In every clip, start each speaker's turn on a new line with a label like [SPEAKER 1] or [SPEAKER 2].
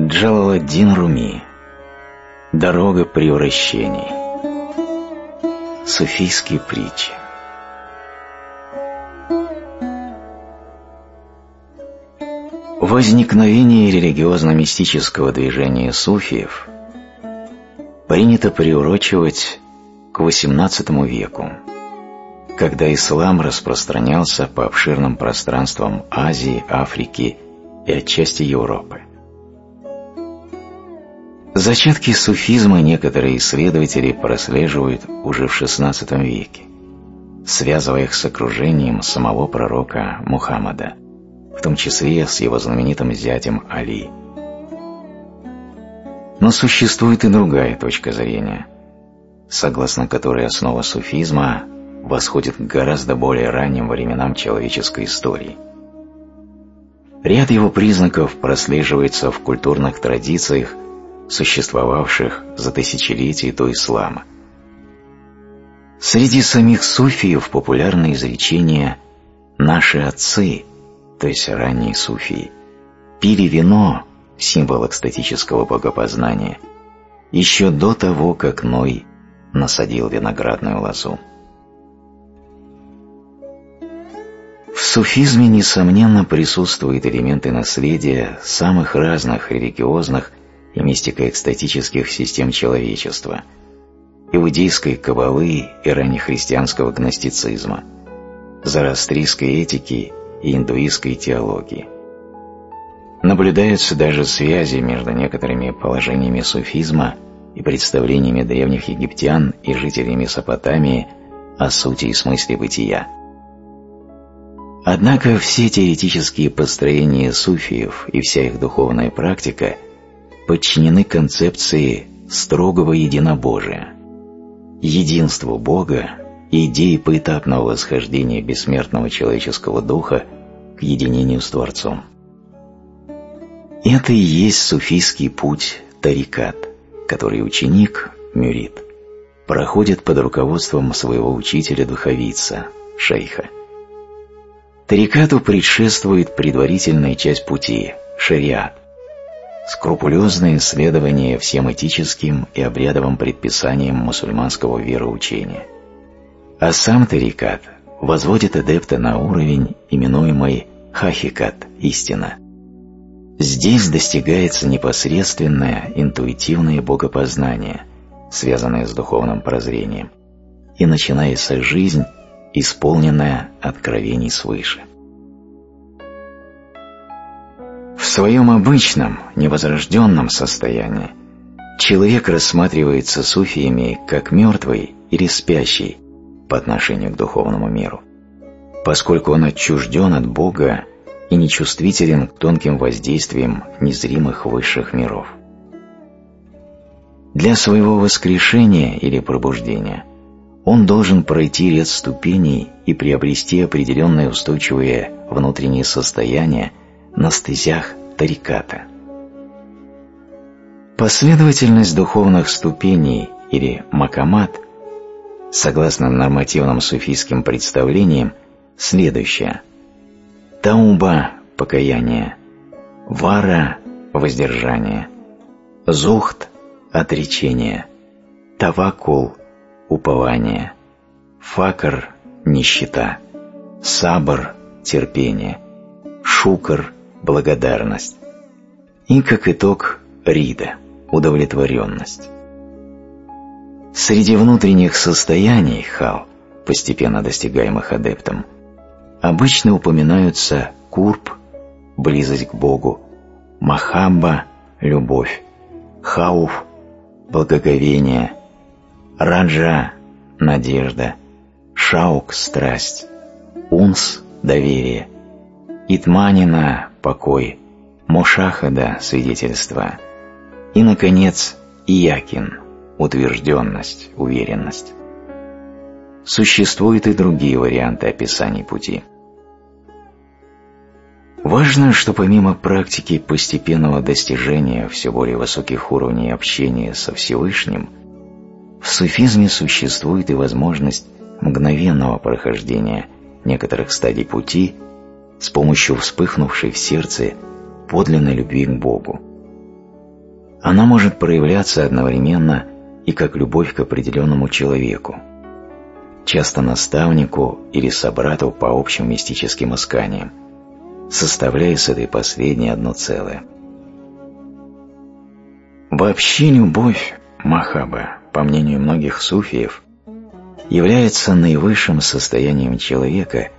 [SPEAKER 1] Джалаладдин Руми. Дорога превращений. Суфийские притчи. Возникновение религиозно-мистического движения суфиев принято приурочивать к XVIII веку, когда ислам распространялся по обширным пространствам Азии, Африки и отчасти Европы. Зачатки суфизма некоторые исследователи прослеживают уже в XVI веке, связывая их с окружением самого пророка Мухаммада, в том числе с его знаменитым зятем Али. Но существует и другая точка зрения, согласно которой основа суфизма восходит к гораздо более ранним временам человеческой истории. Ряд его признаков прослеживается в культурных традициях существовавших за тысячелетия до ислама. Среди самих суфиев популярны изречения «наши отцы», то есть ранние суфии, пили вино, символ экстатического богопознания, еще до того, как Ной насадил виноградную лозу. Суфизме, несомненно, присутствуют элементы наследия самых разных религиозных и мистико-экстатических систем человечества, иудейской кабалы и раннехристианского гностицизма, зороастрийской этики и индуистской теологии. Наблюдаются даже связи между некоторыми положениями суфизма и представлениями древних египтян и жителей Месопотамии о сути и смысле бытия. Однако все теоретические построения суфиев и вся их духовная практика подчинены концепции строгого единобожия, единству Бога и идеи поэтапного восхождения бессмертного человеческого духа к единению с Творцом. Это и есть суфийский путь тарикат, который ученик, мюрит, проходит под руководством своего учителя-духовица, шейха. Тарикату предшествует предварительная часть пути – шариат, скрупулезное исследование всем этическим и обрядовым предписаниям мусульманского вероучения. А сам тарикат возводит адепта на уровень, именуемый хахикат – истина. Здесь достигается непосредственное интуитивное богопознание, связанное с духовным прозрением, и начинается жизнь, исполненная откровений свыше. В своем обычном, невозрожденном состоянии человек рассматривается суфиями как мертвый или спящий по отношению к духовному миру, поскольку он отчужден от Бога и нечувствителен к тонким воздействиям незримых высших миров. Для своего воскрешения или пробуждения он должен пройти ряд ступеней и приобрести определенное устойчивое внутреннее состояние – на стезях тариката. Последовательность духовных ступеней или макамат, согласно нормативным суфийским представлениям, следующая. Тауба – покаяние, вара – воздержание, зухт – отречение, тавакул – упование, факр – нищета, сабр – терпение, шукр благодарность. И как итог рида – удовлетворенность. Среди внутренних состояний хал, постепенно достигаемых адептом, обычно упоминаются курб – близость к Богу, махамба – любовь, хауф – благоговение, раджа – надежда, шаук – страсть, унс – доверие, итманина покой, мушахада – свидетельство, и, наконец, иякин – утвержденность, уверенность. Существуют и другие варианты описаний пути. Важно, что помимо практики постепенного достижения все более высоких уровней общения со Всевышним, в суфизме существует и возможность мгновенного прохождения некоторых стадий пути с помощью вспыхнувшей в сердце подлинной любви к Богу. Она может проявляться одновременно и как любовь к определенному человеку, часто наставнику или собрату по общим мистическим исканиям, составляя с этой последней одно целое. Вообще любовь, махаба, по мнению многих суфиев, является наивысшим состоянием человека,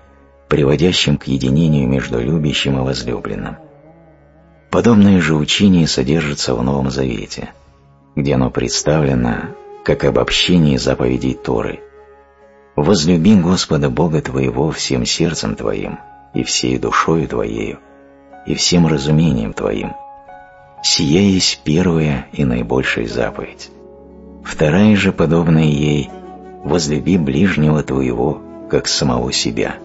[SPEAKER 1] приводящим к единению между любящим и возлюбленным. Подобное же учение содержится в Новом Завете, где оно представлено как обобщение заповедей Торы. «Возлюби Господа Бога твоего всем сердцем твоим, и всей душою твоею, и всем разумением твоим. Сия есть первая и наибольшая заповедь. Вторая же, подобная ей, возлюби ближнего твоего, как самого себя».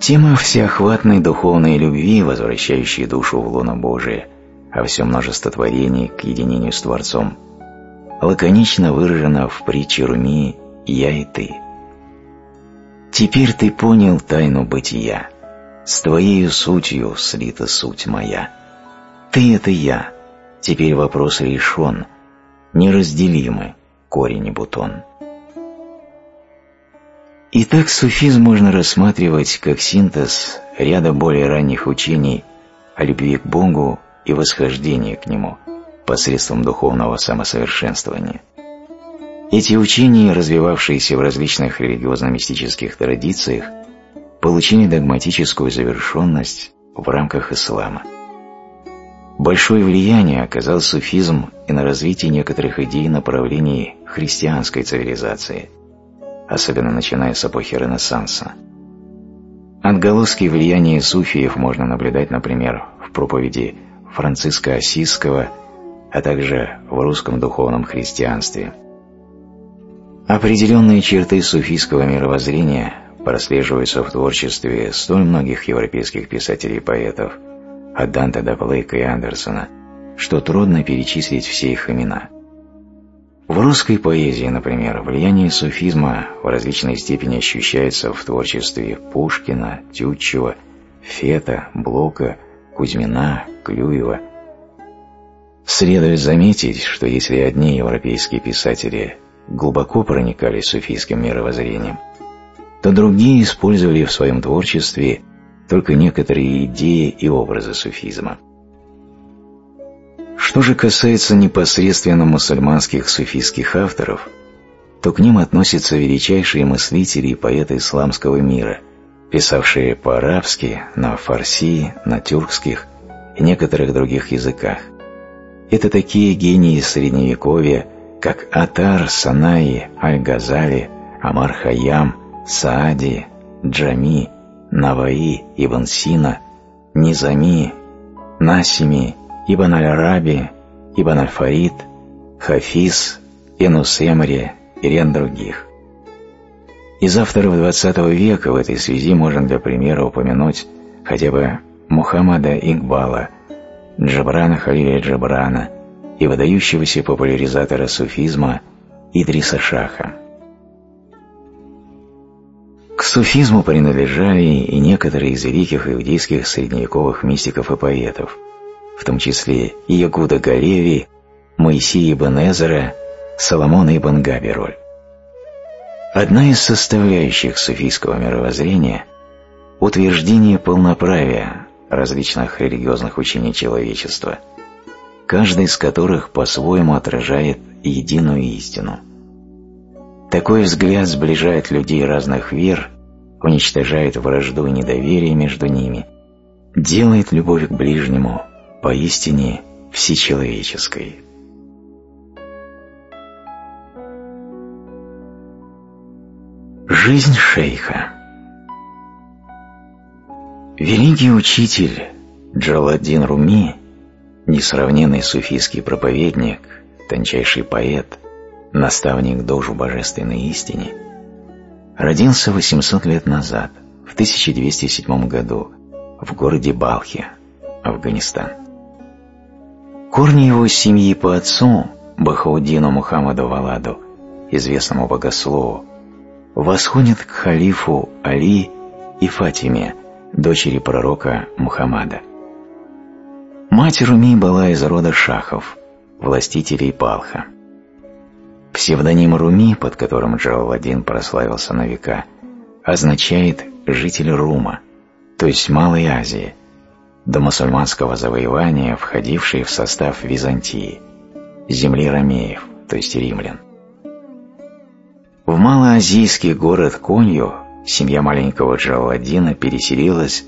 [SPEAKER 1] Тема всеохватной духовной любви, возвращающей душу в лоно Божие, а все множество творений к единению с Творцом, лаконично выражена в притче Руми «Я и ты». «Теперь ты понял тайну бытия, с твоею сутью слита суть моя. Ты — это я, теперь вопрос решен, неразделимы корень и бутон». Итак, суфизм можно рассматривать как синтез ряда более ранних учений о любви к Богу и восхождении к Нему посредством духовного самосовершенствования. Эти учения, развивавшиеся в различных религиозно-мистических традициях, получили догматическую завершенность в рамках ислама. Большое влияние оказал суфизм и на развитие некоторых идей направлений христианской цивилизации – особенно начиная с эпохи Ренессанса. Отголоски влияния суфиев можно наблюдать, например, в проповеди Франциска Осиского, а также в русском духовном христианстве. Определенные черты суфийского мировоззрения прослеживаются в творчестве столь многих европейских писателей и поэтов, от Данте до Блейка и Андерсона, что трудно перечислить все их имена – в русской поэзии, например, влияние суфизма в различной степени ощущается в творчестве Пушкина, Тютчева, Фета, Блока, Кузьмина, Клюева. Следует заметить, что если одни европейские писатели глубоко проникали суфийским мировоззрением, то другие использовали в своем творчестве только некоторые идеи и образы суфизма. Что же касается непосредственно мусульманских суфийских авторов, то к ним относятся величайшие мыслители и поэты исламского мира, писавшие по-арабски, на фарси, на тюркских и некоторых других языках. Это такие гении Средневековья, как Атар, Санаи, Аль-Газали, Амар Хайям, Саади, Джами, Наваи, Ибн Сина, Низами, Насими Ибн Аль-Араби, Ибн Аль-Фарид, Хафиз, Энус Эмри и ряд других. Из авторов XX века в этой связи можно для примера упомянуть хотя бы Мухаммада Игбала, Джабрана Халиля Джабрана и выдающегося популяризатора суфизма Идриса Шаха. Суфизму принадлежали и некоторые из великих иудейских средневековых мистиков и поэтов – в том числе Ягуда Галеви, Моисей ибн Эзера, Соломон ибн Габироль. Одна из составляющих суфийского мировоззрения – утверждение полноправия различных религиозных учений человечества, каждый из которых по-своему отражает единую истину. Такой взгляд сближает людей разных вер, уничтожает вражду и недоверие между ними, делает любовь к ближнему поистине всечеловеческой. Жизнь шейха Великий учитель Джаладдин Руми, несравненный суфийский проповедник, тончайший поэт, наставник душу божественной истине, родился 800 лет назад, в 1207 году, в городе Балхе, Афганистан. Корни его семьи по отцу, Бахаудину Мухаммаду Валаду, известному богослову, восходят к халифу Али и Фатиме, дочери пророка Мухаммада. Мать Руми была из рода шахов, властителей Балха. Псевдоним Руми, под которым Джалаладдин прославился на века, означает «житель Рума», то есть Малой Азии, до мусульманского завоевания, входившей в состав Византии, земли ромеев, то есть римлян. В малоазийский город Конью семья маленького Джалаладдина переселилась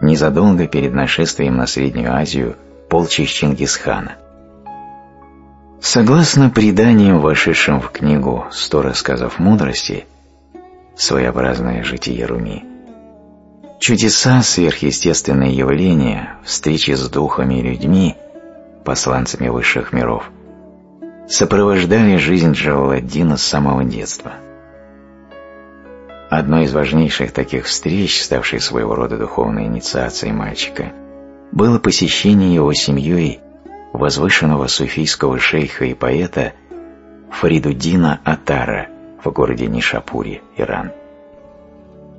[SPEAKER 1] незадолго перед нашествием на Среднюю Азию полчищ Чингисхана. Согласно преданиям, вошедшим в книгу «Сто рассказов мудрости», своеобразное житие Руми, чудеса, сверхъестественные явления, встречи с духами и людьми, посланцами высших миров, сопровождали жизнь Джалаладдина с самого детства. Одной из важнейших таких встреч, ставшей своего рода духовной инициацией мальчика, было посещение его семьей возвышенного суфийского шейха и поэта Фаридуддина Атара в городе Нишапуре, Иран.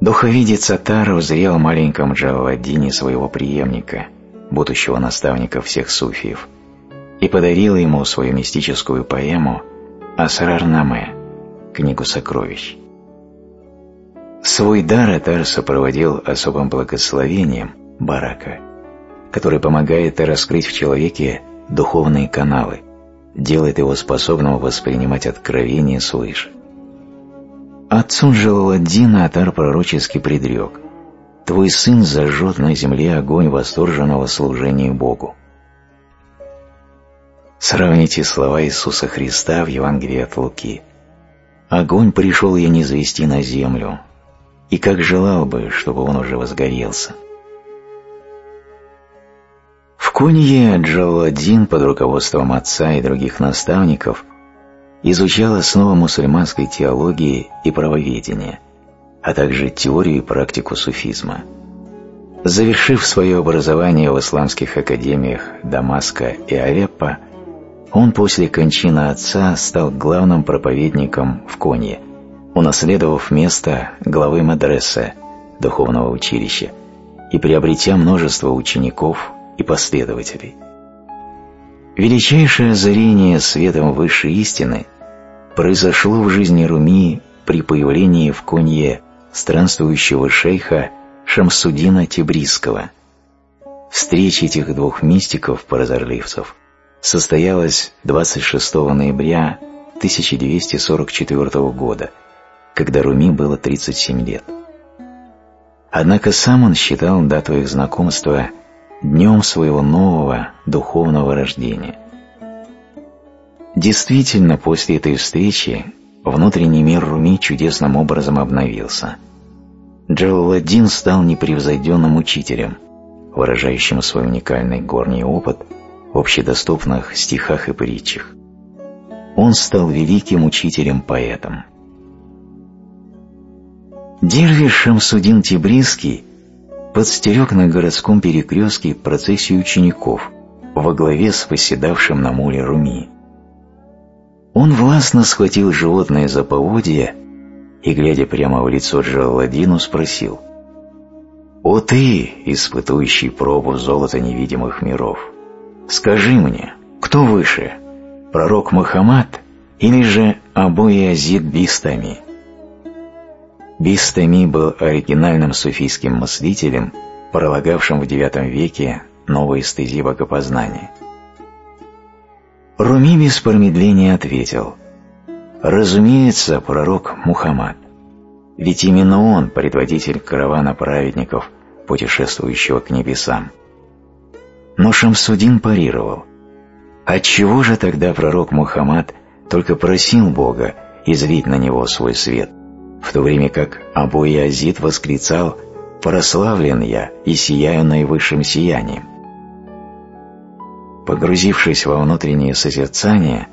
[SPEAKER 1] Духовидец Атара узрел в маленьком Джалаладдине своего преемника, будущего наставника всех суфиев, и подарил ему свою мистическую поэму «Асрар-Наме» – книгу сокровищ. Свой дар Атар сопроводил особым благословением Барака, который помогает раскрыть в человеке духовные каналы, делает его способным воспринимать откровения свыше. Отцу Джалаладдина Атар пророчески предрек «Твой сын зажжет на земле огонь восторженного служения Богу». Сравните слова Иисуса Христа в Евангелии от Луки. «Огонь пришел я не завести на землю, и как желал бы, чтобы он уже возгорелся». В Конье Джалладдин под руководством отца и других наставников изучал основы мусульманской теологии и правоведения, а также теорию и практику суфизма. Завершив свое образование в исламских академиях Дамаска и Алеппо, он после кончины отца стал главным проповедником в Конье, унаследовав место главы мадресе, духовного училища, и приобретя множество учеников и последователей. Величайшее озарение светом высшей истины произошло в жизни Руми при появлении в Конье странствующего шейха Шамсудина Тибрисского. Встреча этих двух мистиков-прозорливцев состоялась 26 ноября 1244 года, когда Руми было 37 лет. Однако сам он считал дату их знакомства днем своего нового духовного рождения. Действительно, после этой встречи внутренний мир Руми чудесным образом обновился. Джалаладдин стал непревзойденным учителем, выражающим свой уникальный горний опыт в общедоступных стихах и притчах. Он стал великим учителем-поэтом. Дервиш Шамсудин Тибриский подстерег на городском перекрестке процессию учеников во главе с восседавшим на муле Руми. Он властно схватил животное за поводья и, глядя прямо в лицо Джалладину, спросил «О ты, испытующий пробу золота невидимых миров, скажи мне, кто выше, пророк Мухаммад или же Абу Язид Бистами?» Бистами был оригинальным суфийским мыслителем, пролагавшим в IX веке новые стези богопознания. Руми без промедления ответил, «Разумеется, пророк Мухаммад, ведь именно он предводитель каравана праведников, путешествующего к небесам». Но Шамсудин парировал, «Отчего же тогда пророк Мухаммад только просил Бога излить на него свой свет?» В то время как Абу Язид восклицал «Прославлен я и сияю наивысшим сиянием». Погрузившись во внутреннее созерцание,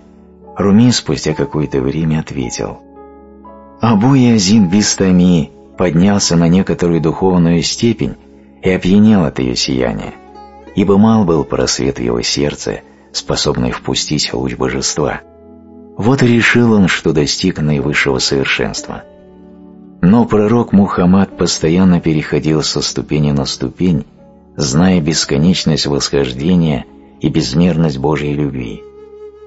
[SPEAKER 1] Руми спустя какое-то время ответил «Абу Язид Бистами поднялся на некоторую духовную степень и опьянел от ее сияния, ибо мал был просвет его сердце, способный впустить луч божества. Вот и решил он, что достиг наивысшего совершенства – Но пророк Мухаммад постоянно переходил со ступени на ступень, зная бесконечность восхождения и безмерность Божьей любви.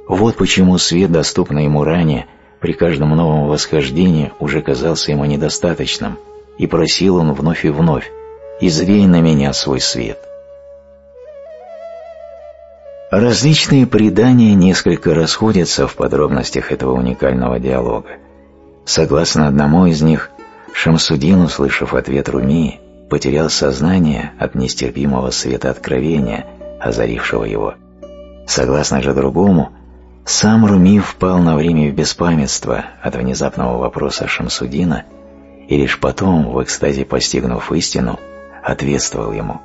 [SPEAKER 1] Вот почему свет, доступный ему ранее, при каждом новом восхождении уже казался ему недостаточным, и просил он вновь и вновь «Излей на меня свой свет». Различные предания несколько расходятся в подробностях этого уникального диалога. Согласно одному из них, Шамсудин, услышав ответ Руми, потерял сознание от нестерпимого света откровения, озарившего его. Согласно же другому, сам Руми впал на время в беспамятство от внезапного вопроса Шамсудина и лишь потом, в экстазе постигнув истину, ответствовал ему.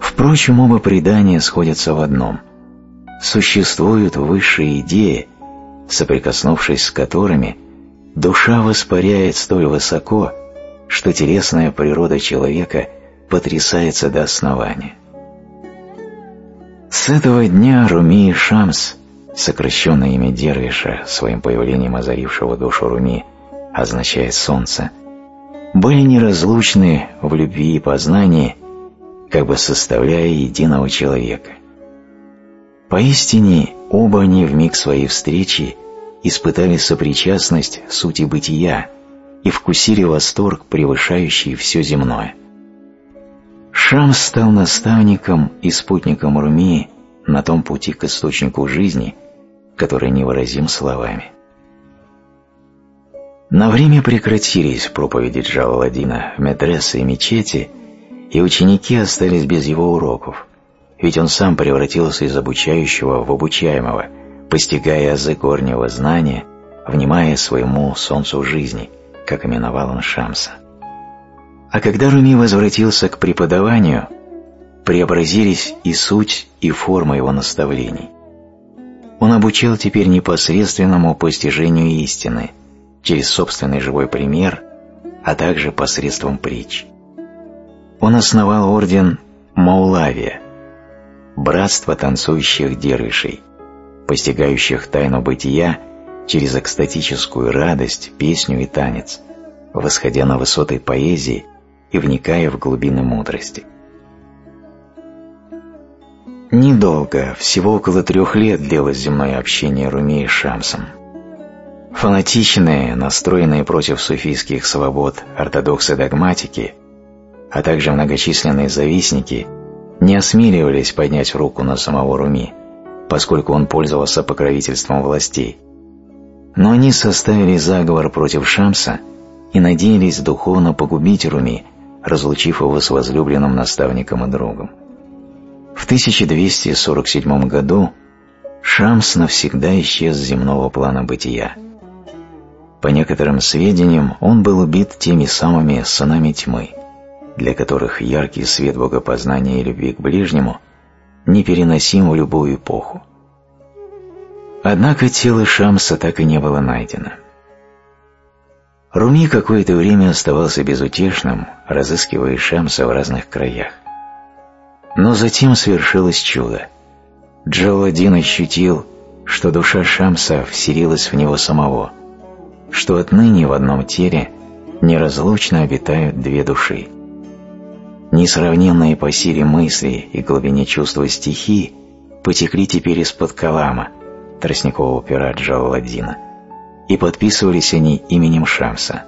[SPEAKER 1] Впрочем, оба предания сходятся в одном. Существуют высшие идеи, соприкоснувшись с которыми – душа воспаряет столь высоко, что телесная природа человека потрясается до основания. С этого дня Руми и Шамс, сокращенное имя Дервиша, своим появлением озарившего душу Руми, означает «солнце», были неразлучны в любви и познании, как бы составляя единого человека. Поистине, оба они в миг своей встречи – испытали сопричастность сути бытия и вкусили восторг, превышающий все земное. Шамс стал наставником и спутником Руми на том пути к источнику жизни, который невыразим словами. На время прекратились проповеди Джалаладдина в медресе и мечети, и ученики остались без его уроков, ведь он сам превратился из обучающего в обучаемого – постигая азы горнего знания, внимая своему солнцу жизни, как именовал он Шамса. А когда Руми возвратился к преподаванию, преобразились и суть, и форма его наставлений. Он обучал теперь непосредственному постижению истины через собственный живой пример, а также посредством притч. Он основал орден Маулавия, братство танцующих дервишей, постигающих тайну бытия через экстатическую радость, песню и танец, восходя на высоты поэзии и вникая в глубины мудрости. Недолго, всего около трех лет длилось земное общение Руми и Шамсом. Фанатичные, настроенные против суфийских свобод ортодоксы-догматики, а также многочисленные завистники не осмеливались поднять руку на самого Руми, поскольку он пользовался покровительством властей. Но они составили заговор против Шамса и надеялись духовно погубить Руми, разлучив его с возлюбленным наставником и другом. В 1247 году Шамс навсегда исчез с земного плана бытия. По некоторым сведениям, он был убит теми самыми сынами тьмы, для которых яркий свет богопознания и любви к ближнему непереносим в любую эпоху. Однако тело Шамса так и не было найдено. Руми какое-то время оставался безутешным, разыскивая Шамса в разных краях. Но затем свершилось чудо. Джаладдин ощутил, что душа Шамса вселилась в него самого, что отныне в одном теле неразлучно обитают две души. Несравненные по силе мысли и глубине чувства стихи потекли теперь из-под калама, тростникового пера Джалаладдина, и подписывались они именем Шамса.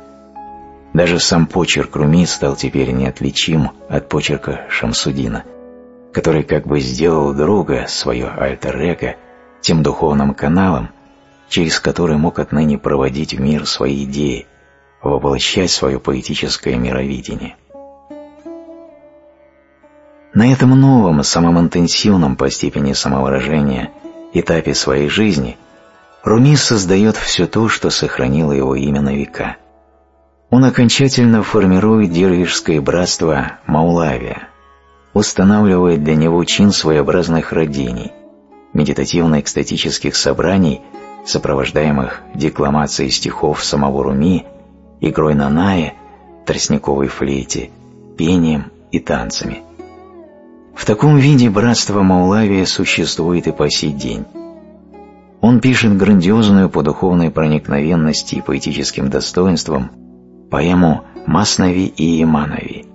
[SPEAKER 1] Даже сам почерк Руми стал теперь неотличим от почерка Шамсудина, который как бы сделал друга, свое альтер-эго, тем духовным каналом, через который мог отныне проводить в мир свои идеи, воплощать свое поэтическое мировидение. На этом новом, самом интенсивном по степени самовыражения этапе своей жизни Руми создает все то, что сохранило его имя на века. Он окончательно формирует дервишское братство Маулавия, устанавливает для него чин своеобразных родений, медитативно-экстатических собраний, сопровождаемых декламацией стихов самого Руми, игрой на нае, тростниковой флейте, пением и танцами – в таком виде братство Маулавия существует и по сей день. Он пишет грандиозную по духовной проникновенности и поэтическим достоинствам поэму «Маснави и Иманови»,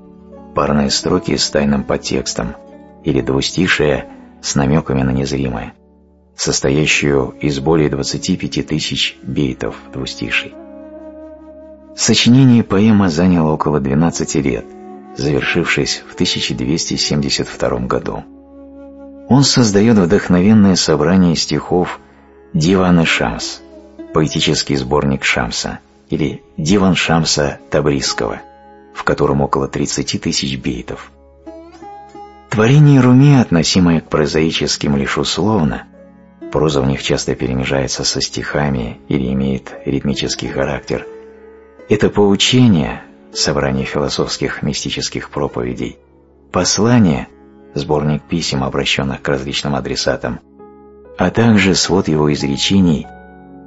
[SPEAKER 1] парные строки с тайным подтекстом или двустишие с намеками на незримое, состоящую из более 25 тысяч бейтов двустиший. Сочинение поэмы заняло около 12 лет, завершившись в 1272 году. Он создает вдохновенное собрание стихов «Диван Шамс», поэтический сборник Шамса, или «Диван Шамса Табрисского», в котором около 30 тысяч бейтов. Творение Руми, относимое к прозаическим лишь условно, проза в них часто перемежается со стихами или имеет ритмический характер, это поучение, собрание философских мистических проповедей, послание, сборник писем, обращенных к различным адресатам, а также свод его изречений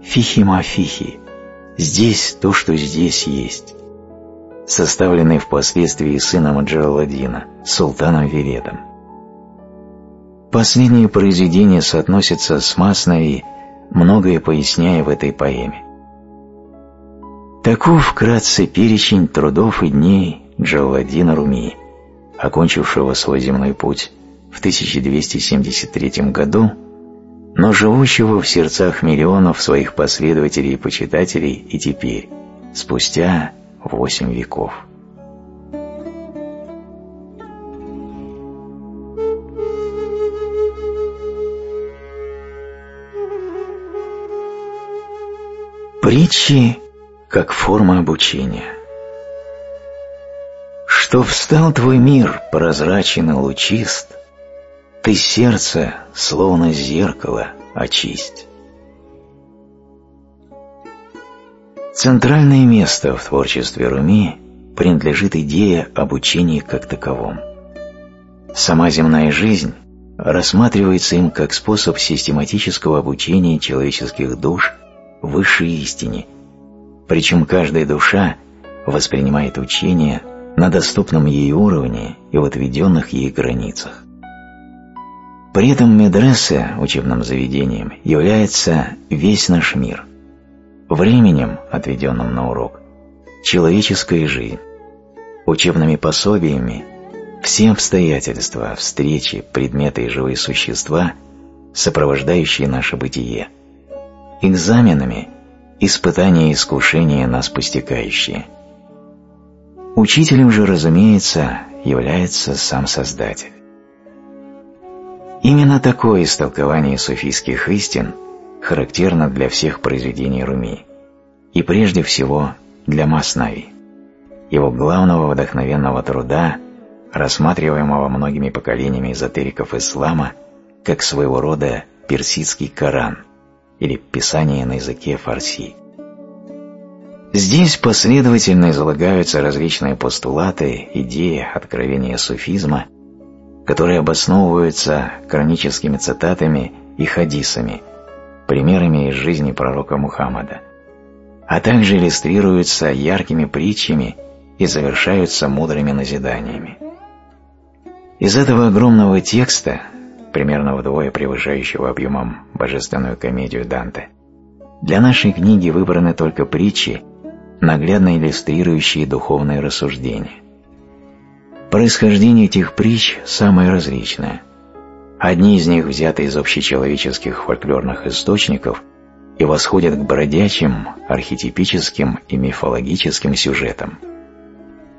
[SPEAKER 1] «фихи-ма-фихи» «здесь то, что здесь есть», составленный впоследствии сыном Джалаладдина, султаном Веледом. Последнее произведение соотносится с Маснави, многое поясняя в этой поэме. Таков вкратце перечень трудов и дней Джалладдина Руми, окончившего свой земной путь в 1273 году, но живущего в сердцах миллионов своих последователей и почитателей и теперь, спустя восемь веков. Притчи как форма обучения. Что встал твой мир прозрачен и лучист, Ты сердце, словно зеркало, очисть. Центральное место в творчестве Руми принадлежит идее обучения как таковом. Сама земная жизнь рассматривается им как способ систематического обучения человеческих душ высшей истине – причем каждая душа воспринимает учение на доступном ей уровне и в отведенных ей границах. При этом медресе, учебным заведением, является весь наш мир. Временем, отведенным на урок, человеческая жизнь. Учебными пособиями все обстоятельства, встречи, предметы и живые существа, сопровождающие наше бытие. Экзаменами испытания и искушения нас постигающие. Учителем же, разумеется, является сам Создатель. Именно такое истолкование суфийских истин характерно для всех произведений Руми, и прежде всего для Маснави, его главного вдохновенного труда, рассматриваемого многими поколениями эзотериков ислама как своего рода персидский Коран – или Писание на языке фарси. Здесь последовательно излагаются различные постулаты, идеи, откровения суфизма, которые обосновываются хроническими цитатами и хадисами, примерами из жизни пророка Мухаммада, а также иллюстрируются яркими притчами и завершаются мудрыми назиданиями. Из этого огромного текста примерно вдвое превышающего объемом божественную комедию Данте. Для нашей книги выбраны только притчи, наглядно иллюстрирующие духовные рассуждения. Происхождение этих притч самое различное. Одни из них взяты из общечеловеческих фольклорных источников и восходят к бродячим, архетипическим и мифологическим сюжетам –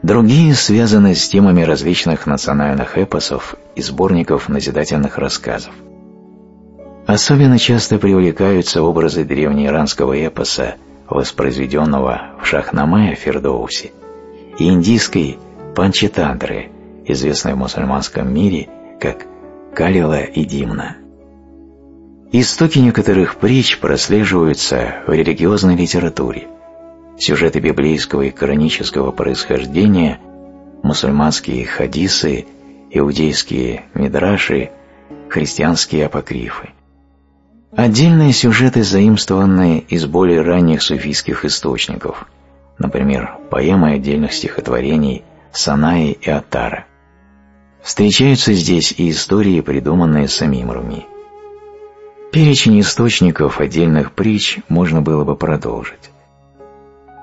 [SPEAKER 1] Другие связаны с темами различных национальных эпосов и сборников назидательных рассказов. Особенно часто привлекаются образы древнеиранского эпоса, воспроизведенного в Шахнамае Фердоусе, и индийской Панчитантры, известной в мусульманском мире как Калила и Димна. Истоки некоторых притч прослеживаются в религиозной литературе – сюжеты библейского и коранического происхождения, мусульманские хадисы, иудейские мидраши, христианские апокрифы. Отдельные сюжеты, заимствованные из более ранних суфийских источников, например, поэмы отдельных стихотворений Санаи и Атара. Встречаются здесь и истории, придуманные самим Руми. Перечень источников отдельных притч можно было бы продолжить.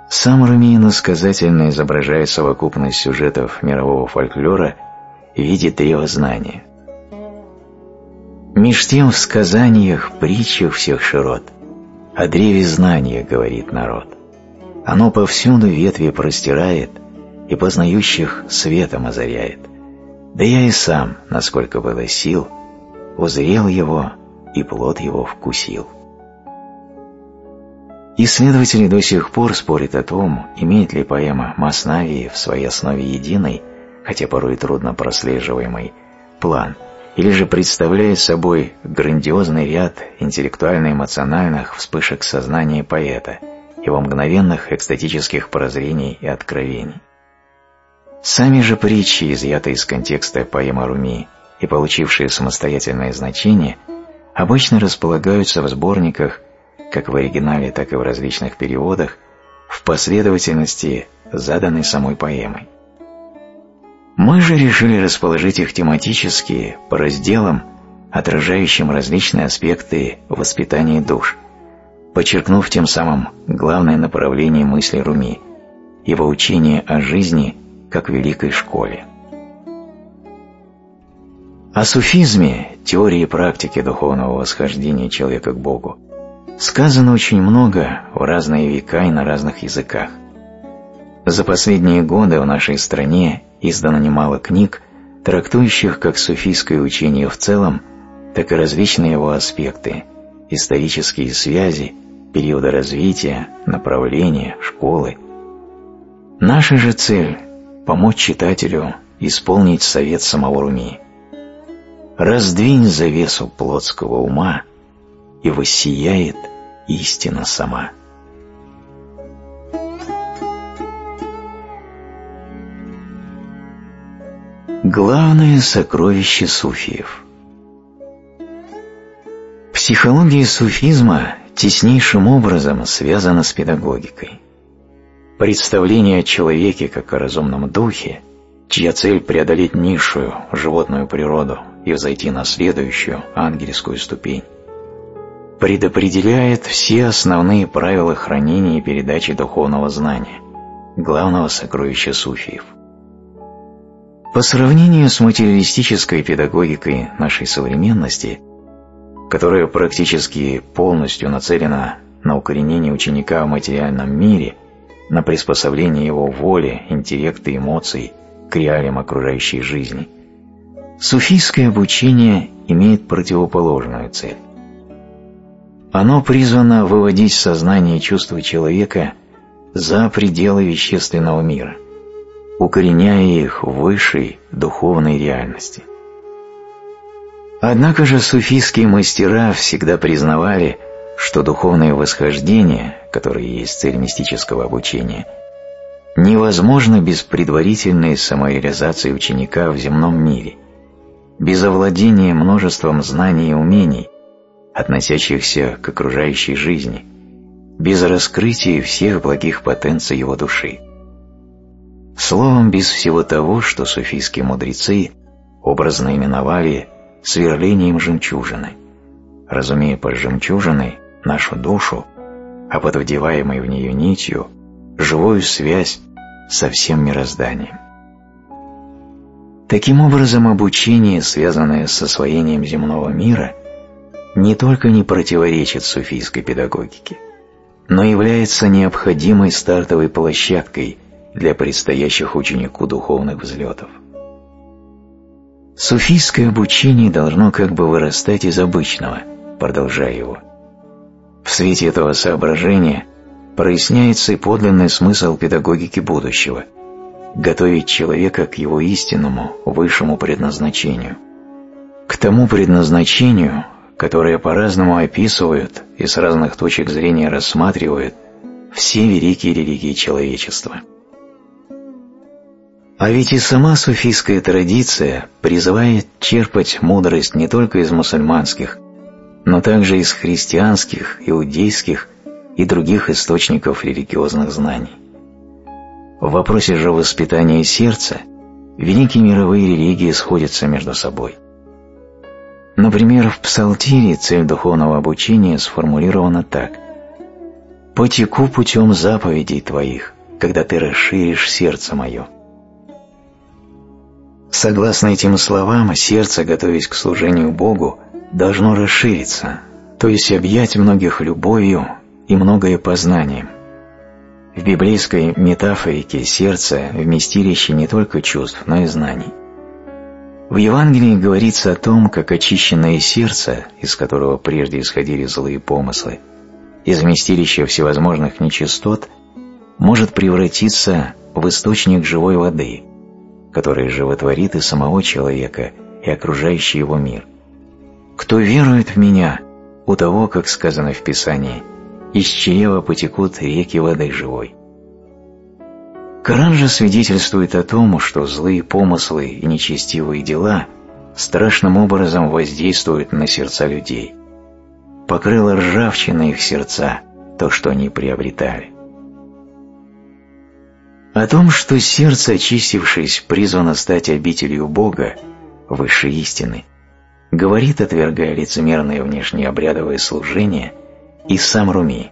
[SPEAKER 1] Сам Руми иносказательно изображает совокупность сюжетов мирового фольклора в виде древа знания. Меж тем в сказаниях, притчах всех широт о древе знания говорит народ. Оно повсюду ветви простирает и познающих светом озаряет. Да я и сам, насколько было сил, узрел его и плод его вкусил. Исследователи до сих пор спорят о том, имеет ли поэма Маснавии в своей основе единый, хотя порой трудно прослеживаемый, план, или же представляет собой грандиозный ряд интеллектуально-эмоциональных вспышек сознания поэта, его мгновенных экстатических прозрений и откровений. Сами же притчи, изъятые из контекста поэмы Руми и получившие самостоятельное значение, обычно располагаются в сборниках как в оригинале, так и в различных переводах, в последовательности, заданной самой поэмой. Мы же решили расположить их тематически по разделам, отражающим различные аспекты воспитания душ, подчеркнув тем самым главное направление мысли Руми – его учение о жизни как великой школе. О суфизме, теории и практике духовного восхождения человека к Богу, Сказано очень много в разные века и на разных языках. За последние годы в нашей стране издано немало книг, трактующих как суфийское учение в целом, так и различные его аспекты, исторические связи, периоды развития, направления, школы. Наша же цель – помочь читателю исполнить совет самого Руми. Раздвинь завесу плотского ума – и воссияет истина сама. Главное сокровище суфиев Психология суфизма теснейшим образом связана с педагогикой. Представление о человеке как о разумном духе, чья цель преодолеть низшую животную природу и взойти на следующую ангельскую ступень, предопределяет все основные правила хранения и передачи духовного знания, главного сокровища суфиев. По сравнению с материалистической педагогикой нашей современности, которая практически полностью нацелена на укоренение ученика в материальном мире, на приспособление его воли, интеллекта и эмоций к реалиям окружающей жизни, суфийское обучение имеет противоположную цель оно призвано выводить сознание и чувства человека за пределы вещественного мира, укореняя их в высшей духовной реальности. Однако же суфийские мастера всегда признавали, что духовное восхождение, которое есть цель мистического обучения, невозможно без предварительной самореализации ученика в земном мире, без овладения множеством знаний и умений, относящихся к окружающей жизни, без раскрытия всех благих потенций его души. Словом, без всего того, что суфийские мудрецы образно именовали сверлением жемчужины, разумея под жемчужиной нашу душу, а под вдеваемой в нее нитью живую связь со всем мирозданием. Таким образом, обучение, связанное с освоением земного мира – не только не противоречит суфийской педагогике, но является необходимой стартовой площадкой для предстоящих ученику духовных взлетов. Суфийское обучение должно как бы вырастать из обычного, продолжая его. В свете этого соображения проясняется и подлинный смысл педагогики будущего – готовить человека к его истинному, высшему предназначению, к тому предназначению, которые по-разному описывают и с разных точек зрения рассматривают все великие религии человечества. А ведь и сама суфийская традиция призывает черпать мудрость не только из мусульманских, но также из христианских, иудейских и других источников религиозных знаний. В вопросе же воспитания сердца великие мировые религии сходятся между собой. Например, в Псалтире цель духовного обучения сформулирована так. потеку путем заповедей Твоих, когда Ты расширишь сердце мое». Согласно этим словам, сердце, готовясь к служению Богу, должно расшириться, то есть объять многих любовью и многое познанием. В библейской метафорике сердце – вместилище не только чувств, но и знаний. В Евангелии говорится о том, как очищенное сердце, из которого прежде исходили злые помыслы, из вместилища всевозможных нечистот, может превратиться в источник живой воды – который животворит и самого человека, и окружающий его мир. Кто верует в Меня, у того, как сказано в Писании, из чрева потекут реки воды живой. Коран же свидетельствует о том, что злые помыслы и нечестивые дела страшным образом воздействуют на сердца людей. Покрыло ржавчиной их сердца то, что они приобретали. О том, что сердце, очистившись, призвано стать обителью Бога, высшей истины, говорит, отвергая лицемерное внешнее обрядовое служение, и сам Руми.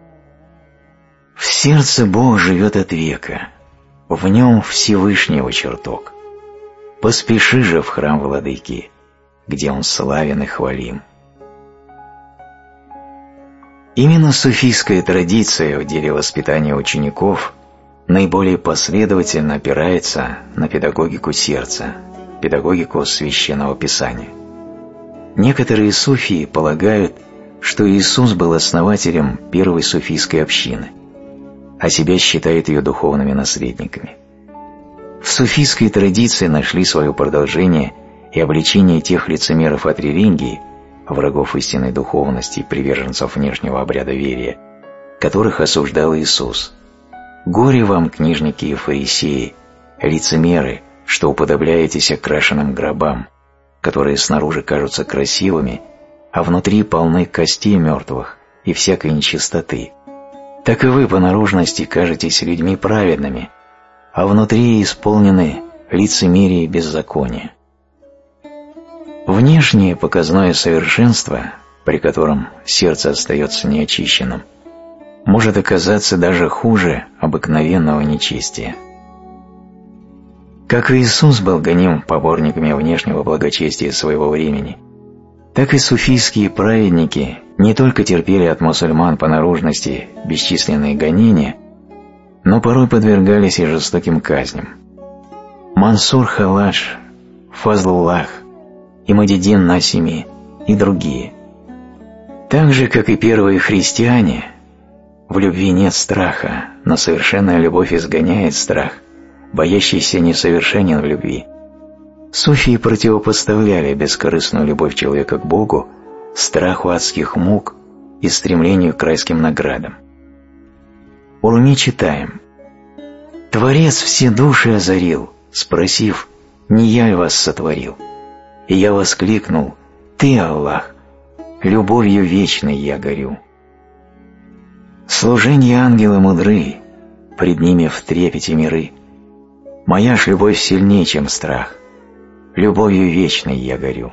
[SPEAKER 1] «В сердце Бог живет от века, в нем Всевышнего чертог. Поспеши же в храм Владыки, где он славен и хвалим». Именно суфийская традиция в деле воспитания учеников – наиболее последовательно опирается на педагогику сердца, педагогику священного писания. Некоторые суфии полагают, что Иисус был основателем первой суфийской общины, а себя считают ее духовными наследниками. В суфийской традиции нашли свое продолжение и обличение тех лицемеров от религии, врагов истинной духовности и приверженцев внешнего обряда верия, которых осуждал Иисус – Горе вам, книжники и фарисеи, лицемеры, что уподобляетесь окрашенным гробам, которые снаружи кажутся красивыми, а внутри полны костей мертвых и всякой нечистоты. Так и вы по наружности кажетесь людьми праведными, а внутри исполнены лицемерие и беззакония. Внешнее показное совершенство, при котором сердце остается неочищенным – может оказаться даже хуже обыкновенного нечестия. Как Иисус был гоним поборниками внешнего благочестия своего времени, так и суфийские праведники не только терпели от мусульман по наружности бесчисленные гонения, но порой подвергались и жестоким казням. Мансур Халаш, Фазлуллах, Имадидин Насими и другие. Так же, как и первые христиане, в любви нет страха, но совершенная любовь изгоняет страх, боящийся несовершенен в любви. Суфии противопоставляли бескорыстную любовь человека к Богу страху адских мук и стремлению к райским наградам. У Руми читаем «Творец все души озарил, спросив, не я ли вас сотворил? И я воскликнул, Ты, Аллах, любовью вечной я горю». Служение ангела мудры, пред ними в трепете миры. Моя ж любовь сильнее, чем страх, любовью вечной я горю.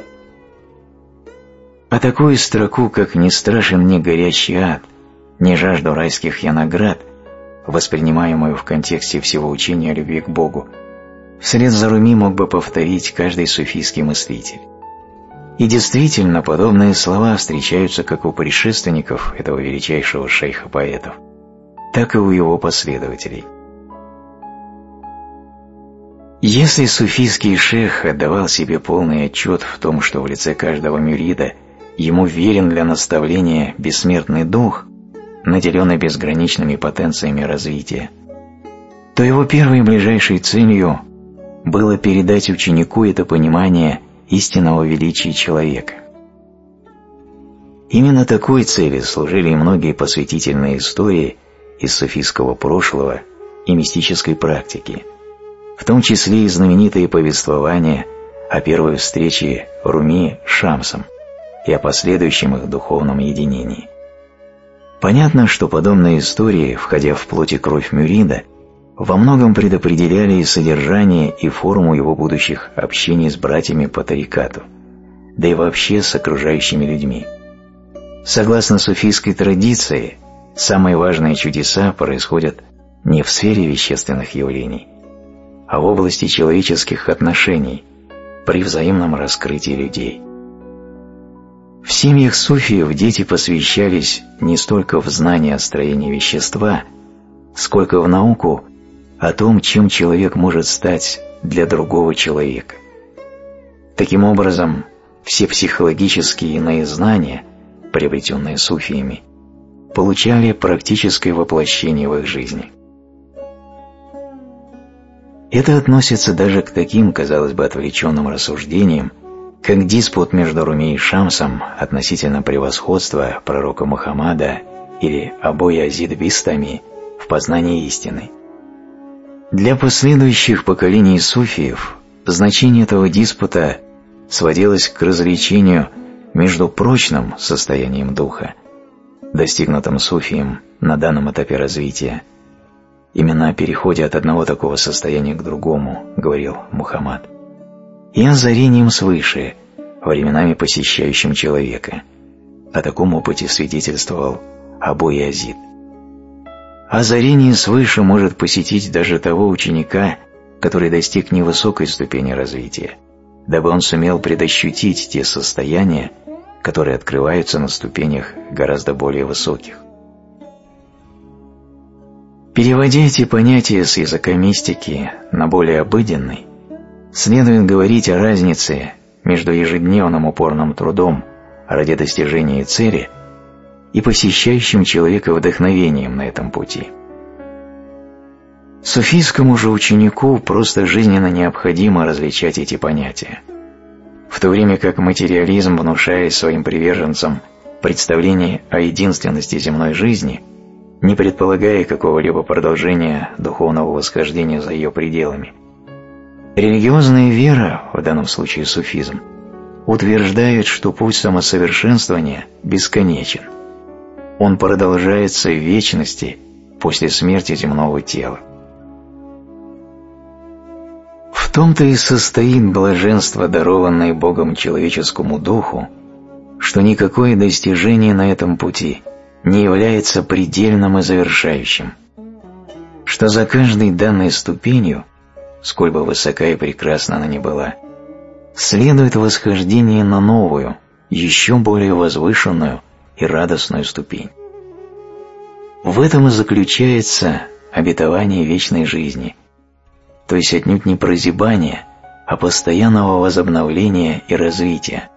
[SPEAKER 1] А такую строку, как «Не страшен мне горячий ад», «Не жажду райских я наград», воспринимаемую в контексте всего учения любви к Богу, вслед за Руми мог бы повторить каждый суфийский мыслитель. И действительно, подобные слова встречаются как у предшественников этого величайшего шейха поэтов, так и у его последователей. Если суфийский шейх отдавал себе полный отчет в том, что в лице каждого мюрида ему верен для наставления бессмертный дух, наделенный безграничными потенциями развития, то его первой и ближайшей целью было передать ученику это понимание – истинного величия человека. Именно такой цели служили многие посвятительные истории из суфийского прошлого и мистической практики, в том числе и знаменитые повествования о первой встрече Руми с Шамсом и о последующем их духовном единении. Понятно, что подобные истории, входя в плоть и кровь Мюрида, во многом предопределяли и содержание, и форму его будущих общений с братьями по тарикату, да и вообще с окружающими людьми. Согласно суфийской традиции, самые важные чудеса происходят не в сфере вещественных явлений, а в области человеческих отношений при взаимном раскрытии людей. В семьях суфиев дети посвящались не столько в знание о строении вещества, сколько в науку о том, чем человек может стать для другого человека. Таким образом, все психологические иные знания, приобретенные суфиями, получали практическое воплощение в их жизни. Это относится даже к таким, казалось бы, отвлеченным рассуждениям, как диспут между Руми и Шамсом относительно превосходства пророка Мухаммада или Абу Язид Бистами в познании истины. Для последующих поколений суфиев значение этого диспута сводилось к развлечению между прочным состоянием духа, достигнутым суфием на данном этапе развития, именно о переходе от одного такого состояния к другому, говорил Мухаммад, и озарением свыше, временами посещающим человека. О таком опыте свидетельствовал Абу Язид. Озарение свыше может посетить даже того ученика, который достиг невысокой ступени развития, дабы он сумел предощутить те состояния, которые открываются на ступенях гораздо более высоких. Переводя эти понятия с языка мистики на более обыденный, следует говорить о разнице между ежедневным упорным трудом ради достижения цели и посещающим человека вдохновением на этом пути. Суфийскому же ученику просто жизненно необходимо различать эти понятия, в то время как материализм внушает своим приверженцам представление о единственности земной жизни, не предполагая какого-либо продолжения духовного восхождения за ее пределами. Религиозная вера, в данном случае суфизм, утверждает, что путь самосовершенствования бесконечен. Он продолжается в вечности после смерти земного тела. В том-то и состоит блаженство, дарованное Богом человеческому духу, что никакое достижение на этом пути не является предельным и завершающим, что за каждой данной ступенью, сколь бы высока и прекрасна она ни была, следует восхождение на новую, еще более возвышенную и радостную ступень. В этом и заключается обетование вечной жизни, то есть отнюдь не прозябание, а постоянного возобновления и развития,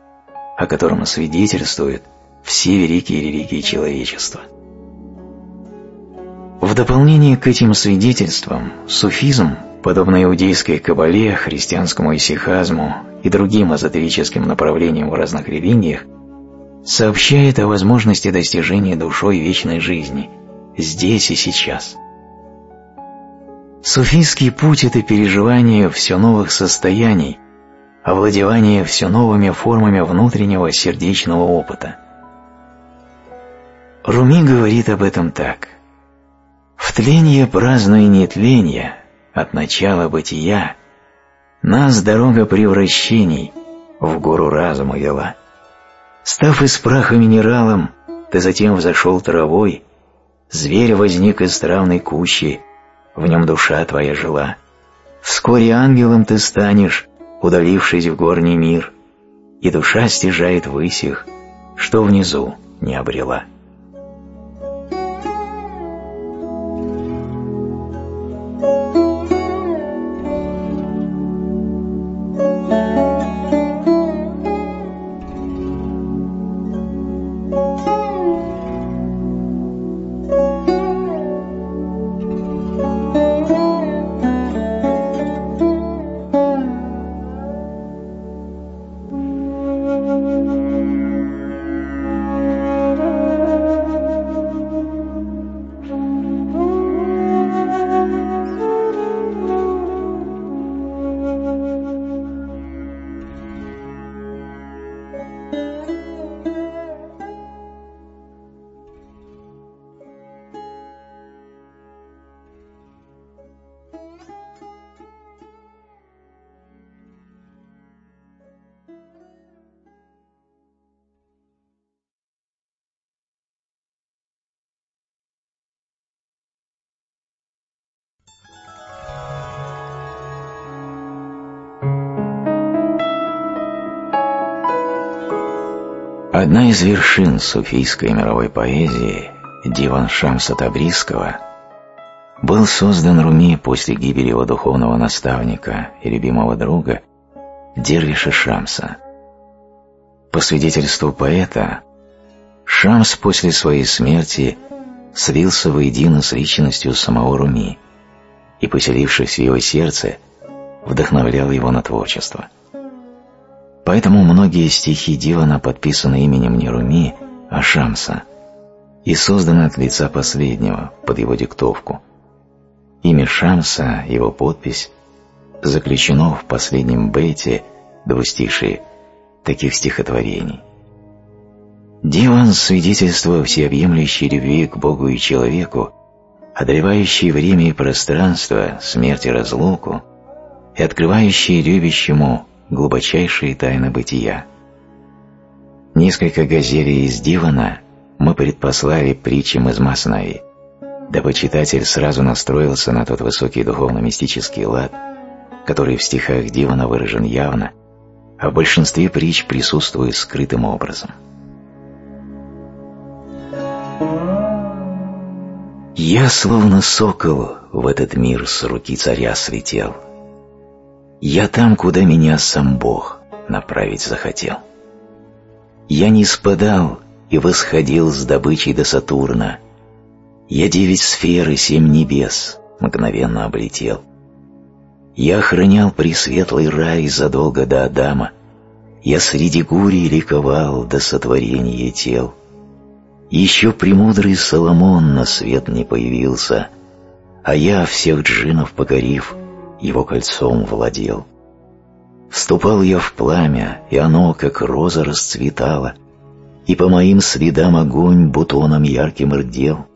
[SPEAKER 1] о котором свидетельствуют все великие религии человечества. В дополнение к этим свидетельствам, суфизм, подобно иудейской кабале, христианскому исихазму и другим эзотерическим направлениям в разных религиях, сообщает о возможности достижения душой вечной жизни здесь и сейчас. Суфийский путь – это переживание все новых состояний, овладевание все новыми формами внутреннего сердечного опыта. Руми говорит об этом так. «В тленье празднуя нетление, от начала бытия, нас дорога превращений в гору разума вела. Став из праха минералом, ты затем взошел травой, зверь возник из травной кущи, в нем душа твоя жила. Вскоре ангелом ты станешь, удалившись в горний мир, и душа стяжает в исих, что внизу не обрела. Одна из вершин суфийской мировой поэзии, Диван Шамса Табриского, был создан Руми после гибели его духовного наставника и любимого друга Дервиша Шамса. По свидетельству поэта, Шамс после своей смерти слился воедино с личностью самого Руми и, поселившись в его сердце, вдохновлял его на творчество. Поэтому многие стихи Дилана подписаны именем не Руми, а Шамса и созданы от лица последнего под его диктовку. Имя Шамса, его подпись, заключено в последнем бейте двустишии таких стихотворений. Диван – свидетельство всеобъемлющей любви к Богу и человеку, одолевающей время и пространство, смерть и разлуку, и открывающий любящему глубочайшие тайны бытия. Несколько газелей из Дивана мы предпослали притчам из Маснави, дабы читатель сразу настроился на тот высокий духовно-мистический лад, который в стихах Дивана выражен явно, а в большинстве притч присутствует скрытым образом. Я, словно сокол, в этот мир с руки царя слетел — я там, куда меня сам Бог направить захотел. Я не спадал и восходил с добычей до Сатурна. Я девять сфер и семь небес мгновенно облетел. Я охранял пресветлый рай задолго до Адама. Я среди гурий ликовал до сотворения тел. Еще премудрый Соломон на свет не появился, а я, всех джинов покорив, его кольцом владел. Вступал я в пламя, и оно, как роза, расцветало, и по моим следам огонь бутоном ярким рдел.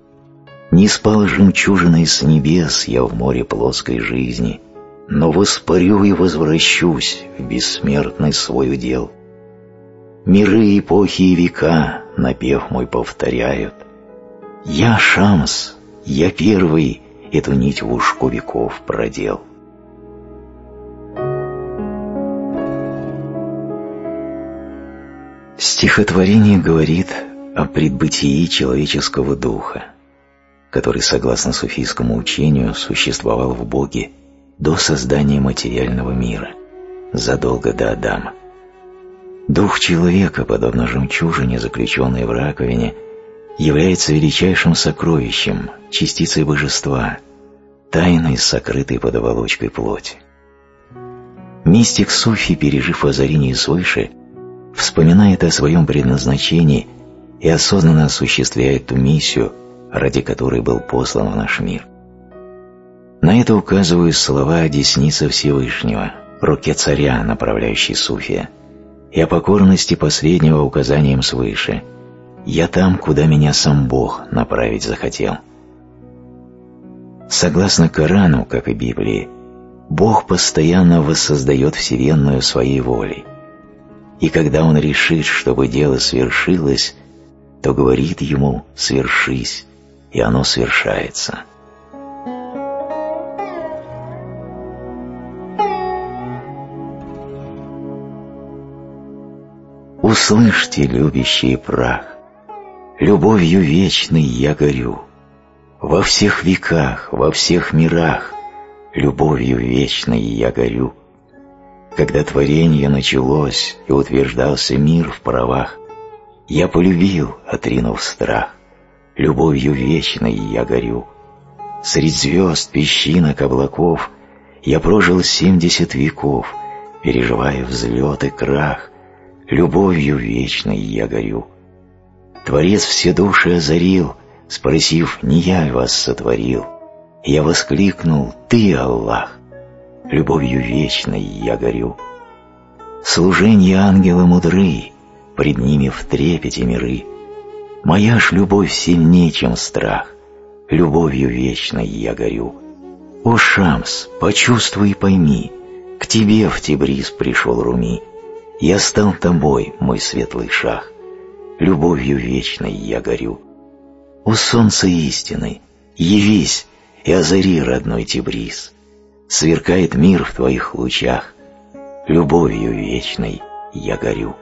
[SPEAKER 1] Не спал жемчужиной с небес я в море плоской жизни, но воспарю и возвращусь в бессмертный свой удел. Миры, эпохи и века напев мой повторяют. Я Шамс, я первый эту нить в ушку веков продел. Стихотворение говорит о предбытии человеческого духа, который, согласно суфийскому учению, существовал в Боге до создания материального мира, задолго до Адама. Дух человека, подобно жемчужине, заключенной в раковине, является величайшим сокровищем, частицей божества, тайной, сокрытой под оболочкой плоти. Мистик Суфи, пережив озарение свыше, вспоминает о своем предназначении и осознанно осуществляет ту миссию, ради которой был послан в наш мир. На это указывают слова о деснице Всевышнего, руке царя, направляющей Суфия, и о покорности последнего указанием свыше «Я там, куда меня сам Бог направить захотел». Согласно Корану, как и Библии, Бог постоянно воссоздает Вселенную своей волей – и когда он решит, чтобы дело свершилось, то говорит ему «свершись», и оно свершается. Услышьте, любящий прах, любовью вечной я горю. Во всех веках, во всех мирах, любовью вечной я горю. Когда творение началось и утверждался мир в правах, я полюбил, отринув страх, любовью вечной я горю. Средь звезд, песчинок, облаков я прожил семьдесят веков, переживая взлет и крах, любовью вечной я горю. Творец все души озарил, спросив, не я вас сотворил. Я воскликнул, ты, Аллах, любовью вечной я горю. Служенье ангела мудры, пред ними в трепете миры. Моя ж любовь сильнее, чем страх, любовью вечной я горю. О, Шамс, почувствуй и пойми, к тебе в Тибриз пришел Руми. Я стал тобой, мой светлый шах, любовью вечной я горю. О, солнце истины, явись и озари родной Тибриз сверкает мир в твоих лучах, любовью вечной я горю.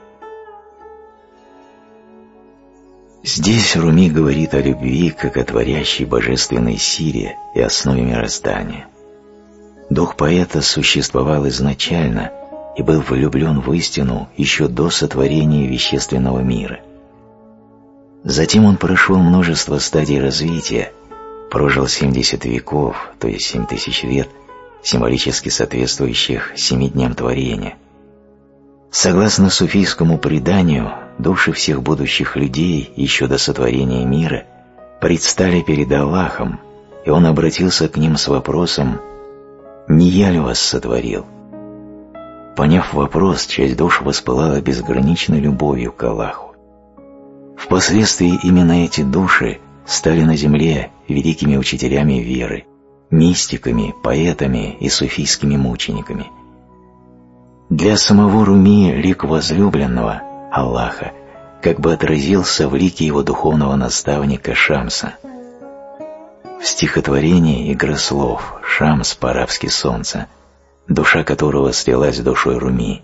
[SPEAKER 1] Здесь Руми говорит о любви как о творящей божественной силе и основе мироздания. Дух поэта существовал изначально и был влюблен в истину еще до сотворения вещественного мира. Затем он прошел множество стадий развития, прожил 70 веков, то есть 7 тысяч лет, символически соответствующих семи дням творения. Согласно суфийскому преданию, души всех будущих людей еще до сотворения мира предстали перед Аллахом, и он обратился к ним с вопросом «Не я ли вас сотворил?» Поняв вопрос, часть душ воспылала безграничной любовью к Аллаху. Впоследствии именно эти души стали на земле великими учителями веры, мистиками, поэтами и суфийскими мучениками. Для самого Руми лик возлюбленного, Аллаха, как бы отразился в лике его духовного наставника Шамса. В стихотворении игра слов «Шамс по-арабски солнце», душа которого слилась с душой Руми.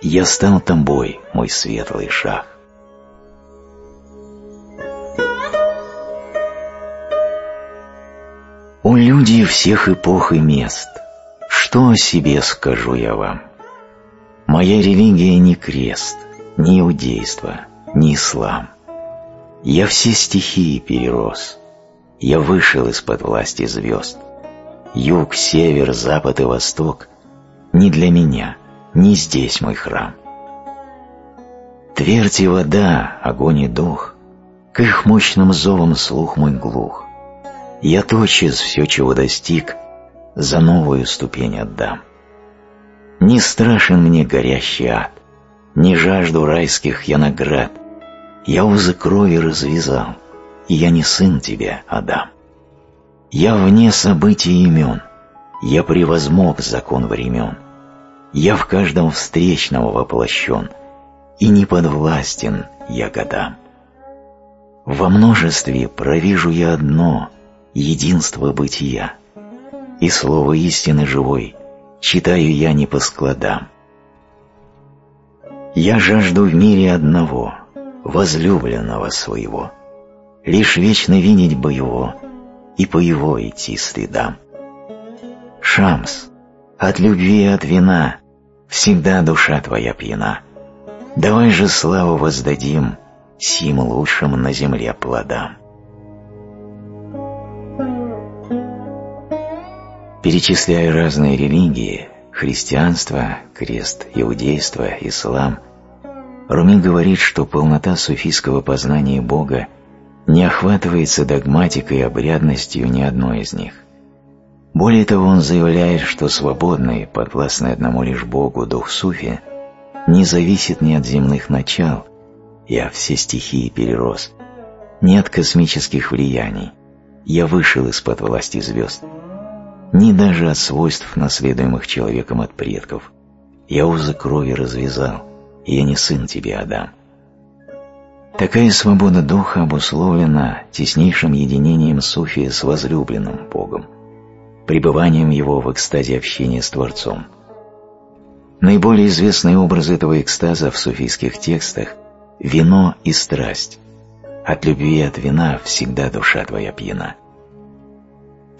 [SPEAKER 1] «Я стал тобой, мой светлый шах». О люди всех эпох и мест, что о себе скажу я вам? Моя религия не крест, не иудейство, не ислам. Я все стихии перерос, я вышел из-под власти звезд — юг, север, запад и восток не для меня, не здесь мой храм. Твердь и вода, огонь и дух, к их мощным зовам слух мой глух. Я тотчас все, чего достиг, за новую ступень отдам. Не страшен мне горящий ад, не жажду райских я наград, я узы крови развязал, и я не сын тебе, Адам. Я вне событий имен, я превозмог закон времен, я в каждом встречного воплощен, и не подвластен я годам. Во множестве провижу я одно — единство бытия, и слово истины живой читаю я не по складам. Я жажду в мире одного, возлюбленного своего, лишь вечно видеть бы его — и по его идти следам. Шамс, от любви и от вина всегда душа твоя пьяна. Давай же славу воздадим сим лучшим на земле плодам. Перечисляя разные религии – христианство, крест, иудейство, ислам – Руми говорит, что полнота суфийского познания Бога – не охватывается догматикой и обрядностью ни одной из них. Более того, он заявляет, что свободный, подвластный одному лишь Богу дух суфи не зависит ни от земных начал, я все стихии перерос, ни от космических влияний, я вышел из-под власти звезд, ни даже от свойств, наследуемых человеком от предков. Я узы крови развязал, и я не сын тебе, Адам. Такая свобода духа обусловлена теснейшим единением суфия с возлюбленным Богом, пребыванием его в экстазе общения с Творцом. Наиболее известный образ этого экстаза в суфийских текстах – вино и страсть. От любви и от вина всегда душа твоя пьяна.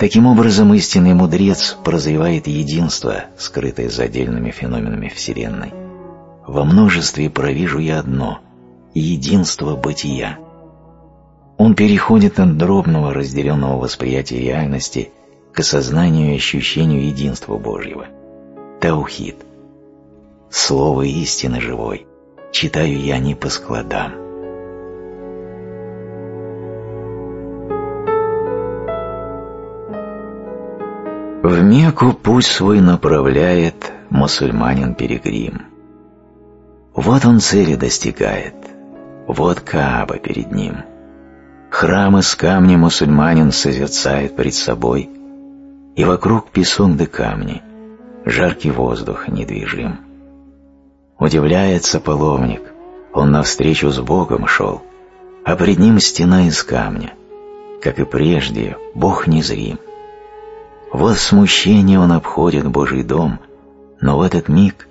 [SPEAKER 1] Таким образом, истинный мудрец прозревает единство, скрытое за отдельными феноменами Вселенной. Во множестве провижу я одно – единство бытия. Он переходит от дробного разделенного восприятия реальности к осознанию и ощущению единства Божьего. Таухид. Слово истины живой. Читаю я не по складам. В Мекку путь свой направляет мусульманин-перегрим. Вот он цели достигает, вот Кааба перед ним. Храм из камня мусульманин созерцает пред собой, и вокруг песок да камни, жаркий воздух недвижим. Удивляется паломник, он навстречу с Богом шел, а пред ним стена из камня, как и прежде, Бог незрим. Вот смущение он обходит Божий дом, но в этот миг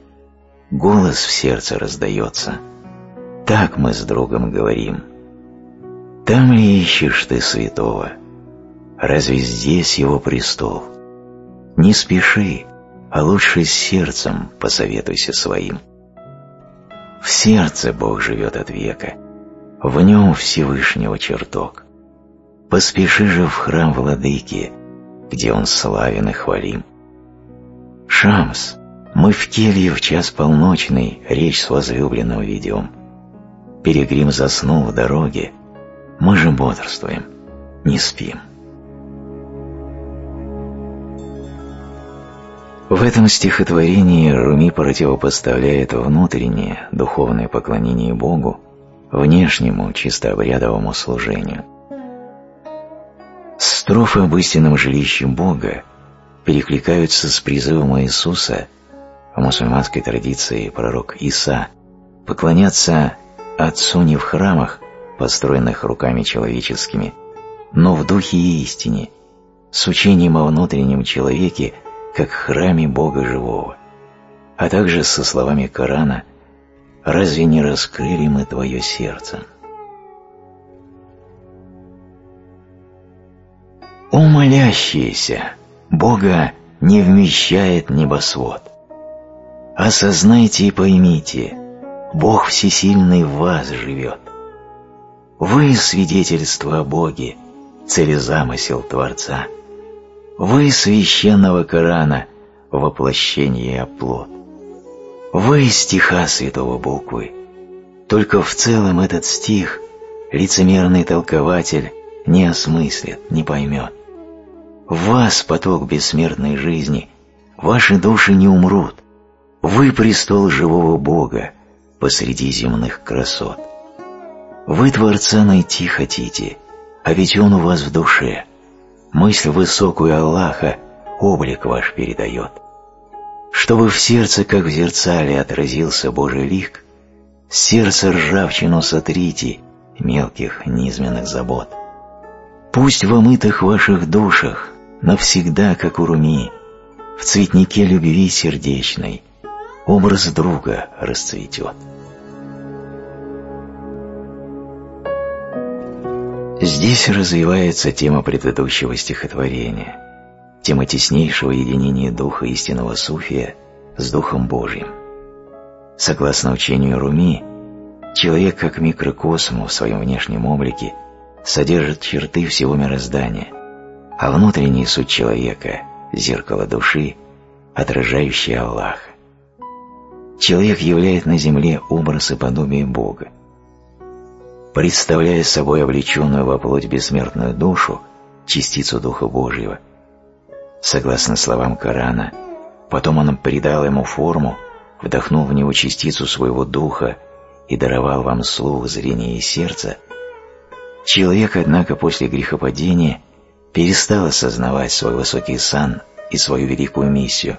[SPEAKER 1] голос в сердце раздается — так мы с другом говорим. Там ли ищешь ты святого? Разве здесь его престол? Не спеши, а лучше с сердцем посоветуйся своим. В сердце Бог живет от века, в нем Всевышнего чертог. Поспеши же в храм Владыки, где он славен и хвалим. Шамс, мы в келье в час полночный речь с возлюбленным ведем. Перегрим заснул в дороге, мы же бодрствуем, не спим. В этом стихотворении Руми противопоставляет внутреннее духовное поклонение Богу внешнему чисто обрядовому служению. Строфы об истинном жилище Бога перекликаются с призывом Иисуса в мусульманской традиции пророк Иса поклоняться Отцу не в храмах, построенных руками человеческими, но в духе и истине, с учением о внутреннем человеке – как храме Бога Живого, а также со словами Корана «Разве не раскрыли мы твое сердце?» Умолящиеся Бога не вмещает небосвод. Осознайте и поймите, Бог Всесильный в вас живет. Вы свидетельство о Боге, цели замысел Творца – вы священного Корана, воплощение и оплот. Вы стиха святого буквы. Только в целом этот стих лицемерный толкователь не осмыслит, не поймет. В вас поток бессмертной жизни, ваши души не умрут. Вы престол живого Бога посреди земных красот. Вы Творца найти хотите, а ведь Он у вас в душе – мысль высокую Аллаха облик ваш передает. Чтобы в сердце, как в зерцале, отразился Божий лик, сердце ржавчину сотрите мелких низменных забот. Пусть в омытых ваших душах навсегда, как у руми, в цветнике любви сердечной образ друга расцветет. Здесь развивается тема предыдущего стихотворения, тема теснейшего единения духа истинного суфия с Духом Божьим. Согласно учению Руми, человек как микрокосм в своем внешнем облике содержит черты всего мироздания, а внутренний суть человека – зеркало души, отражающее Аллаха. Человек являет на земле образ и подобие Бога, представляя собой облеченную во плоть бессмертную душу, частицу Духа Божьего. Согласно словам Корана, потом он придал ему форму, вдохнул в него частицу своего Духа и даровал вам слух, зрение и сердце, человек, однако, после грехопадения перестал осознавать свой высокий сан и свою великую миссию,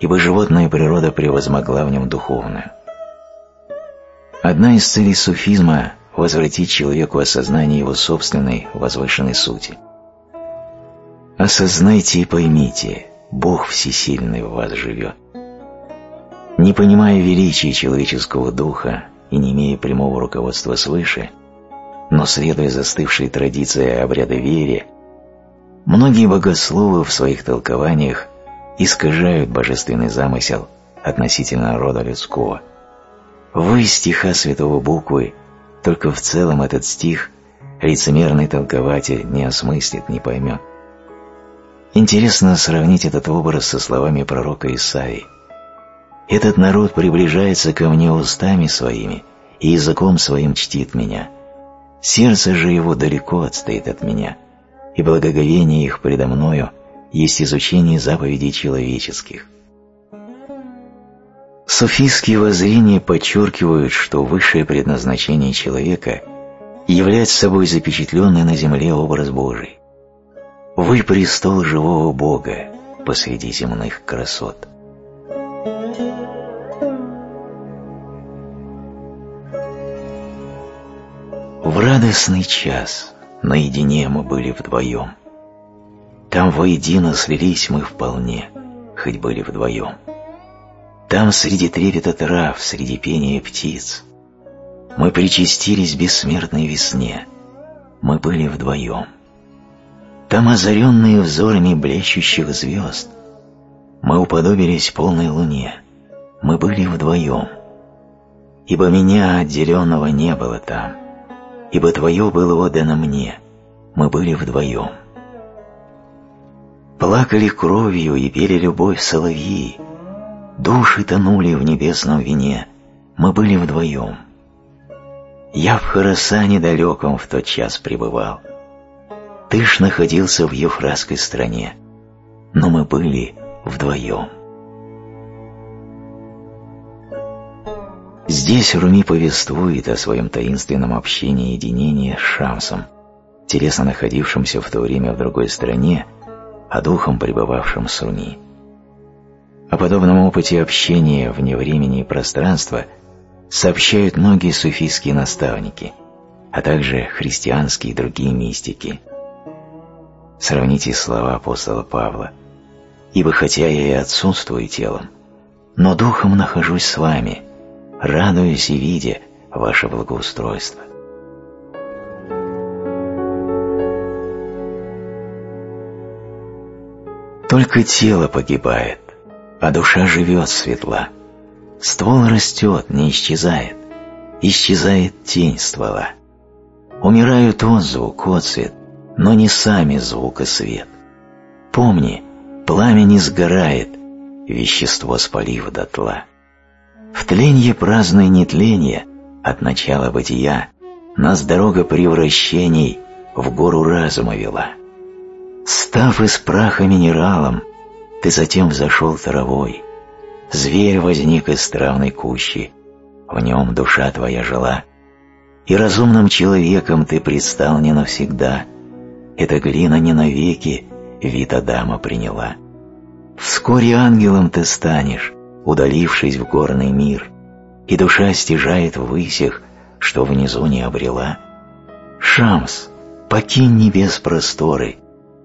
[SPEAKER 1] ибо животная природа превозмогла в нем духовную. Одна из целей суфизма возвратить человеку осознание его собственной возвышенной сути. Осознайте и поймите, Бог Всесильный в вас живет. Не понимая величия человеческого духа и не имея прямого руководства свыше, но следуя застывшей традиции обряда вере, многие богословы в своих толкованиях искажают божественный замысел относительно рода людского. Вы стиха святого буквы только в целом этот стих лицемерный толкователь не осмыслит, не поймет. Интересно сравнить этот образ со словами пророка Исаии. «Этот народ приближается ко мне устами своими, и языком своим чтит меня. Сердце же его далеко отстоит от меня, и благоговение их предо мною есть изучение заповедей человеческих. Суфийские воззрения подчеркивают, что высшее предназначение человека является собой запечатленный на земле образ Божий. Вы престол живого Бога посреди земных красот. В радостный час наедине мы были вдвоем. Там воедино слились мы вполне, хоть были вдвоем. Там среди трепета трав, среди пения птиц Мы причастились бессмертной весне, мы были вдвоем. Там, озаренные взорами блещущих звезд, мы уподобились полной луне, мы были вдвоем. Ибо меня отделенного не было там, ибо твое было отдано мне, мы были вдвоем. Плакали кровью и пели любовь соловьи, души тонули в небесном вине, мы были вдвоем. Я в Харасане далеком в тот час пребывал. Ты ж находился в Евфратской стране, но мы были вдвоем. Здесь Руми повествует о своем таинственном общении и единении с Шамсом, телесно находившимся в то время в другой стране, а духом пребывавшим с Руми. О подобном опыте общения вне времени и пространства – сообщают многие суфийские наставники, а также христианские и другие мистики. Сравните слова апостола Павла. «Ибо хотя я и отсутствую телом, но духом нахожусь с вами, радуясь и видя ваше благоустройство». Только тело погибает, а душа живет светла. Ствол растет, не исчезает. Исчезает тень ствола. Умирают отзвук, отцвет, но не сами звук и свет. Помни, пламя не сгорает, вещество спалив дотла. В тленье праздное нетление от начала бытия нас дорога превращений в гору разума вела. Став из праха минералом, ты затем взошел травой, Зверь возник из травной кущи, в нем душа твоя жила, и разумным человеком ты предстал не навсегда. Эта глина не навеки вид Адама приняла. Вскоре ангелом ты станешь, удалившись в горный мир, и душа стяжает в высях, что внизу не обрела. Шамс, покинь небес просторы,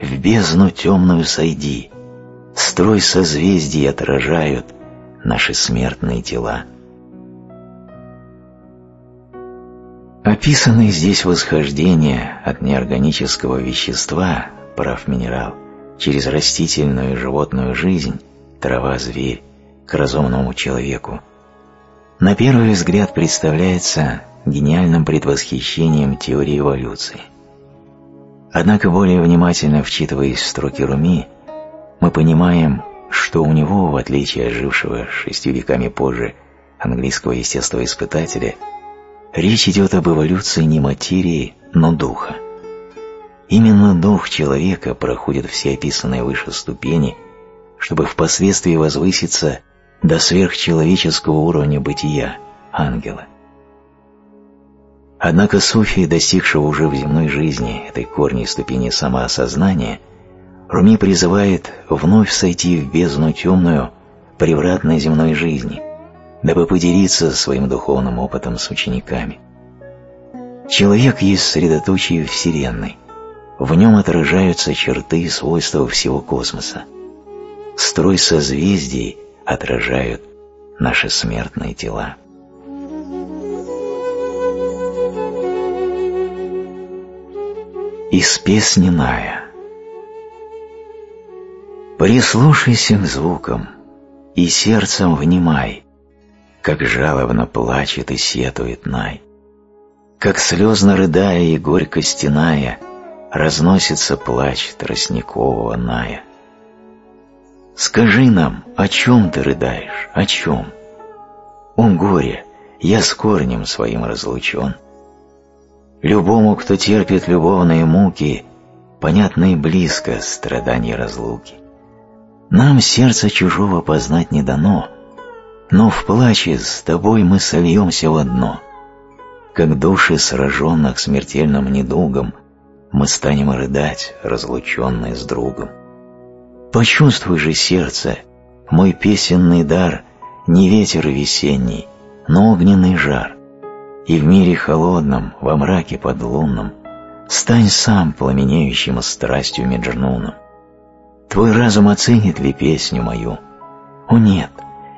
[SPEAKER 1] в бездну темную сойди, строй созвездий отражают — наши смертные тела. Описанное здесь восхождение от неорганического вещества, прав минерал, через растительную и животную жизнь, трава-зверь, к разумному человеку, на первый взгляд представляется гениальным предвосхищением теории эволюции. Однако более внимательно вчитываясь в строки Руми, мы понимаем, что у него, в отличие от жившего шестью веками позже английского естествоиспытателя, речь идет об эволюции не материи, но духа. Именно дух человека проходит все описанные выше ступени, чтобы впоследствии возвыситься до сверхчеловеческого уровня бытия, ангела. Однако София, достигшего уже в земной жизни этой корней ступени самоосознания, Руми призывает вновь сойти в бездну темную, превратной земной жизни, дабы поделиться своим духовным опытом с учениками. Человек есть средоточие Вселенной, в нем отражаются черты и свойства всего космоса. Строй созвездий отражают наши смертные тела. Из песни Ная Прислушайся к звукам и сердцем внимай, как жалобно плачет и сетует Най, как слезно рыдая и горько стеная разносится плач тростникового Ная. Скажи нам, о чем ты рыдаешь, о чем? О горе, я с корнем своим разлучен. Любому, кто терпит любовные муки, понятно и близко страдания разлуки. Нам сердце чужого познать не дано, но в плаче с тобой мы сольемся в одно. Как души сраженных смертельным недугом, мы станем рыдать, разлученные с другом. Почувствуй же сердце, мой песенный дар не ветер весенний, но огненный жар. И в мире холодном, во мраке подлунном, стань сам пламенеющим страстью Меджнуном. Твой разум оценит ли песню мою? О нет,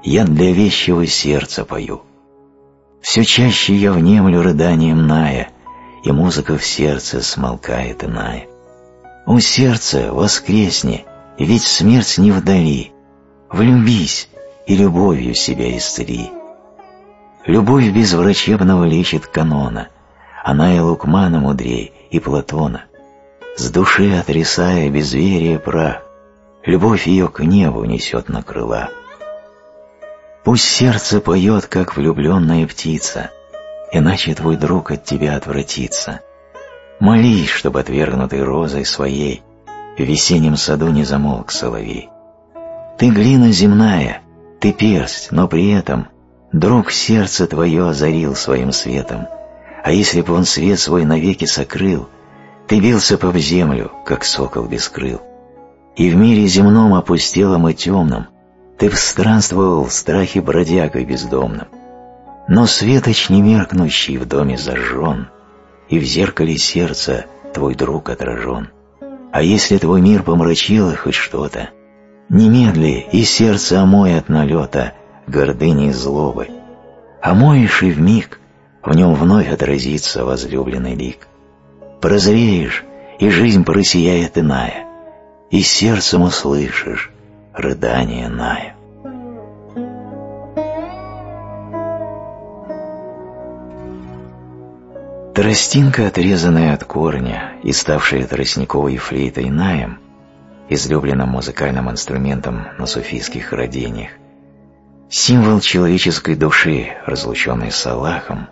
[SPEAKER 1] я для вещего сердца пою. Все чаще я внемлю рыданием Ная, и музыка в сердце смолкает иная. О сердце, воскресни, ведь смерть не вдали, влюбись и любовью себя исцели. Любовь без врачебного лечит канона, она и Лукмана мудрей, и Платона. С души отрисая безверие прах, любовь ее к небу несет на крыла. Пусть сердце поет, как влюбленная птица, иначе твой друг от тебя отвратится. Молись, чтобы отвергнутой розой своей в весеннем саду не замолк соловей. Ты глина земная, ты персть, но при этом друг сердце твое озарил своим светом, а если бы он свет свой навеки сокрыл, ты бился по в землю, как сокол без крыл. И в мире земном опустелом и темном ты встранствовал в страхе бродягой бездомным. Но светоч немеркнущий в доме зажжен, и в зеркале сердца твой друг отражен. А если твой мир помрачило хоть что-то, немедли и сердце омой от налета гордыни и злобы. Омоешь и вмиг в нем вновь отразится возлюбленный лик. Прозреешь, и жизнь просияет иная, и сердцем услышишь рыдание Ная. Тростинка, отрезанная от корня и ставшая тростниковой флейтой Наем, излюбленным музыкальным инструментом на суфийских родениях, символ человеческой души, разлученной с Аллахом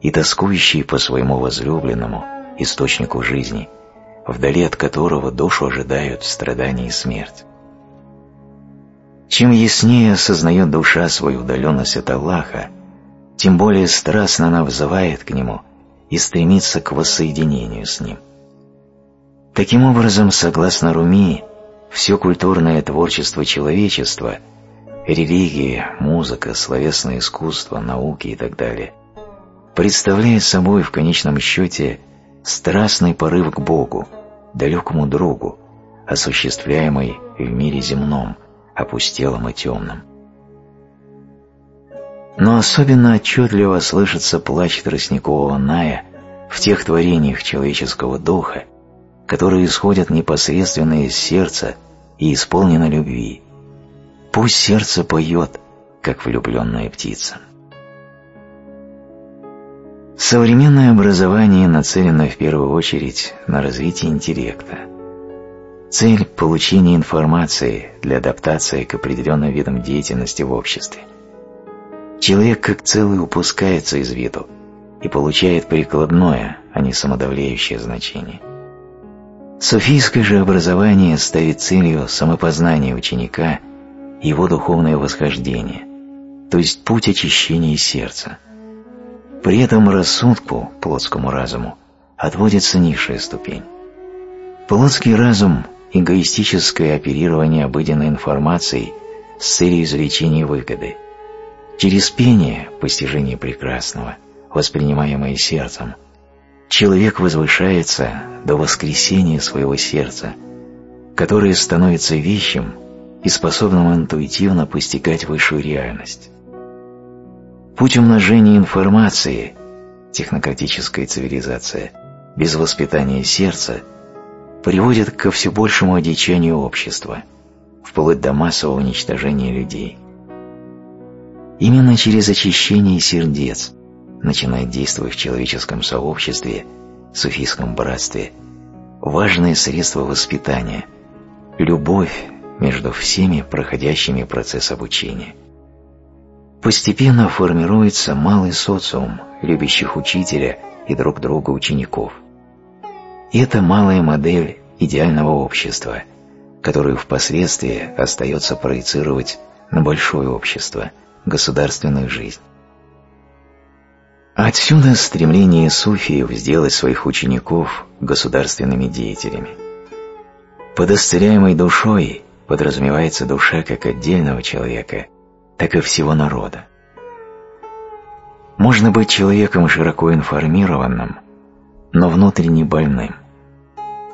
[SPEAKER 1] и тоскующий по своему возлюбленному, источнику жизни, вдали от которого душу ожидают страдания и смерть. Чем яснее осознает душа свою удаленность от Аллаха, тем более страстно она взывает к Нему и стремится к воссоединению с Ним. Таким образом, согласно Руми, все культурное творчество человечества – религия, музыка, словесное искусство, науки и так далее – представляет собой в конечном счете страстный порыв к Богу, далекому другу, осуществляемый в мире земном, опустелым и темным. Но особенно отчетливо слышится плач тростникового Ная в тех творениях человеческого духа, которые исходят непосредственно из сердца и исполнены любви. Пусть сердце поет, как влюбленная птица. Современное образование нацелено в первую очередь на развитие интеллекта – Цель – получение информации для адаптации к определенным видам деятельности в обществе. Человек как целый упускается из виду и получает прикладное, а не самодавляющее значение. Суфийское же образование ставит целью самопознание ученика его духовное восхождение, то есть путь очищения сердца. При этом рассудку, плотскому разуму, отводится низшая ступень. Плотский разум эгоистическое оперирование обыденной информацией с целью извлечения выгоды. Через пение, постижение прекрасного, воспринимаемое сердцем, человек возвышается до воскресения своего сердца, которое становится вещим и способным интуитивно постигать высшую реальность. Путь умножения информации, технократическая цивилизация, без воспитания сердца – приводит ко все большему одичанию общества, вплоть до массового уничтожения людей. Именно через очищение сердец начинает действовать в человеческом сообществе, суфийском братстве, важное средство воспитания – любовь между всеми проходящими процесс обучения. Постепенно формируется малый социум любящих учителя и друг друга учеников. И это малая модель идеального общества, которую впоследствии остается проецировать на большое общество, государственную жизнь. Отсюда стремление суфиев сделать своих учеников государственными деятелями. Под исцеляемой душой подразумевается душа как отдельного человека, так и всего народа. Можно быть человеком широко информированным, но внутренне больным.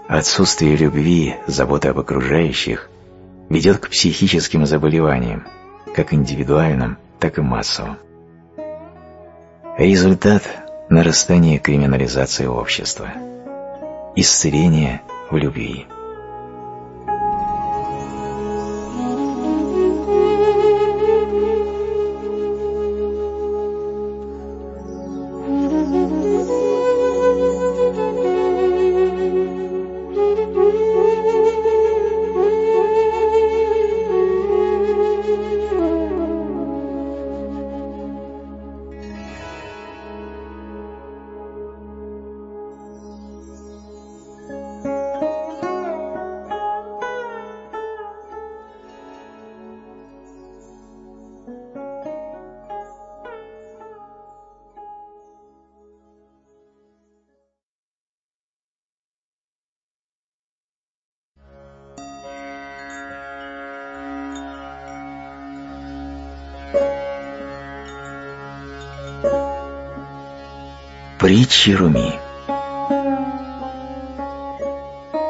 [SPEAKER 1] Отсутствие любви, заботы об окружающих ведет к психическим заболеваниям, как индивидуальным, так и массовым. Результат нарастание криминализации общества, исцеление в любви. Притчи Руми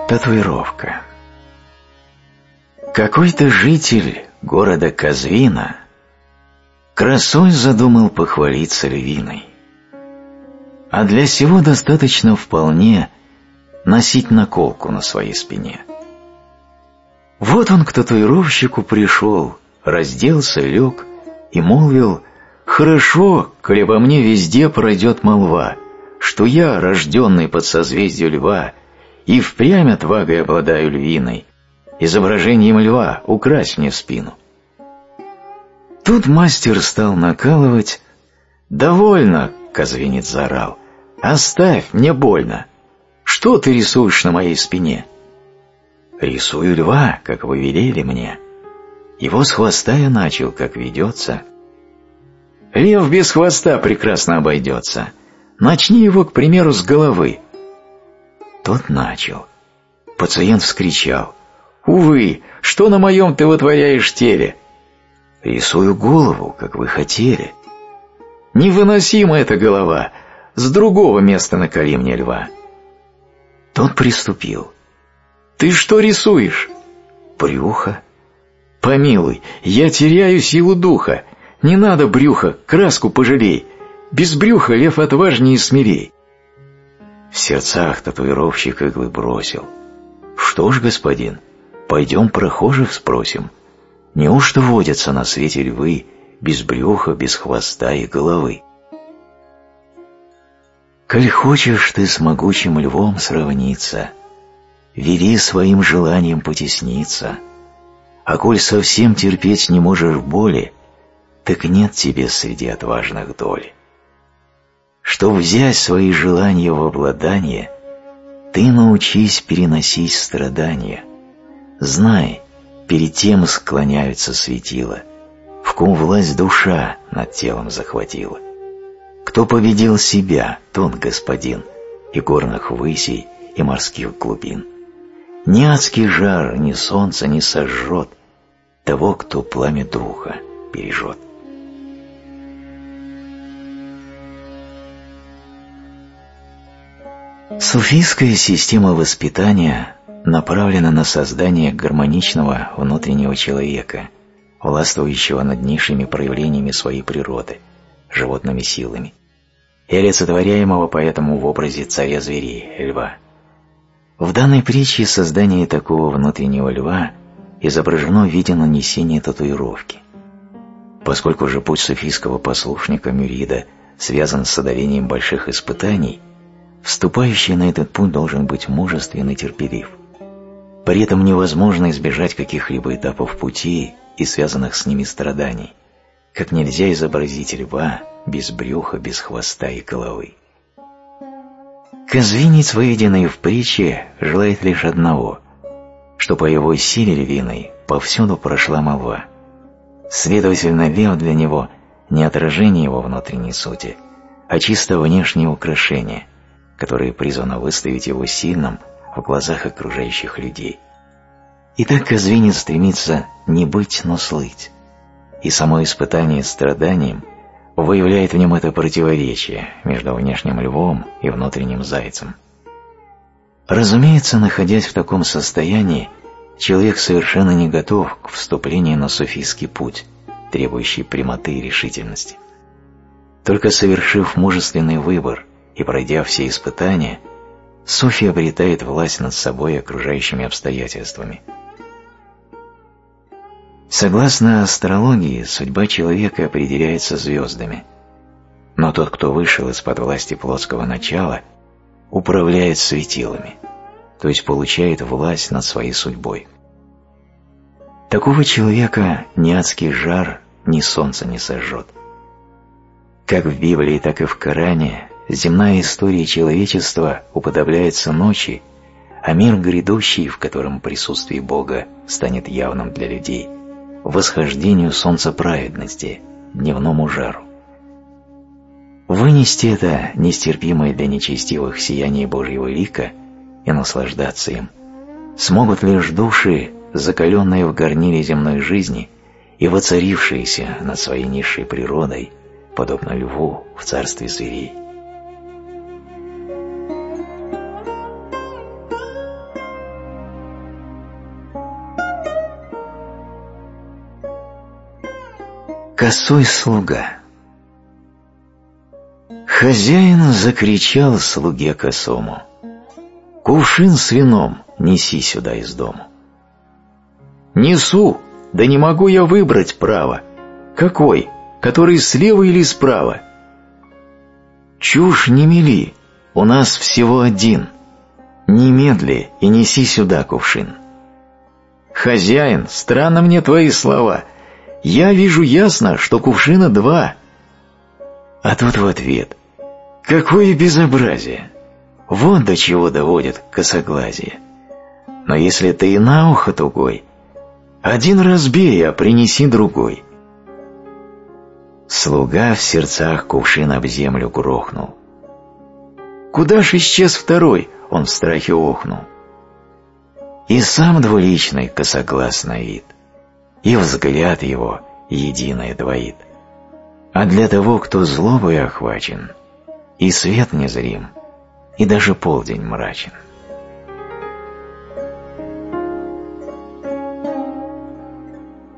[SPEAKER 1] Татуировка Какой-то житель города Казвина красой задумал похвалиться львиной. А для сего достаточно вполне носить наколку на своей спине. Вот он к татуировщику пришел, разделся, лег и молвил «Хорошо, коли во мне везде пройдет молва, что я, рожденный под созвездию льва, и впрямь отвагой обладаю львиной, изображением льва украсть мне спину». Тут мастер стал накалывать. «Довольно!» — Козвинец заорал. «Оставь, мне больно! Что ты рисуешь на моей спине?» «Рисую льва, как вы велели мне. Его с хвоста я начал, как ведется». Лев без хвоста прекрасно обойдется. Начни его, к примеру, с головы. Тот начал. Пациент вскричал. «Увы, что на моем ты вытворяешь теле?» «Рисую голову, как вы хотели». «Невыносима эта голова! С другого места наколи мне льва». Тот приступил. «Ты что рисуешь?» «Брюхо». «Помилуй, я теряю силу духа. Не надо брюха, краску пожалей. Без брюха лев отважнее и смелей. В сердцах татуировщик иглы бросил. Что ж, господин, пойдем прохожих спросим. Неужто водятся на свете львы без брюха, без хвоста и головы? Коль хочешь ты с могучим львом сравниться, Вели своим желанием потесниться, А коль совсем терпеть не можешь боли, так нет тебе среди отважных доли. Чтоб взять свои желания в обладание, ты научись переносить страдания. Знай, перед тем склоняются светила, в ком власть душа над телом захватила. Кто победил себя, тот господин, и горных высей, и морских глубин. Ни адский жар, ни солнце не сожжет того, кто пламя духа бережет. Суфийская система воспитания направлена на создание гармоничного внутреннего человека, властвующего над низшими проявлениями своей природы, животными силами, и олицетворяемого поэтому в образе царя зверей, льва. В данной притче создание такого внутреннего льва изображено в виде нанесения татуировки. Поскольку же путь суфийского послушника Мюрида связан с одолением больших испытаний – Вступающий на этот путь должен быть мужествен и терпелив. При этом невозможно избежать каких-либо этапов пути и связанных с ними страданий, как нельзя изобразить льва без брюха, без хвоста и головы. Казвинец, выведенный в притче, желает лишь одного, что по его силе львиной повсюду прошла молва. Следовательно, лев для него не отражение его внутренней сути, а чисто внешнее украшение – которое призвано выставить его сильным в глазах окружающих людей. И так Казвинец стремится не быть, но слыть. И само испытание страданием выявляет в нем это противоречие между внешним львом и внутренним зайцем. Разумеется, находясь в таком состоянии, человек совершенно не готов к вступлению на суфийский путь, требующий прямоты и решительности. Только совершив мужественный выбор – и пройдя все испытания, София обретает власть над собой и окружающими обстоятельствами. Согласно астрологии, судьба человека определяется звездами, но тот, кто вышел из-под власти плотского начала, управляет светилами, то есть получает власть над своей судьбой. Такого человека ни адский жар, ни солнце не сожжет. Как в Библии, так и в Коране земная история человечества уподобляется ночи, а мир грядущий, в котором присутствие Бога станет явным для людей, восхождению солнца праведности, дневному жару. Вынести это нестерпимое для нечестивых сияние Божьего лика и наслаждаться им смогут лишь души, закаленные в горниле земной жизни и воцарившиеся над своей низшей природой, подобно льву в царстве зверей. Косой слуга Хозяин закричал слуге косому «Кувшин с вином неси сюда из дому». «Несу, да не могу я выбрать право. Какой, который слева или справа?» «Чушь не мели, у нас всего один. Немедли и неси сюда кувшин». «Хозяин, странно мне твои слова», я вижу ясно, что кувшина два. А тут в ответ. Какое безобразие! Вот до чего доводит косоглазие. Но если ты и на ухо тугой, один разбей, а принеси другой. Слуга в сердцах кувшин об землю грохнул. Куда ж исчез второй? Он в страхе охнул. И сам двуличный косогласный вид — и взгляд его единое двоит. А для того, кто злобой охвачен, и свет незрим, и даже полдень мрачен.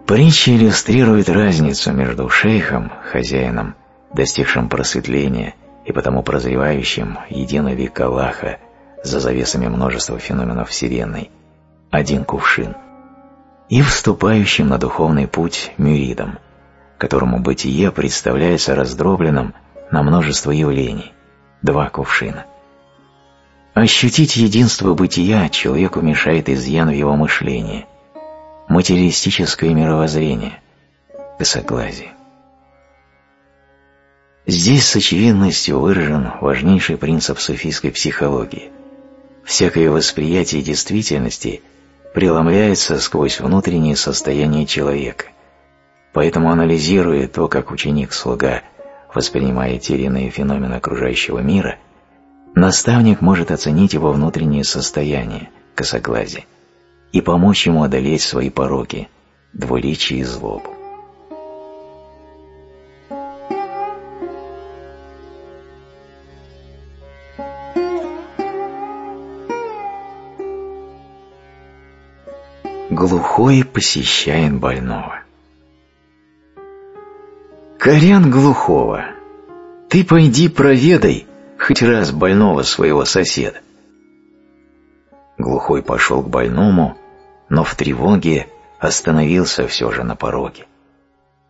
[SPEAKER 1] Притча иллюстрирует разницу между шейхом, хозяином, достигшим просветления и потому прозревающим единый век Аллаха за завесами множества феноменов Вселенной, один кувшин – и вступающим на духовный путь мюридом, которому бытие представляется раздробленным на множество явлений, два кувшина. Ощутить единство бытия человеку мешает изъян в его мышлении, материалистическое мировоззрение, косоглазие. Здесь с очевидностью выражен важнейший принцип суфийской психологии. Всякое восприятие действительности преломляется сквозь внутреннее состояние человека. Поэтому анализируя то, как ученик-слуга воспринимает те или иные феномены окружающего мира, наставник может оценить его внутреннее состояние, косоглазие, и помочь ему одолеть свои пороки, двуличие и злобу. Глухой посещает больного. Корян глухого, ты пойди проведай хоть раз больного своего соседа. Глухой пошел к больному, но в тревоге остановился все же на пороге.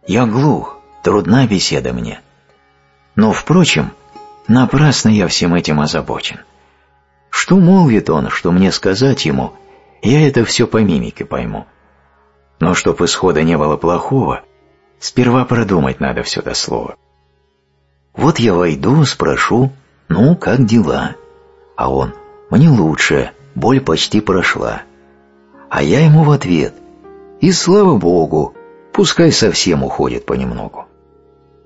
[SPEAKER 1] Я глух, трудна беседа мне. Но, впрочем, напрасно я всем этим озабочен. Что молвит он, что мне сказать ему — я это все по мимике пойму. Но чтоб исхода не было плохого, сперва продумать надо все до слова. Вот я войду, спрошу, ну, как дела? А он, мне лучше, боль почти прошла. А я ему в ответ, и слава богу, пускай совсем уходит понемногу.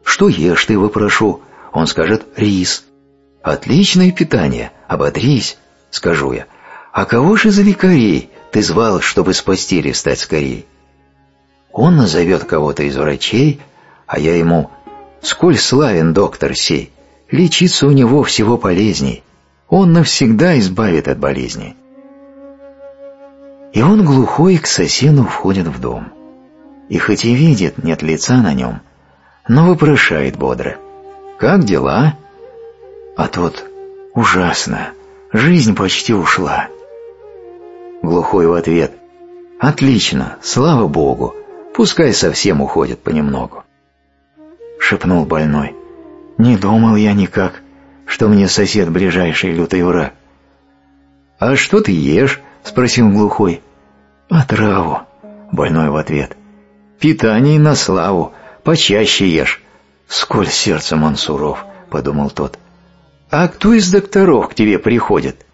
[SPEAKER 1] Что ешь ты, вопрошу? Он скажет, рис. Отличное питание, оботрись, скажу я. «А кого же из лекарей ты звал, чтобы с постели встать скорей?» Он назовет кого-то из врачей, а я ему «Сколь славен доктор сей, лечиться у него всего полезней, он навсегда избавит от болезни». И он глухой к соседу входит в дом. И хоть и видит, нет лица на нем, но вопрошает бодро. «Как дела?» А тот Ужасно. Жизнь почти ушла. Глухой в ответ. Отлично, слава Богу. Пускай совсем уходит понемногу. Шепнул больной. Не думал я никак, что мне сосед ближайший лютый враг. «А что ты ешь?» — спросил глухой. «Отраву», — больной в ответ. «Питание на славу, почаще ешь». «Сколь сердцем он суров», — подумал тот. «А кто из докторов к тебе приходит?»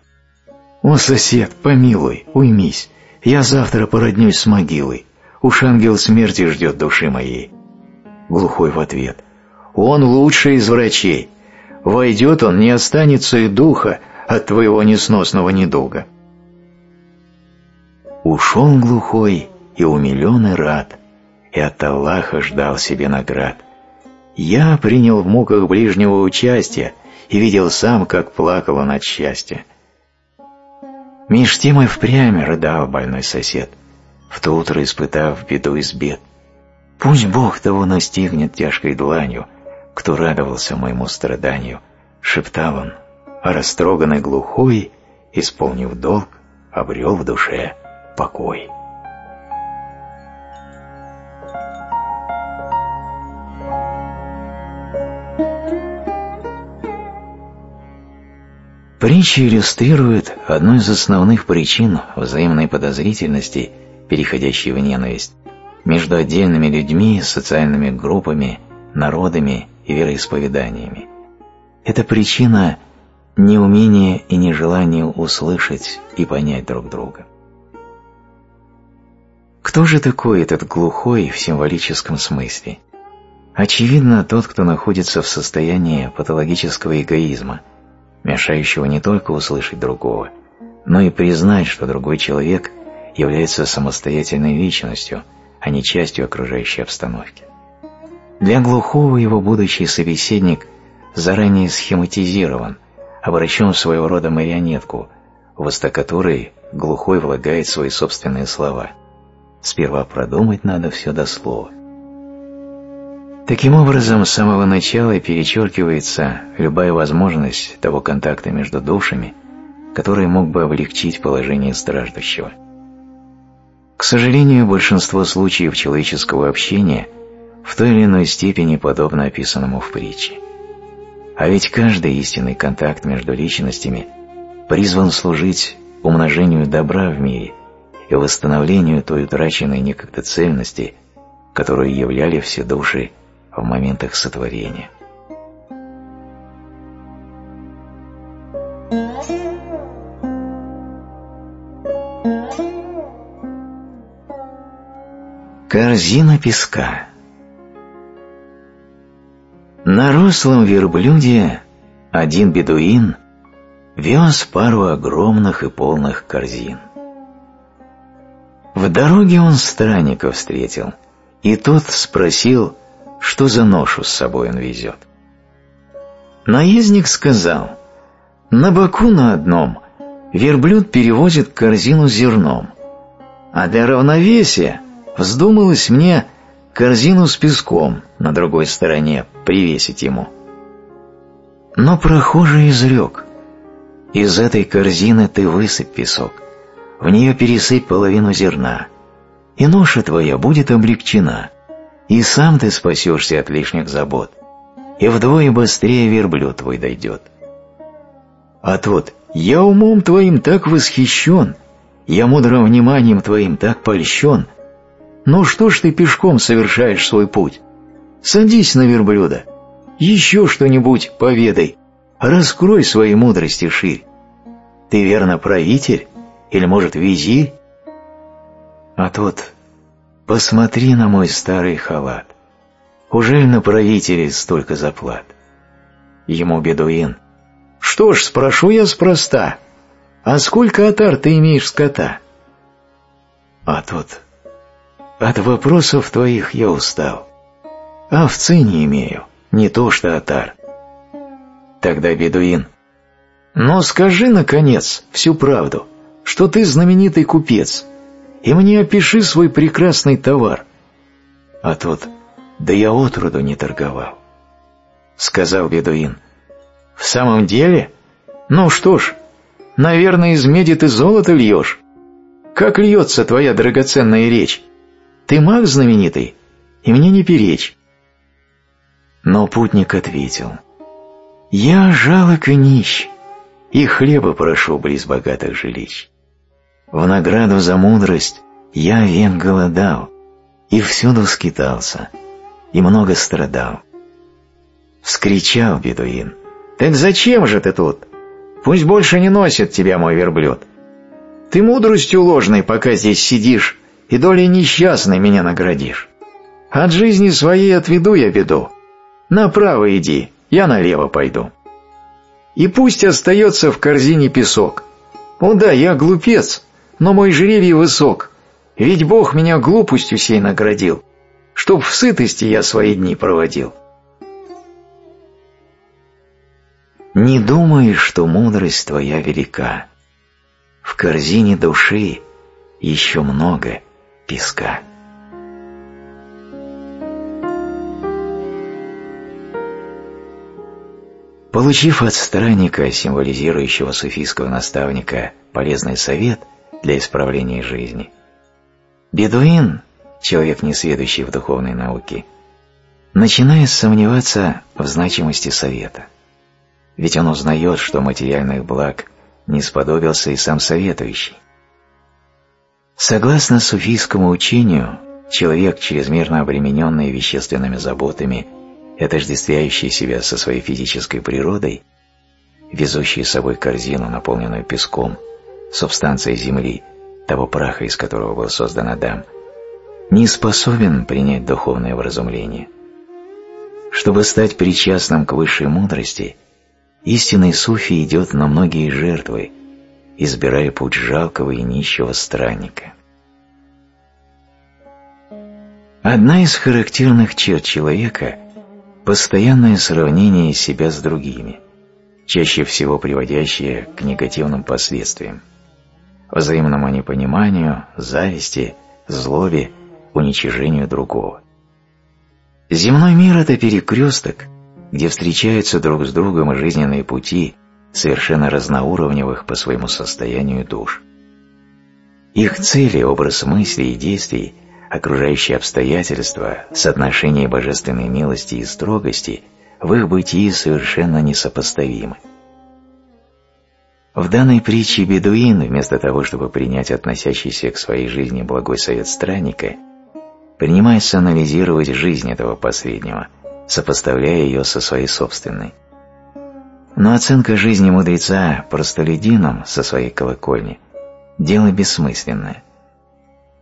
[SPEAKER 1] «О, сосед, помилуй, уймись, я завтра породнюсь с могилой, уж ангел смерти ждет души моей». Глухой в ответ. «Он лучший из врачей. Войдет он, не останется и духа от твоего несносного недуга». Ушел глухой и умилен и рад, и от Аллаха ждал себе наград. Я принял в муках ближнего участия и видел сам, как плакал он от счастья. Меж тем и впрямь рыдал больной сосед, в то утро испытав беду из бед. Пусть Бог того настигнет тяжкой дланью, кто радовался моему страданию, шептал он, а растроганный глухой, исполнив долг, обрел в душе покой. Притча иллюстрирует одну из основных причин взаимной подозрительности, переходящей в ненависть, между отдельными людьми, социальными группами, народами и вероисповеданиями. Это причина неумения и нежелания услышать и понять друг друга. Кто же такой этот глухой в символическом смысле? Очевидно, тот, кто находится в состоянии патологического эгоизма – мешающего не только услышать другого, но и признать, что другой человек является самостоятельной личностью, а не частью окружающей обстановки. Для глухого его будущий собеседник заранее схематизирован, обращен в своего рода марионетку, вместо которой глухой влагает свои собственные слова. Сперва продумать надо все до слова. Таким образом, с самого начала перечеркивается любая возможность того контакта между душами, который мог бы облегчить положение страждущего. К сожалению, большинство случаев человеческого общения в той или иной степени подобно описанному в притче. А ведь каждый истинный контакт между личностями призван служить умножению добра в мире и восстановлению той утраченной некогда цельности, которую являли все души в моментах сотворения. Корзина песка На рослом верблюде один бедуин вез пару огромных и полных корзин. В дороге он странника встретил, и тот спросил, что за ношу с собой он везет. Наездник сказал, на боку на одном верблюд перевозит корзину зерном, а для равновесия вздумалось мне корзину с песком на другой стороне привесить ему. Но прохожий изрек, из этой корзины ты высыпь песок, в нее пересыпь половину зерна, и ноша твоя будет облегчена и сам ты спасешься от лишних забот, и вдвое быстрее верблюд твой дойдет. А тот, я умом твоим так восхищен, я мудрым вниманием твоим так польщен, ну что ж ты пешком совершаешь свой путь? Садись на верблюда, еще что-нибудь поведай, раскрой свои мудрости ширь. Ты верно правитель или, может, визирь? А тот Посмотри на мой старый халат. Ужель на правителе столько заплат? Ему бедуин. Что ж, спрошу я спроста. А сколько отар ты имеешь скота? А тот. От вопросов твоих я устал. Овцы не имею, не то что отар. Тогда бедуин. Но скажи, наконец, всю правду, что ты знаменитый купец, и мне опиши свой прекрасный товар. А тот, да я отроду не торговал. Сказал бедуин, в самом деле,
[SPEAKER 2] Ну что ж, наверное, из меди ты золото льешь. Как льется твоя драгоценная речь? Ты маг знаменитый, и мне не перечь. Но путник ответил, «Я жалок и нищ, и хлеба прошу близ богатых жилищ. В награду за мудрость я вен голодал, и всюду скитался, и много страдал. Вскричал бедуин, «Так зачем же ты тут? Пусть больше не носит тебя мой верблюд. Ты мудростью ложной, пока здесь сидишь, и долей несчастной меня наградишь. От жизни своей отведу я беду. Направо иди, я налево пойду. И пусть остается в корзине песок. О да, я глупец, но мой жребий высок, ведь Бог меня глупостью сей наградил, чтоб в сытости я свои дни проводил.
[SPEAKER 1] Не думай, что мудрость твоя велика. В корзине души еще много песка. Получив от странника, символизирующего суфийского наставника, полезный совет для исправления жизни, бедуин, человек несведущий в духовной науке, начинает сомневаться в значимости совета. Ведь он узнает, что материальных благ не сподобился и сам советующий. Согласно суфийскому учению, человек, чрезмерно обремененный вещественными заботами отождествляющий себя со своей физической природой, везущий с собой корзину, наполненную песком, субстанцией земли, того праха, из которого был создан Адам, не способен принять духовное вразумление. Чтобы стать причастным к высшей мудрости, истинный суфи идет на многие жертвы, избирая путь жалкого и нищего странника. Одна из характерных черт человека – Постоянное сравнение себя с другими, чаще всего приводящее к негативным последствиям, взаимному непониманию, зависти, злобе, уничижению другого. Земной мир – это перекресток, где встречаются друг с другом жизненные пути совершенно разноуровневых по своему состоянию душ. Их цели, образ мыслей и действий – окружающие обстоятельства, соотношение божественной милости и строгости в их бытии совершенно несопоставимы. В данной притче бедуин, вместо того, чтобы принять относящийся к своей жизни благой совет странника, принимается анализировать жизнь этого последнего, сопоставляя ее со своей собственной. Но оценка жизни мудреца простолюдином со своей колокольни – дело бессмысленное –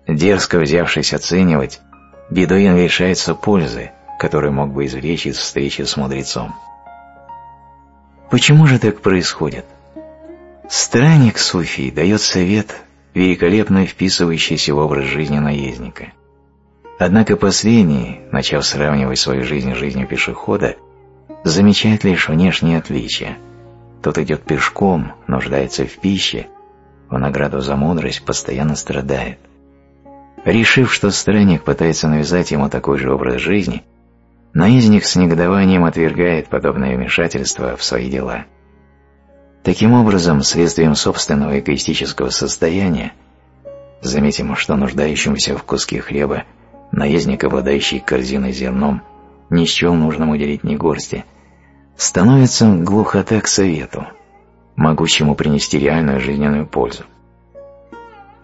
[SPEAKER 1] Дерзко взявшись оценивать, бедуин лишается пользы, которую мог бы извлечь из встречи с мудрецом. Почему же так происходит? Странник суфий дает совет, великолепно вписывающийся в образ жизни наездника. Однако последний, начав сравнивать свою жизнь с жизнью пешехода, замечает лишь внешние отличия. Тот идет пешком, нуждается в пище, в награду за мудрость постоянно страдает. Решив, что странник пытается навязать ему такой же образ жизни, наездник с негодованием отвергает подобное вмешательство в свои дела. Таким образом, следствием собственного эгоистического состояния, заметим, что нуждающемуся в куске хлеба наездник, обладающий корзиной зерном, ни с чем нужным уделить ни горсти, становится глухота к совету, могущему принести реальную жизненную пользу.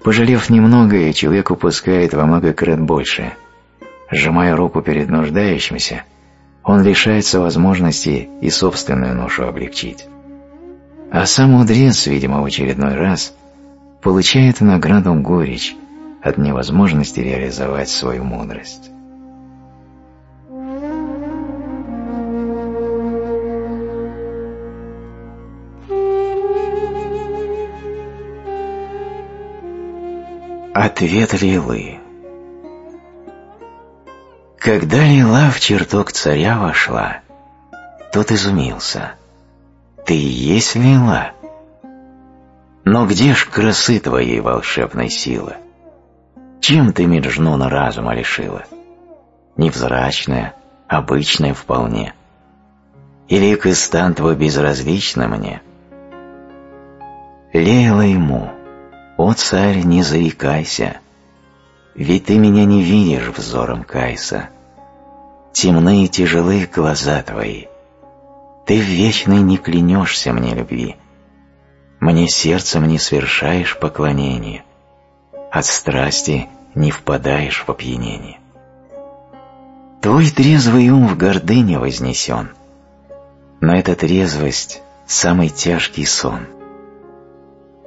[SPEAKER 1] Пожалев немногое, человек упускает во много крат больше. Сжимая руку перед нуждающимся, он лишается возможности и собственную ношу облегчить. А сам мудрец, видимо, в очередной раз, получает награду горечь от невозможности реализовать свою мудрость. Ответ Лилы Когда Лила в чертог царя вошла, тот изумился. «Ты и есть Лила?» «Но где ж красы твоей волшебной силы? Чем ты Меджнуна разума лишила? Невзрачная, обычная вполне. Или Кыстан твой безразлична мне? Леяла ему, «О, царь, не зарекайся, ведь ты меня не видишь взором Кайса. Темны и тяжелы глаза твои, ты в вечной не клянешься мне любви, мне сердцем не совершаешь поклонение, от страсти не впадаешь в опьянение. Твой трезвый ум в гордыне вознесен, но эта трезвость — самый тяжкий сон.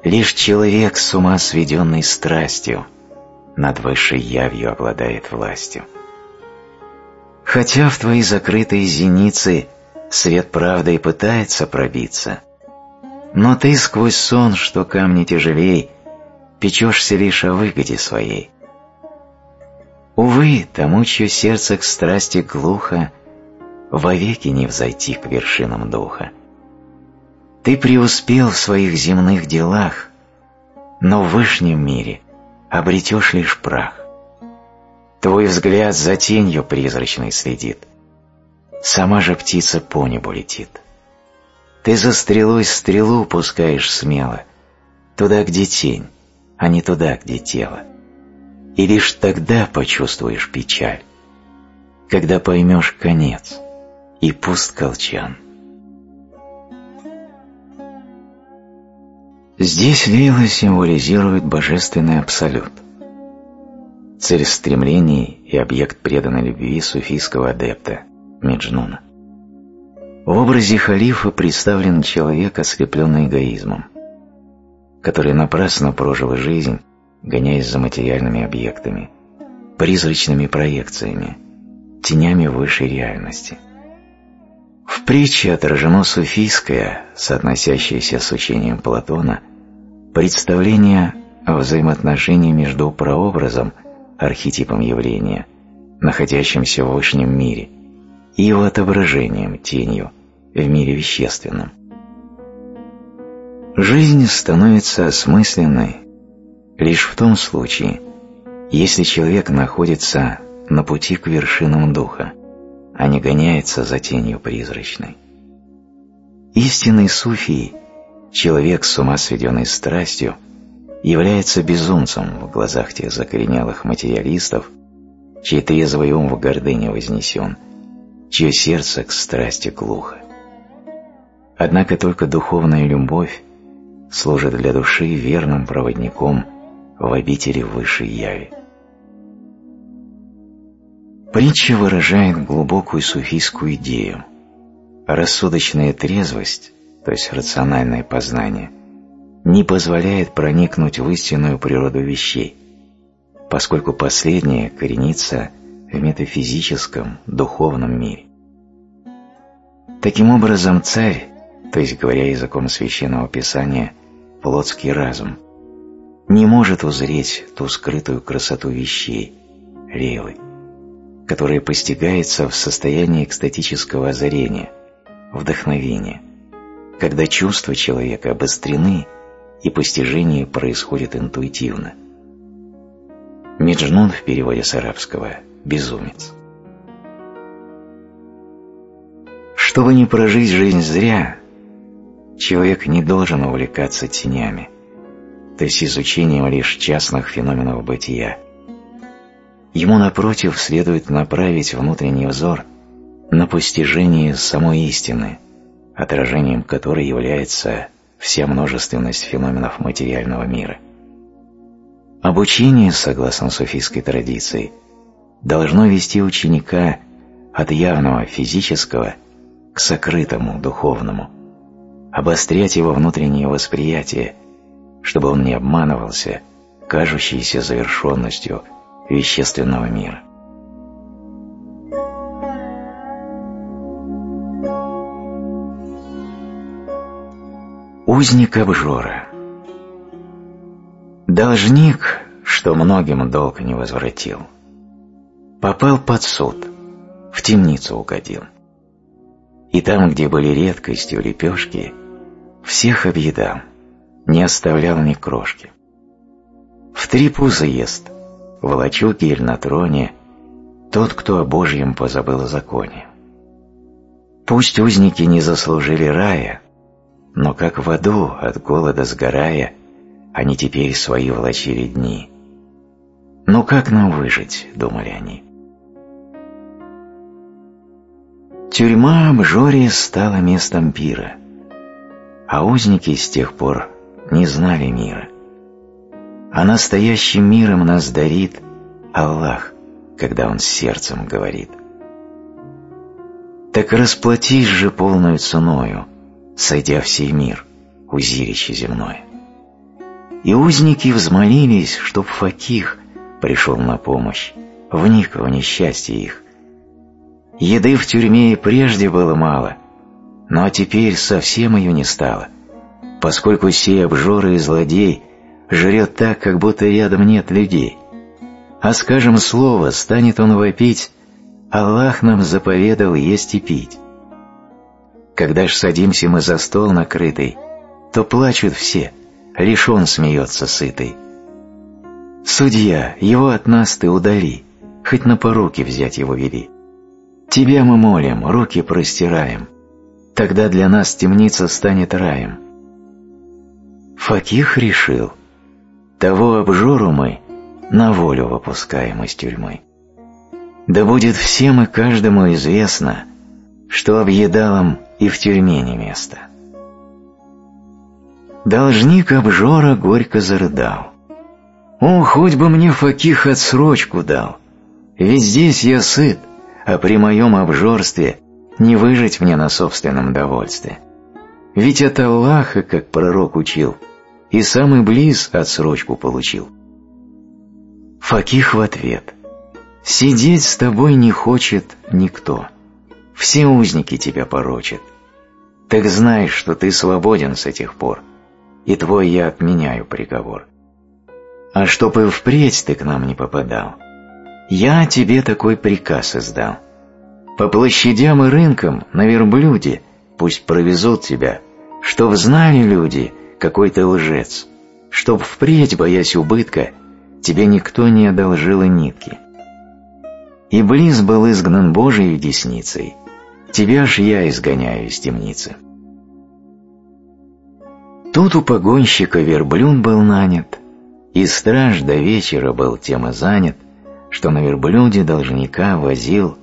[SPEAKER 1] Лишь человек с ума сведенный страстью над высшей явью обладает властью. Хотя в твои закрытые зеницы свет правды и пытается пробиться, но ты сквозь сон, что камни тяжелей, печешься лишь о выгоде своей. Увы, тому, чье сердце к страсти глухо, вовеки не взойти к вершинам духа. Ты преуспел в своих земных делах, но в вышнем мире обретешь лишь прах. Твой взгляд за тенью призрачной следит, сама же птица по небу летит. Ты за стрелой стрелу пускаешь смело, туда, где тень, а не туда, где тело. И лишь тогда почувствуешь печаль, когда поймешь конец, и пуст колчан. Здесь Лейла символизирует божественный абсолют, цель стремлений и объект преданной любви суфийского адепта Меджнуна. В образе халифа представлен человек, ослепленный эгоизмом, который напрасно прожил жизнь, гоняясь за материальными объектами, призрачными проекциями, тенями высшей реальности. В притче отражено суфийское, соотносящееся с учением Платона, представление о взаимоотношении между прообразом, архетипом явления, находящимся в высшем мире, и его отображением, тенью, в мире вещественном. Жизнь становится осмысленной лишь в том случае, если человек находится на пути к вершинам духа, а не гоняется за тенью призрачной. Истинный суфий, человек с ума сведенный страстью, является безумцем в глазах тех закоренелых материалистов, чей трезвый ум в гордыне вознесен, чье сердце к страсти глухо. Однако только духовная любовь служит для души верным проводником в обители высшей яви. Притча выражает глубокую суфийскую идею. Рассудочная трезвость, то есть рациональное познание, не позволяет проникнуть в истинную природу вещей, поскольку последнее коренится в метафизическом, духовном мире. Таким образом, царь то есть, говоря языком священного писания, плотский разум, не может узреть ту скрытую красоту вещей, релы, которая постигается в состоянии экстатического озарения, вдохновения, когда чувства человека обострены и постижение происходит интуитивно. Меджнун в переводе с арабского «безумец». Чтобы не прожить жизнь зря, человек не должен увлекаться тенями, то есть изучением лишь частных феноменов бытия. Ему, напротив, следует направить внутренний взор на постижение самой истины, отражением которой является вся множественность феноменов материального мира. Обучение, согласно суфийской традиции, должно вести ученика от явного физического к сокрытому духовному – обострять его внутреннее восприятие, чтобы он не обманывался кажущейся завершенностью вещественного мира. Узник обжора Должник, что многим долг не возвратил, попал под суд, в темницу угодил. И там, где были редкостью лепешки, всех объедал, не оставлял ни крошки. В три пуза ест, волочу гель на троне, тот, кто о Божьем позабыл о законе. Пусть узники не заслужили рая, но как в аду, от голода сгорая, они теперь свои влачили дни. «Ну как нам выжить?» — думали они. Тюрьма Обжорья стала местом пира, а узники с тех пор не знали мира. А настоящим миром нас дарит Аллах, когда Он с сердцем говорит. Так расплатись же полную ценою, сойдя в сей мир, узирище земное. И узники взмолились, чтоб Факих пришел на помощь, вник в несчастье их. Еды в тюрьме и прежде было мало, но теперь совсем ее не стало, поскольку сей обжоры и злодей жрет так, как будто рядом нет людей. А скажем слово, станет он вопить, Аллах нам заповедал есть и пить. Когда ж садимся мы за стол накрытый, то плачут все, лишь он смеется сытый. Судья, его от нас ты удали, хоть на поруки взять его вели. Тебя мы молим, руки простираем, тогда для нас темница станет раем. Факих решил, того обжору мы на волю выпускаем из тюрьмы. Да будет всем и каждому известно, что объедалам и в тюрьме не место. Должник обжора горько зарыдал. «О, хоть бы мне Факих отсрочку дал, ведь здесь я сыт, а при моем обжорстве не выжить мне на собственном довольстве. Ведь от Аллаха, как пророк учил, и самый близ отсрочку получил». Факих в ответ. «Сидеть с тобой не хочет никто, все узники тебя порочат. Так знай, что ты свободен с этих пор, и твой я отменяю приговор» а чтоб и впредь ты к нам не попадал. Я тебе такой приказ издал. По площадям и рынкам на верблюде пусть провезут тебя, чтоб знали люди, какой ты лжец, чтоб впредь, боясь убытка, тебе никто не одолжил и нитки. И близ был изгнан Божией десницей, тебя ж я изгоняю из темницы. Тут у погонщика верблюд был нанят, и страж до вечера был тем и занят, что на верблюде должника возил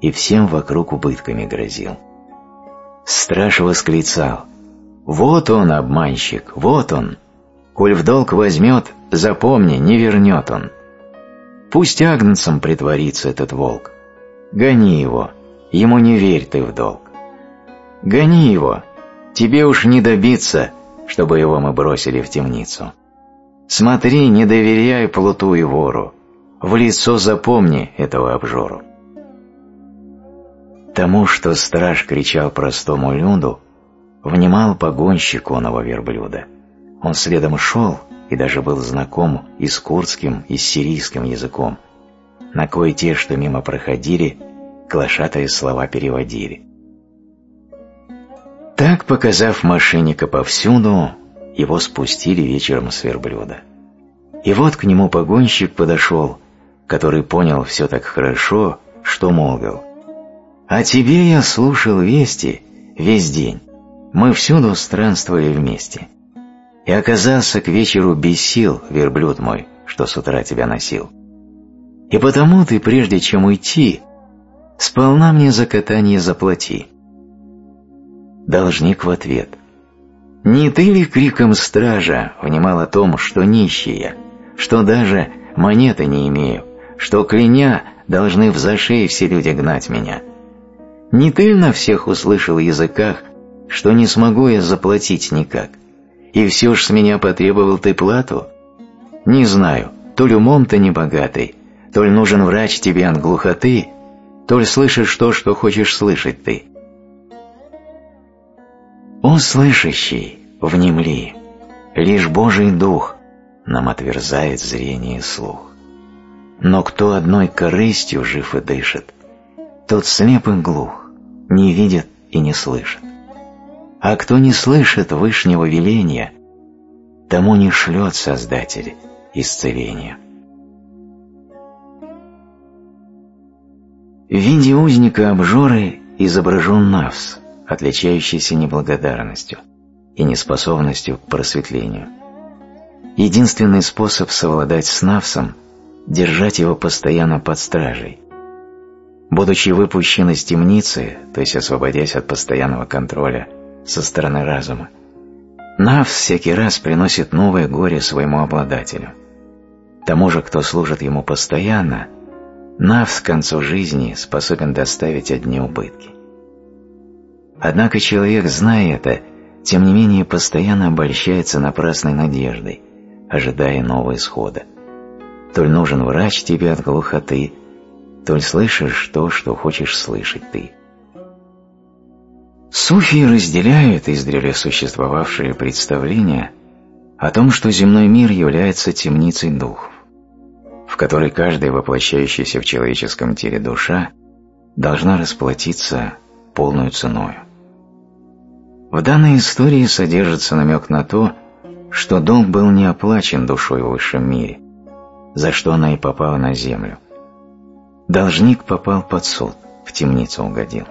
[SPEAKER 1] и всем вокруг убытками грозил. Страж восклицал «Вот он, обманщик, вот он! Коль в долг возьмет, запомни, не вернет он. Пусть агнцем притворится этот волк. Гони его, ему не верь ты в долг. Гони его, тебе уж не добиться, чтобы его мы бросили в темницу». Смотри, не доверяй плуту и вору, в лицо запомни этого обжору. Тому, что страж кричал простому люду, внимал погонщик оного верблюда. Он следом шел и даже был знаком и с курдским, и с сирийским языком, на кое те, что мимо проходили, глашатые слова переводили. Так, показав мошенника повсюду, его спустили вечером с верблюда. И вот к нему погонщик подошел, который понял все так хорошо, что молвил. «А тебе я слушал вести весь день, мы всюду странствовали вместе. И оказался к вечеру без сил, верблюд мой, что с утра тебя носил. И потому ты, прежде чем уйти, сполна мне за катание заплати». Должник в ответ. Не ты ли криком стража внимал о том, что нищий я, что даже монеты не имею, что кляня должны в зашей все люди гнать меня? Не ты на всех услышал языках, что не смогу я заплатить никак, и все ж с меня потребовал ты плату? Не знаю, то ли умом ты не богатый, то ли нужен врач тебе от глухоты, то ли слышишь то, что хочешь слышать ты. О, слышащий, внемли, лишь Божий Дух нам отверзает зрение и слух. Но кто одной корыстью жив и дышит, тот слеп и глух, не видит и не слышит. А кто не слышит вышнего веления, тому не шлет Создатель исцеления. В виде узника обжоры изображен Навс – отличающийся неблагодарностью. и неспособностью к просветлению. Единственный способ совладать с навсом – держать его постоянно под стражей. Будучи выпущен из темницы, то есть освободясь от постоянного контроля со стороны разума, Навс всякий раз приносит новое горе своему обладателю. Тому же, кто служит ему постоянно, Навс к концу жизни способен доставить одни убытки. Однако человек, зная это, тем не менее постоянно обольщается напрасной надеждой, ожидая нового исхода. Толь нужен врач тебе от глухоты, толь слышишь то, что хочешь слышать ты. Суфии разделяют издревле существовавшие представления о том, что земной мир является темницей духов, в которой каждая воплощающаяся в человеческом теле душа должна расплатиться полную ценою. В данной истории содержится намек на то, что долг был не оплачен душой в высшем мире, за что она и попала на землю. Должник попал под суд, в темницу угодил.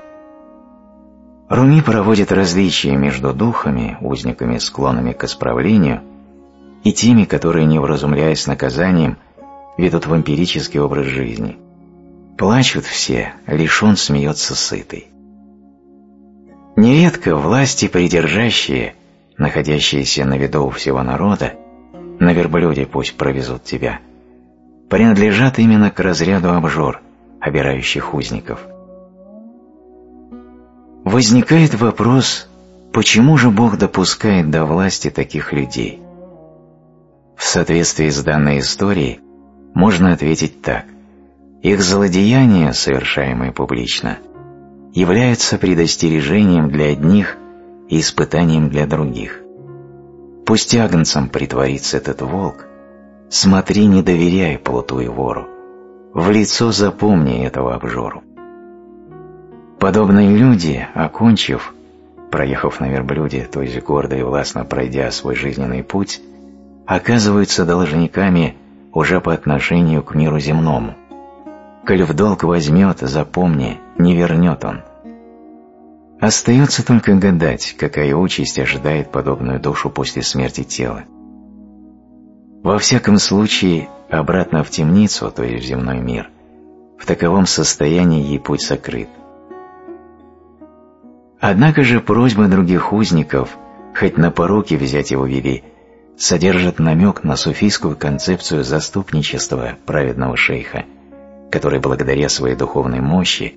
[SPEAKER 1] Руми проводит различия между духами, узниками, склонными к исправлению, и теми, которые, не вразумляясь наказанием, ведут вампирический образ жизни. Плачут все, лишь он смеется сытый. Нередко власти придержащие, находящиеся на виду у всего народа, на верблюде пусть провезут тебя, принадлежат именно к разряду обжор, обирающих узников. Возникает вопрос, почему же Бог допускает до власти таких людей? В соответствии с данной историей можно ответить так. Их злодеяния, совершаемые публично, являются предостережением для одних и испытанием для других. Пусть агнцем притворится этот волк, смотри, не доверяй плуту и вору, в лицо запомни этого обжору. Подобные люди, окончив, проехав на верблюде, то есть гордо и властно пройдя свой жизненный путь, оказываются должниками уже по отношению к миру земному. Коль в долг возьмет, запомни, не вернет он. Остается только гадать, какая участь ожидает подобную душу после смерти тела. Во всяком случае, обратно в темницу, то есть в земной мир, в таковом состоянии ей путь сокрыт. Однако же просьбы других узников, хоть на пороки взять его вели, содержат намек на суфийскую концепцию заступничества праведного шейха, который благодаря своей духовной мощи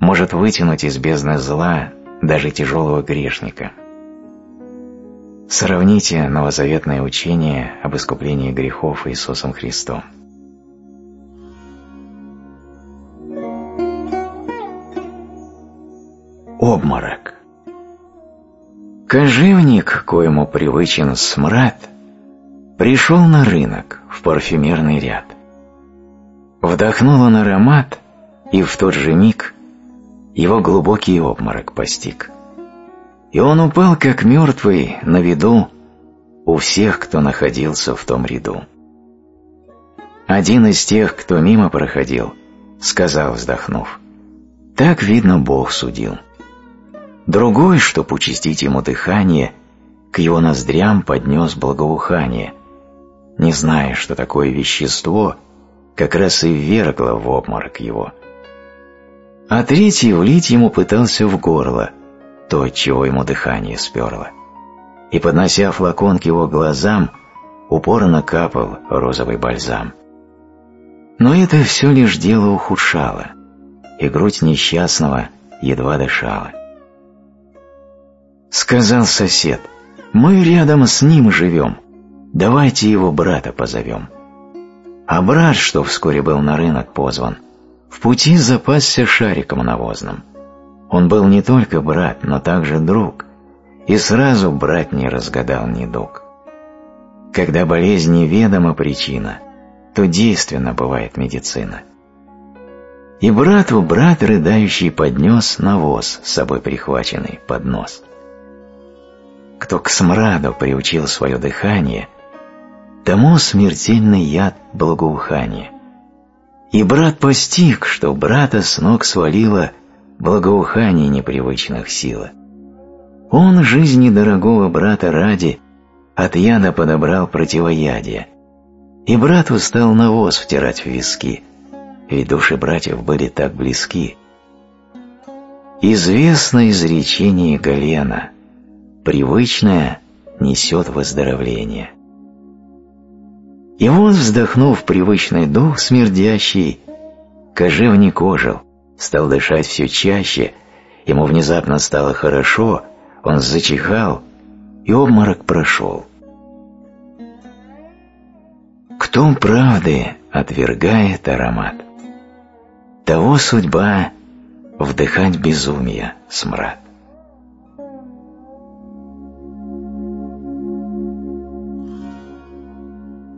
[SPEAKER 1] может вытянуть из бездны зла даже тяжелого грешника. Сравните новозаветное учение об искуплении грехов Иисусом Христом. Обморок Кожевник, коему привычен смрад, пришел на рынок в парфюмерный ряд. Вдохнул он аромат, и в тот же миг его глубокий обморок постиг. И он упал, как мертвый, на виду у всех, кто находился в том ряду. Один из тех, кто мимо проходил, сказал, вздохнув, «Так, видно, Бог судил». Другой, чтоб участить ему дыхание, к его ноздрям поднес благоухание, не зная, что такое вещество, как раз и ввергло в обморок его – а третий влить ему пытался в горло то, чего ему дыхание сперло. И, поднося флакон к его глазам, упорно капал розовый бальзам. Но это все лишь дело ухудшало, и грудь несчастного едва дышала. Сказал сосед, мы рядом с ним живем, давайте его брата позовем. А брат, что вскоре был на рынок позван, — в пути запасся шариком навозным. Он был не только брат, но также друг, и сразу брат не разгадал недуг. Когда болезнь неведома причина, то действенна бывает медицина. И брату брат рыдающий поднес навоз с собой прихваченный под нос. Кто к смраду приучил свое дыхание, тому смертельный яд благоухания – и брат постиг, что брата с ног свалило благоухание непривычных сила. Он жизни дорогого брата ради от яда подобрал противоядие, и брату стал навоз втирать в виски, ведь души братьев были так близки. Известно изречение Галена, привычное несет выздоровление. И вот, вздохнув привычный дух смердящий, кожевник ожил, стал дышать все чаще, ему внезапно стало хорошо, он зачихал, и обморок прошел. Кто правды отвергает аромат, того судьба вдыхать безумие смрад.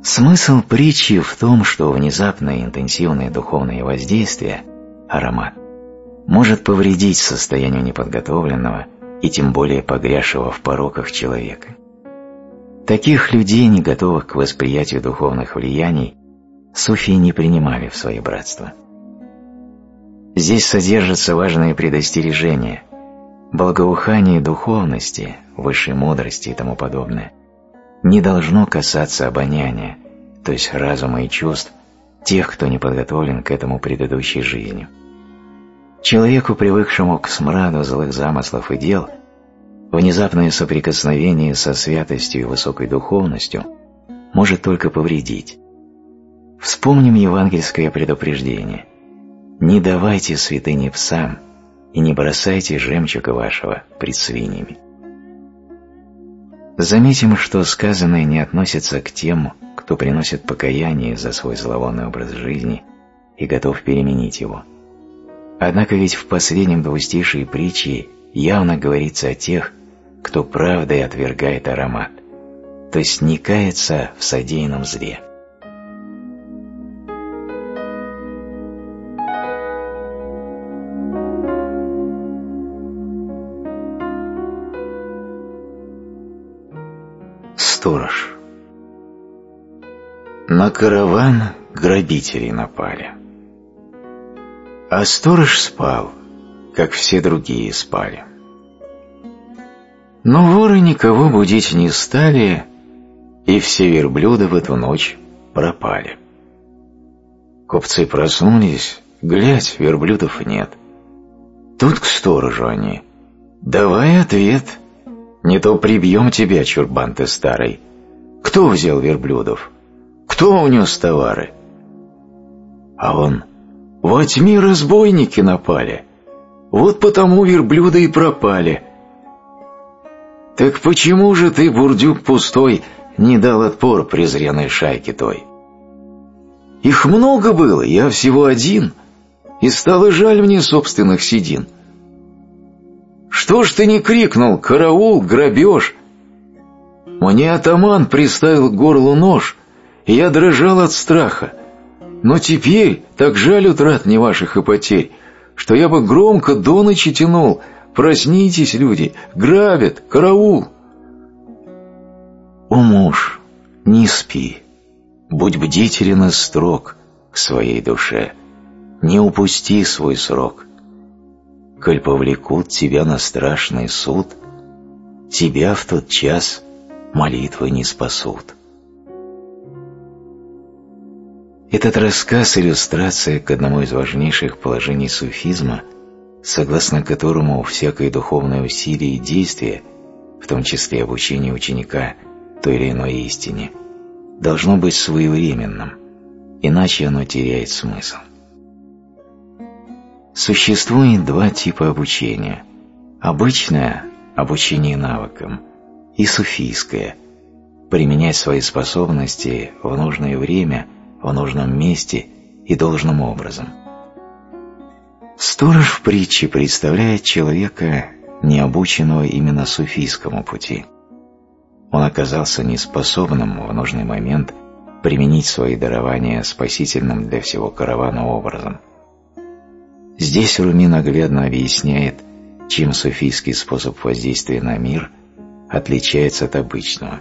[SPEAKER 1] Смысл притчи в том, что внезапное интенсивное духовное воздействие, аромат, может повредить состоянию неподготовленного и тем более погрязшего в пороках человека. Таких людей, не готовых к восприятию духовных влияний, суфии не принимали в свои братства. Здесь содержатся важные предостережения, благоухание духовности, высшей мудрости и тому подобное – не должно касаться обоняния, то есть разума и чувств тех, кто не подготовлен к этому предыдущей жизнью. Человеку, привыкшему к смраду злых замыслов и дел, внезапное соприкосновение со святостью и высокой духовностью может только повредить. Вспомним евангельское предупреждение. «Не давайте святыни псам и не бросайте жемчуга вашего пред свиньями». Заметим, что сказанное не относится к тем, кто приносит покаяние за свой зловонный образ жизни и готов переменить его. Однако ведь в последнем двустишии притчи явно говорится о тех, кто правдой отвергает аромат, то есть не кается в содеянном зле. Сторож На караван грабители напали. А сторож спал, как все другие спали. Но воры никого будить не стали, и все верблюды в эту ночь пропали. Купцы проснулись, глядь, верблюдов нет. Тут к сторожу они. «Давай ответ!» Не то прибьем тебя, чурбан ты старый. Кто взял верблюдов? Кто унес товары? А он, во тьме разбойники напали. Вот потому верблюды и пропали. Так почему же ты, бурдюк пустой, не дал отпор презренной шайке той? Их много было, я всего один, и стало жаль мне собственных седин. Что ж ты не крикнул «Караул! Грабеж!» Мне атаман приставил к горлу нож, и я дрожал от страха. Но теперь так жаль утрат не ваших и потерь, что я бы громко до ночи тянул «Проснитесь, люди! Грабят! Караул!» О, муж, не спи, будь бдителен и строг к своей душе, не упусти свой срок — коль повлекут тебя на страшный суд, тебя в тот час молитвы не спасут. Этот рассказ – иллюстрация к одному из важнейших положений суфизма, согласно которому всякое духовное усилие и действие, в том числе обучение ученика той или иной истине, должно быть своевременным, иначе оно теряет смысл. Существует два типа обучения. Обычное – обучение навыкам, и суфийское – применять свои способности в нужное время, в нужном месте и должным образом. Сторож в притче представляет человека, не обученного именно суфийскому пути. Он оказался неспособным в нужный момент применить свои дарования спасительным для всего каравана образом – Здесь Руми наглядно объясняет, чем суфийский способ воздействия на мир отличается от обычного.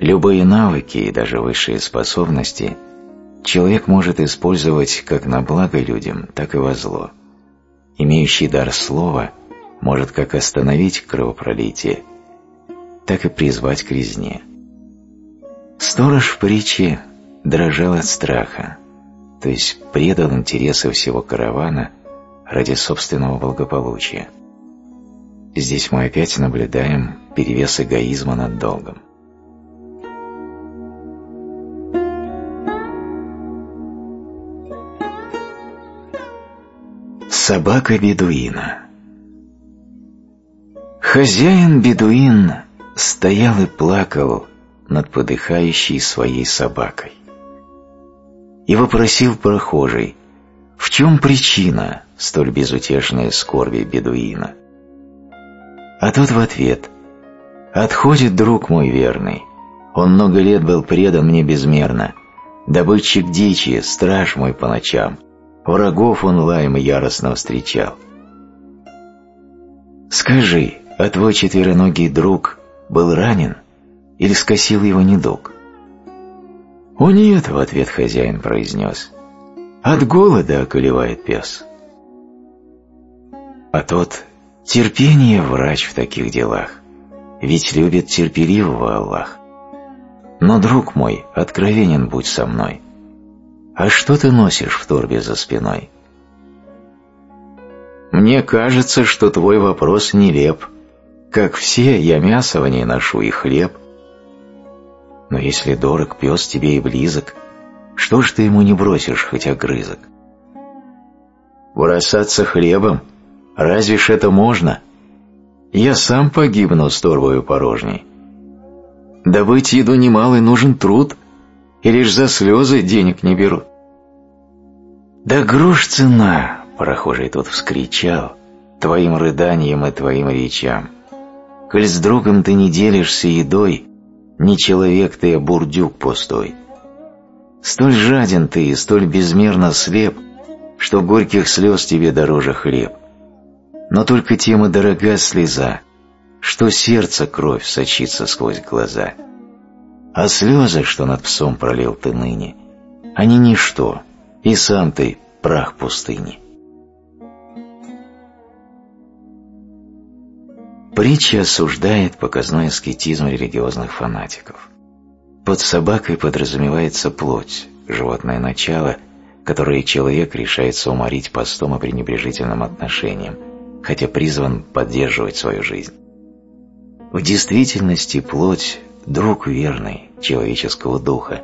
[SPEAKER 1] Любые навыки и даже высшие способности человек может использовать как на благо людям, так и во зло. Имеющий дар слова может как остановить кровопролитие, так и призвать к резне. Сторож в притче дрожал от страха, то есть предал интересы всего каравана ради собственного благополучия. Здесь мы опять наблюдаем перевес эгоизма над долгом. Собака бедуина Хозяин-бедуин стоял и плакал над подыхающей своей собакой. И вопросил прохожий, в чем причина столь безутешной скорби бедуина? А тот в ответ, «Отходит друг мой верный, он много лет был предан мне безмерно, добытчик дичи, страж мой по ночам, врагов он лаем яростно встречал». «Скажи, а твой четвероногий друг был ранен или скосил его недуг?» «О нет», — в ответ хозяин произнес, — «от голода околевает пес». А тот терпение врач в таких делах, ведь любит терпеливого Аллах. Но, друг мой, откровенен будь со мной. А что ты носишь в торбе за спиной? Мне кажется, что твой вопрос нелеп. Как все, я мясо в ней ношу и хлеб. Но если дорог пес тебе и близок, что ж ты ему не бросишь хоть огрызок? Бросаться хлебом? Разве ж это можно? Я сам погибну с торбою порожней. Добыть еду немалый нужен труд, и лишь за слезы денег не берут. Да грош цена, прохожий тут вскричал, твоим рыданием и твоим речам. Коль с другом ты не делишься едой, не человек ты, а бурдюк пустой. Столь жаден ты и столь безмерно слеп, что горьких слез тебе дороже хлеб. Но только тем и дорога слеза, что сердце кровь сочится сквозь глаза. А слезы, что над псом пролил ты ныне, они ничто, и сам ты прах пустыни. Притча осуждает показной аскетизм религиозных фанатиков. Под собакой подразумевается плоть, животное начало, которое человек решается уморить постом и пренебрежительным отношением, хотя призван поддерживать свою жизнь. В действительности плоть – друг верный человеческого духа,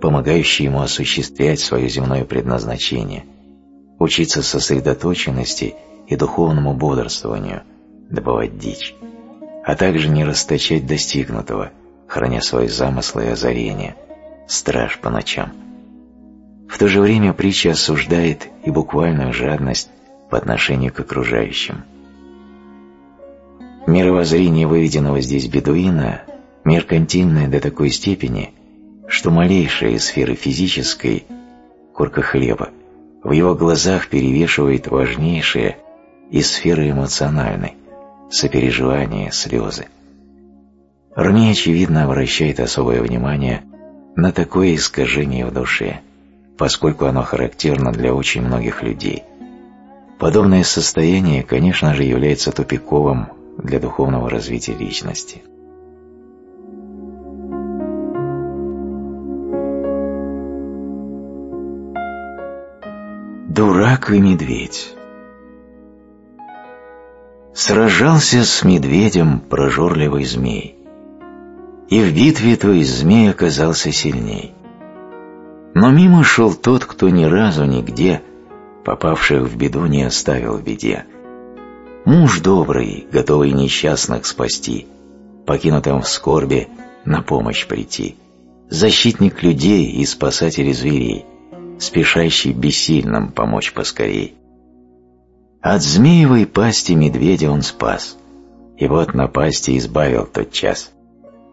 [SPEAKER 1] помогающий ему осуществлять свое земное предназначение, учиться сосредоточенности и духовному бодрствованию – добывать дичь, а также не расточать достигнутого, храня свои замыслы и озарения, страж по ночам. В то же время притча осуждает и буквальную жадность по отношению к окружающим. Мировоззрение выведенного здесь бедуина меркантильное до такой степени, что малейшая из сферы физической, корка хлеба, в его глазах перевешивает важнейшее из сферы эмоциональной, сопереживание, слезы. Руни, очевидно, обращает особое внимание на такое искажение в душе, поскольку оно характерно для очень многих людей. Подобное состояние, конечно же, является тупиковым для духовного развития личности. Дурак и медведь Сражался с медведем прожорливый змей, и в битве той змей оказался сильней. Но мимо шел тот, кто ни разу нигде, попавших в беду, не оставил в беде. Муж добрый, готовый несчастных спасти, покинутым в скорби на помощь прийти, защитник людей и спасатель зверей, спешащий бессильным помочь поскорей. От змеевой пасти медведя он спас, и вот на пасти избавил тот час.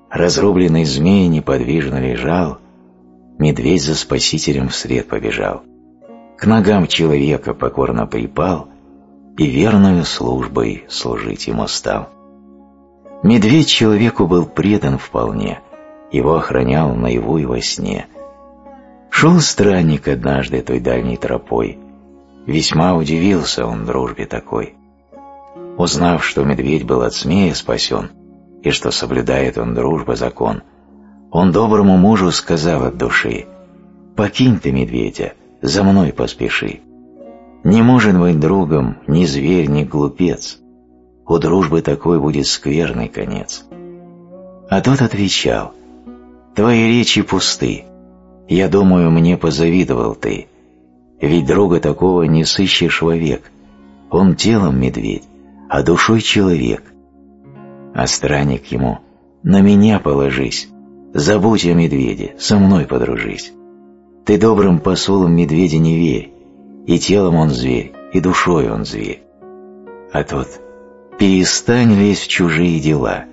[SPEAKER 1] Разрубленный змей неподвижно лежал, медведь за спасителем вслед побежал. К ногам человека покорно припал и верную службой служить ему стал. Медведь человеку был предан вполне, его охранял наяву и во сне. Шел странник однажды той дальней тропой, Весьма удивился он дружбе такой. Узнав, что медведь был от змея спасен, и что соблюдает он дружба закон, он доброму мужу сказал от души, «Покинь ты медведя, за мной поспеши. Не может быть другом ни зверь, ни глупец. У дружбы такой будет скверный конец». А тот отвечал, «Твои речи пусты. Я думаю, мне позавидовал ты. Ведь друга такого не сыщешь вовек. Он телом медведь, а душой человек. А странник ему «На меня положись, забудь о медведе, со мной подружись. Ты добрым посулам медведя не верь, и телом он зверь, и душой он зверь». А тот «Перестань лезть в чужие дела,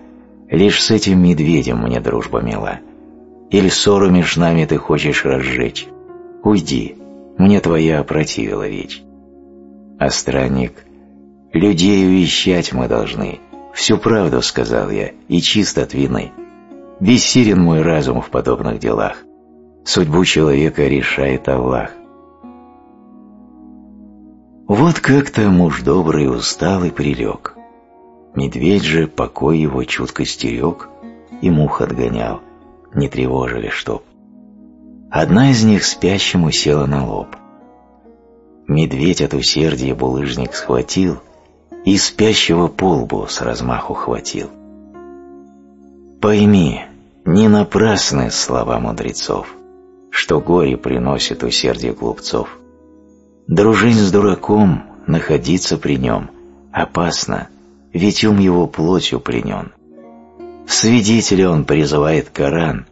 [SPEAKER 1] лишь с этим медведем мне дружба мила. Или ссору между нами ты хочешь разжечь? Уйди, мне твоя опротивила речь». А странник – Людей увещать мы должны. Всю правду сказал я, и чист от вины. Бессилен мой разум в подобных делах. Судьбу человека решает Аллах. Вот как-то муж добрый устал и прилег. Медведь же покой его чутко стерег и мух отгонял, не тревожили чтоб. Одна из них спящему села на лоб. Медведь от усердия булыжник схватил — и спящего полбу с размаху хватил. Пойми, не напрасны слова мудрецов, что горе приносит усердие глупцов. Дружить с дураком, находиться при нем опасно, ведь ум его плотью пленен. Свидетеля он призывает Коран,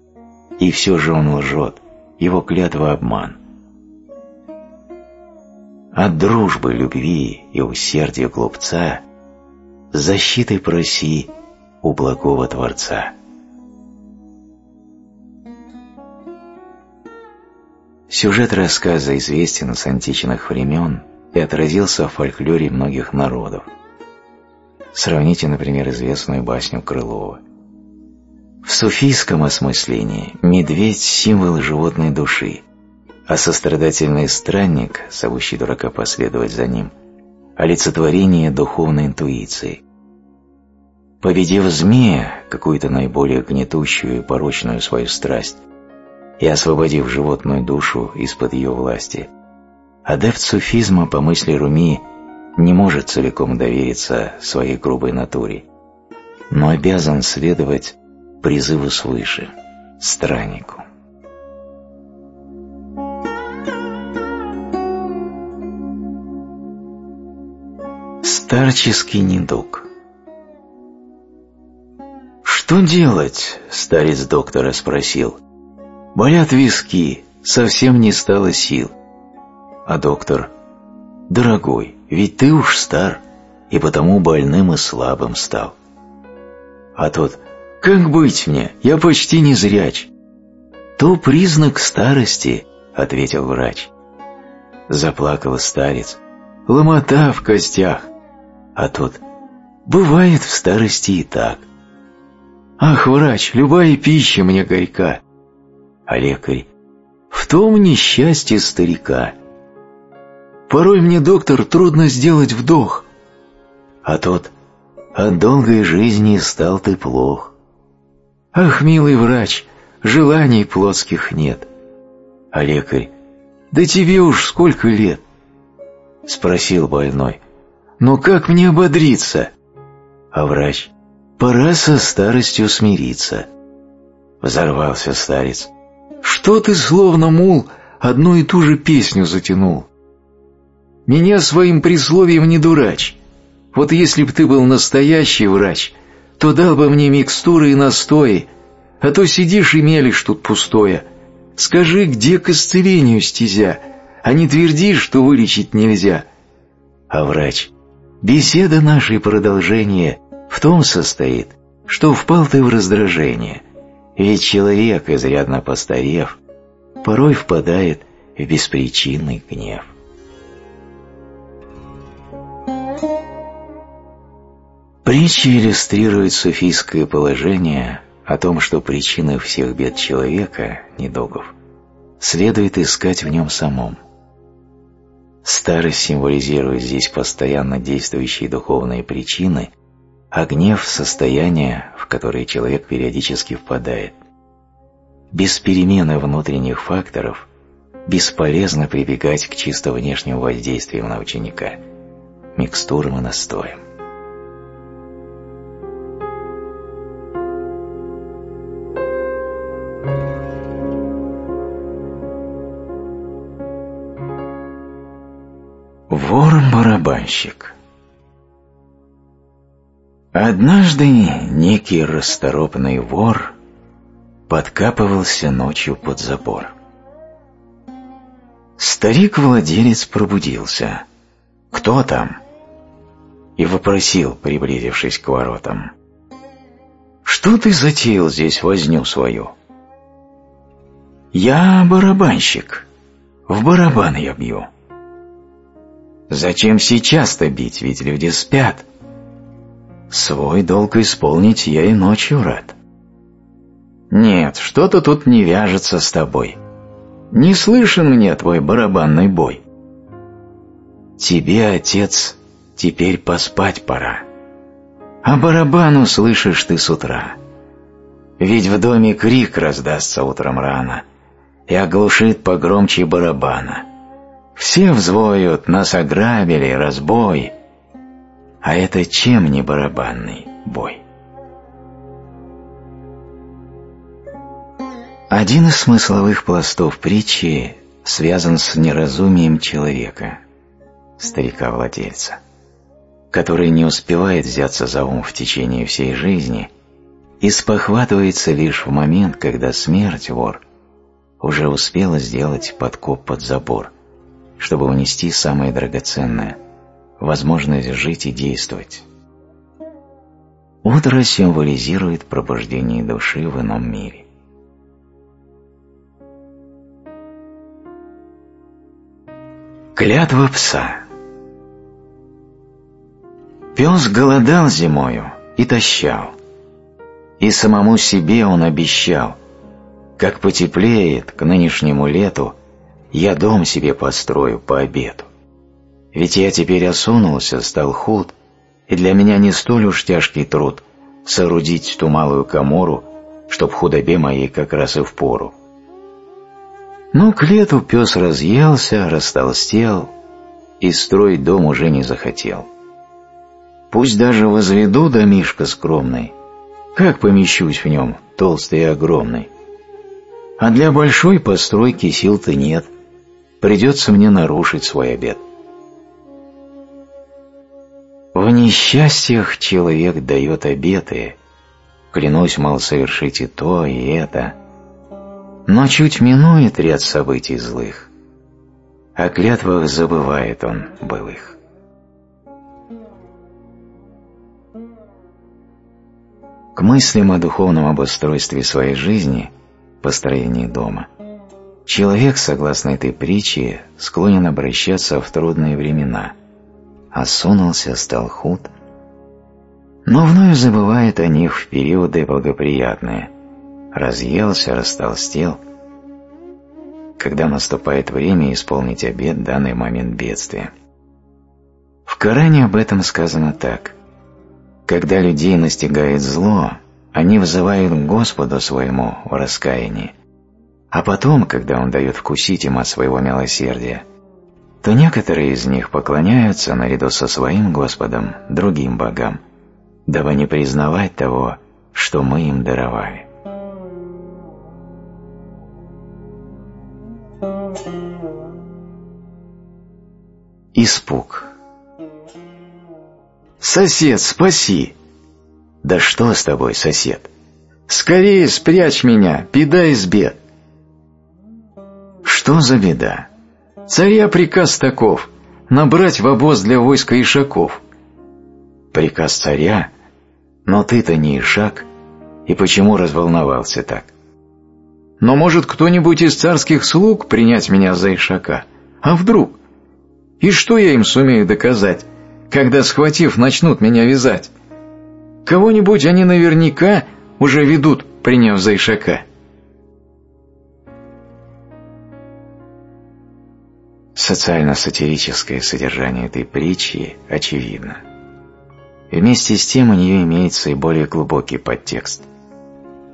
[SPEAKER 1] и все же он лжет, его клятва обман. От дружбы, любви и усердия глупца Защиты проси у благого Творца. Сюжет рассказа известен с античных времен и отразился в фольклоре многих народов. Сравните, например, известную басню Крылова. В суфийском осмыслении медведь – символ животной души, а сострадательный странник, зовущий дурака последовать за ним, олицетворение духовной интуиции. Победив змея, какую-то наиболее гнетущую и порочную свою страсть, и освободив животную душу из-под ее власти, адепт суфизма по мысли Руми не может целиком довериться своей грубой натуре, но обязан следовать призыву свыше, страннику. Старческий недуг «Что делать?» – старец доктора спросил. «Болят виски, совсем не стало сил». А доктор «Дорогой, ведь ты уж стар, и потому больным и слабым стал». А тот «Как быть мне? Я почти не зряч». «То признак старости», — ответил врач. Заплакал старец. «Ломота в костях». А тот «Бывает в старости и так». «Ах, врач, любая пища мне горька». А лекарь «В том несчастье старика». «Порой мне, доктор, трудно сделать вдох». А тот «От долгой жизни стал ты плох». «Ах, милый врач, желаний плотских нет». А лекарь «Да тебе уж сколько лет?» Спросил больной но как мне ободриться? А врач, пора со старостью смириться. Взорвался старец. Что ты, словно мул, одну и ту же песню затянул? Меня своим присловием не дурач. Вот если б ты был настоящий врач, то дал бы мне микстуры и настои, а то сидишь и мелешь тут пустое. Скажи, где к исцелению стезя, а не тверди, что вылечить нельзя. А врач, Беседа нашей продолжение в том состоит, что впал ты в раздражение, ведь человек, изрядно постарев, порой впадает в беспричинный гнев. Притча иллюстрирует суфийское положение о том, что причины всех бед человека, недугов, следует искать в нем самом – Старость символизирует здесь постоянно действующие духовные причины, а гнев – состояние, в которое человек периодически впадает. Без перемены внутренних факторов бесполезно прибегать к чисто внешним воздействиям на ученика, микстурам и настоям. Вор-барабанщик Однажды некий расторопный вор подкапывался ночью под забор. Старик-владелец пробудился. «Кто там?» И вопросил, приблизившись к воротам. «Что ты затеял здесь возню свою?» «Я барабанщик. В барабан я бью». «Зачем сейчас-то бить, ведь люди спят?» «Свой долг исполнить я и ночью рад». «Нет, что-то тут не вяжется с тобой. Не слышен мне твой барабанный бой. Тебе, отец, теперь поспать пора. А барабан услышишь ты с утра. Ведь в доме крик раздастся утром рано и оглушит погромче барабана. Все взвоют, нас ограбили, разбой. А это чем не барабанный бой? Один из смысловых пластов притчи связан с неразумием человека, старика-владельца, который не успевает взяться за ум в течение всей жизни и спохватывается лишь в момент, когда смерть вор уже успела сделать подкоп под забор, чтобы унести самое драгоценное – возможность жить и действовать. Утро символизирует пробуждение души в ином мире. Клятва пса Пес голодал зимою и тащал, и самому себе он обещал, как потеплеет к нынешнему лету, я дом себе построю по обеду. Ведь я теперь осунулся, стал худ, и для меня не столь уж тяжкий труд соорудить ту малую комору, чтоб худобе моей как раз и в пору. Но к лету пес разъелся, растолстел и строить дом уже не захотел. Пусть даже возведу домишко скромный, как помещусь в нем, толстый и огромный. А для большой постройки сил-то нет, придется мне нарушить свой обет. В несчастьях человек дает обеты, клянусь, мол, совершить и то, и это — но чуть минует ряд событий злых, о клятвах забывает он былых. К мыслям о духовном обустройстве своей жизни, построении дома, человек, согласно этой притче, склонен обращаться в трудные времена, осунулся, стал худ, но вновь забывает о них в периоды благоприятные – разъелся, растолстел. Когда наступает время исполнить обет данный момент бедствия. В Коране об этом сказано так. Когда людей настигает зло, они взывают к Господу своему в раскаянии. А потом, когда Он дает вкусить им от своего милосердия, то некоторые из них поклоняются наряду со своим Господом другим богам, дабы не признавать того, что мы им даровали. Испуг. «Сосед, спаси!» «Да что с тобой, сосед?» «Скорее спрячь меня, беда из бед!» «Что за беда?» «Царя приказ таков — набрать в обоз для войска ишаков». «Приказ царя? Но ты-то не ишак, и почему разволновался так?» «Но может кто-нибудь из царских слуг принять меня за ишака? А вдруг?» И что я им сумею доказать, когда, схватив, начнут меня вязать? Кого-нибудь они наверняка уже ведут, приняв за ишака. Социально-сатирическое содержание этой притчи очевидно. Вместе с тем у нее имеется и более глубокий подтекст.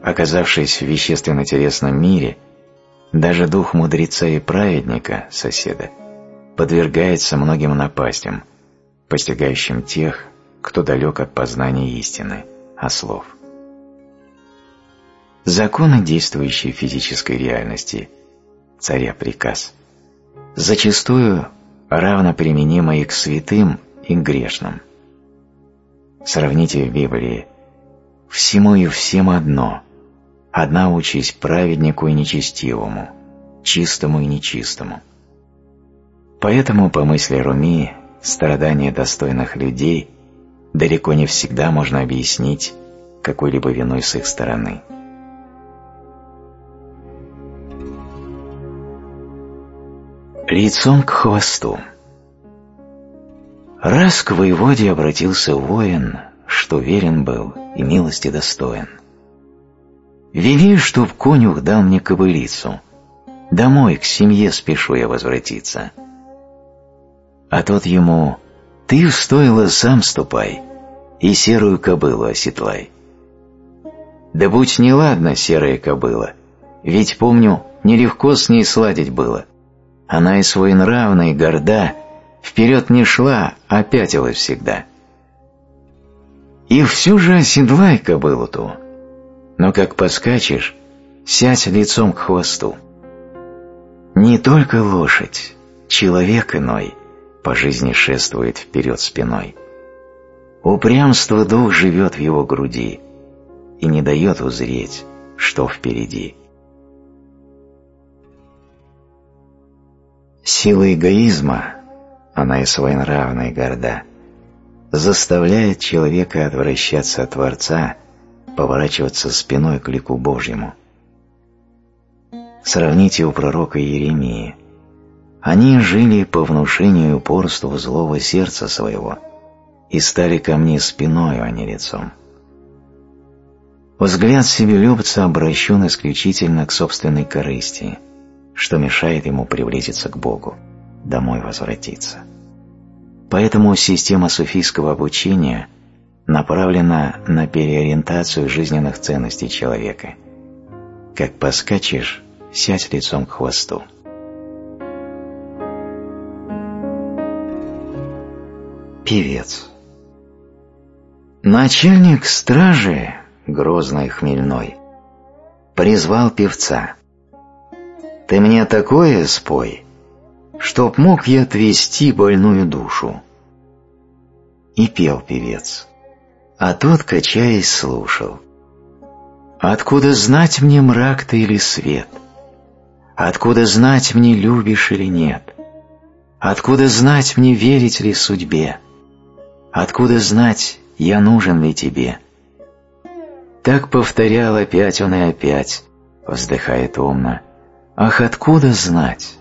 [SPEAKER 1] Оказавшись в вещественно телесном мире, даже дух мудреца и праведника, соседа, подвергается многим напастям, постигающим тех, кто далек от познания истины, ослов. Законы действующей физической реальности, царя приказ – зачастую равно применимо и к святым, и к грешным. Сравните в Библии «всему и всем одно, одна участь праведнику и нечестивому, чистому и нечистому». Поэтому, по мысли Руми, страдания достойных людей далеко не всегда можно объяснить какой-либо виной с их стороны. Лицом к хвосту. Раз к воеводе обратился воин, что верен был и милости достоин. Вели, чтоб конюх дал мне кобылицу, домой к семье спешу я возвратиться. А тот ему, ты в стойло сам ступай и серую кобылу оседлай. Да будь неладна серая кобыла, ведь, помню, нелегко с ней сладить было. Она и своенравна, и горда, вперед не шла, а пятилась всегда. И всю же оседлай кобылу ту, но как поскачешь, сядь лицом к хвосту. Не только лошадь, человек иной по жизни шествует вперед спиной. Упрямство дух живет в его груди и не дает узреть, что впереди. Сила эгоизма, она и своенравна и горда, заставляет человека отвращаться от Творца, поворачиваться спиной к лику Божьему. Сравните у пророка Иеремии. Они жили по внушению и упорству злого сердца своего и стали ко мне спиною, а не лицом. Взгляд себелюбца обращен исключительно к собственной корысти – что мешает ему приблизиться к Богу, домой возвратиться. Поэтому система суфийского обучения направлена на переориентацию жизненных ценностей человека. Как поскачешь, сядь лицом к хвосту. Певец Начальник стражи, грозный хмельной, призвал певца. Ты мне такое спой, чтоб мог я отвести больную душу. И пел певец, а тот, качаясь, слушал. Откуда знать мне мрак ты или свет? Откуда знать мне любишь или нет? Откуда знать мне верить ли судьбе? Откуда знать, я нужен ли тебе? Так повторял опять он и опять, вздыхает умно, Ах, откуда знать?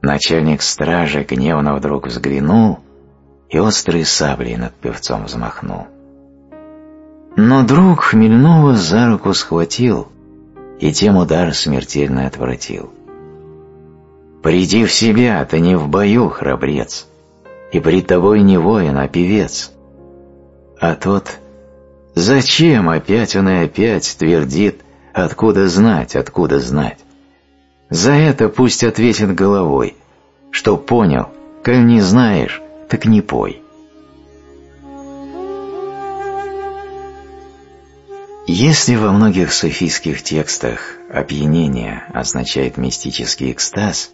[SPEAKER 1] Начальник стражи гневно вдруг взглянул и острой саблей над певцом взмахнул. Но друг Хмельнова за руку схватил и тем удар смертельно отвратил. «Приди в себя, ты не в бою, храбрец, и пред тобой не воин, а певец». А тот «Зачем опять он и опять твердит, Откуда знать, откуда знать? За это пусть ответит головой, что понял, коль не знаешь, так не пой. Если во многих суфийских текстах опьянение означает мистический экстаз,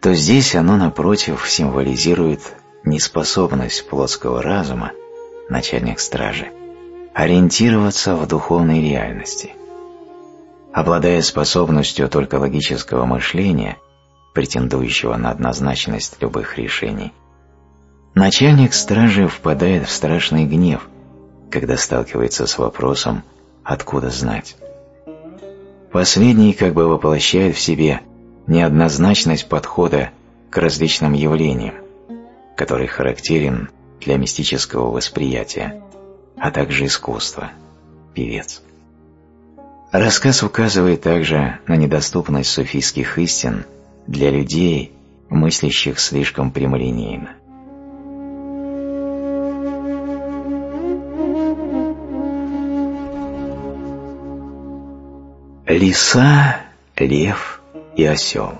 [SPEAKER 1] то здесь оно, напротив, символизирует неспособность плотского разума, начальник стражи, ориентироваться в духовной реальности – обладая способностью только логического мышления, претендующего на однозначность любых решений, начальник стражи впадает в страшный гнев, когда сталкивается с вопросом «откуда знать?». Последний как бы воплощает в себе неоднозначность подхода к различным явлениям, который характерен для мистического восприятия, а также искусства, певец. Рассказ указывает также на недоступность суфийских истин для людей, мыслящих слишком прямолинейно. Лиса, лев и осел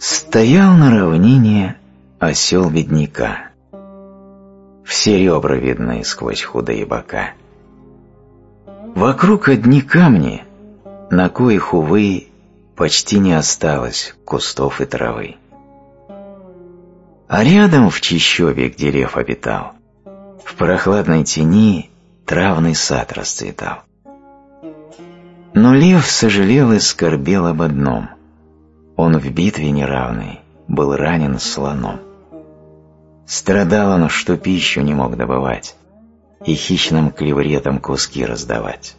[SPEAKER 1] Стоял на равнине осел бедняка. Все ребра видны сквозь худые бока. Вокруг одни камни, на коих, увы, почти не осталось кустов и травы. А рядом в чищобе, где лев обитал, в прохладной тени травный сад расцветал. Но лев сожалел и скорбел об одном. Он в битве неравный был ранен слоном. Страдал он, что пищу не мог добывать и хищным клевретом куски раздавать.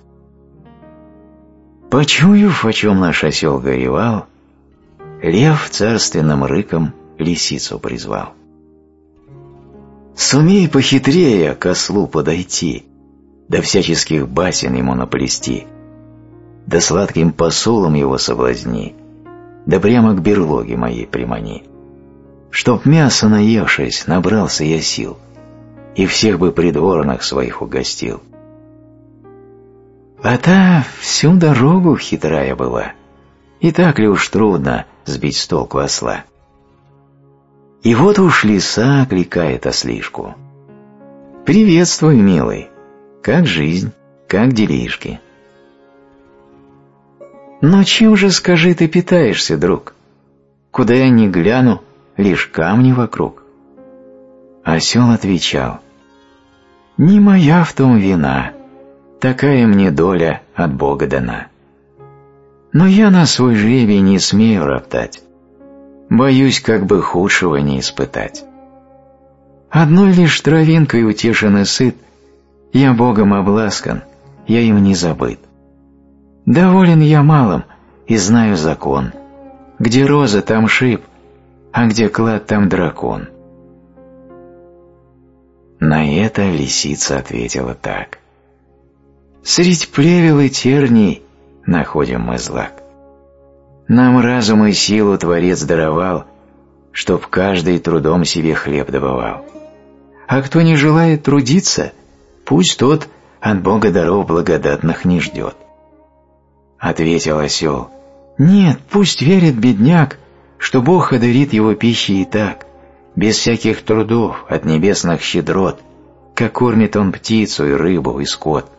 [SPEAKER 1] Почуяв, о чем наш осел горевал, лев царственным рыком лисицу призвал. Сумей похитрее к ослу подойти, да всяческих басен ему наплести, да сладким посулом его соблазни, да прямо к берлоге моей примани. Чтоб мясо наевшись, набрался я сил, и всех бы придворных своих угостил. А та всю дорогу хитрая была, и так ли уж трудно сбить с толку осла. И вот уж лиса окликает ослишку. «Приветствуй, милый, как жизнь, как делишки?» «Но чем же, скажи, ты питаешься, друг? Куда я ни гляну, лишь камни вокруг». Осел отвечал, «Не моя в том вина, такая мне доля от Бога дана. Но я на свой жребий не смею роптать, боюсь, как бы худшего не испытать. Одной лишь травинкой утешен и сыт, я Богом обласкан, я им не забыт. Доволен я малым и знаю закон. Где роза, там шип, а где клад, там дракон. На это лисица ответила так. Средь плевел и терний находим мы злак. Нам разум и силу Творец даровал, чтоб каждый трудом себе хлеб добывал. А кто не желает трудиться, пусть тот от Бога даров благодатных не ждет. Ответил осел, нет, пусть верит бедняк, что Бог одарит его пищей и так, без всяких трудов от небесных щедрот, как кормит он птицу и рыбу и скот.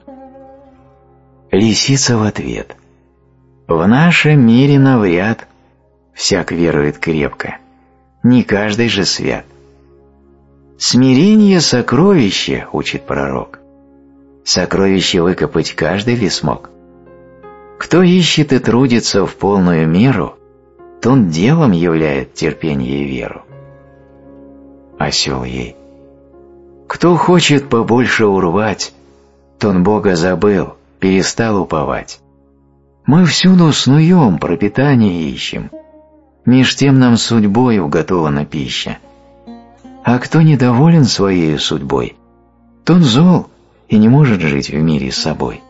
[SPEAKER 1] Лисица в ответ. В нашем мире навряд всяк верует крепко, не каждый же свят. Смирение — сокровище, учит пророк. Сокровище выкопать каждый ли смог? Кто ищет и трудится в полную меру, тот делом являет терпение и веру. Осел ей. Кто хочет побольше урвать, тот Бога забыл, перестал уповать. Мы всюду снуем, пропитание ищем, меж тем нам судьбой уготована пища. А кто недоволен своей судьбой, тот зол и не может жить в мире с собой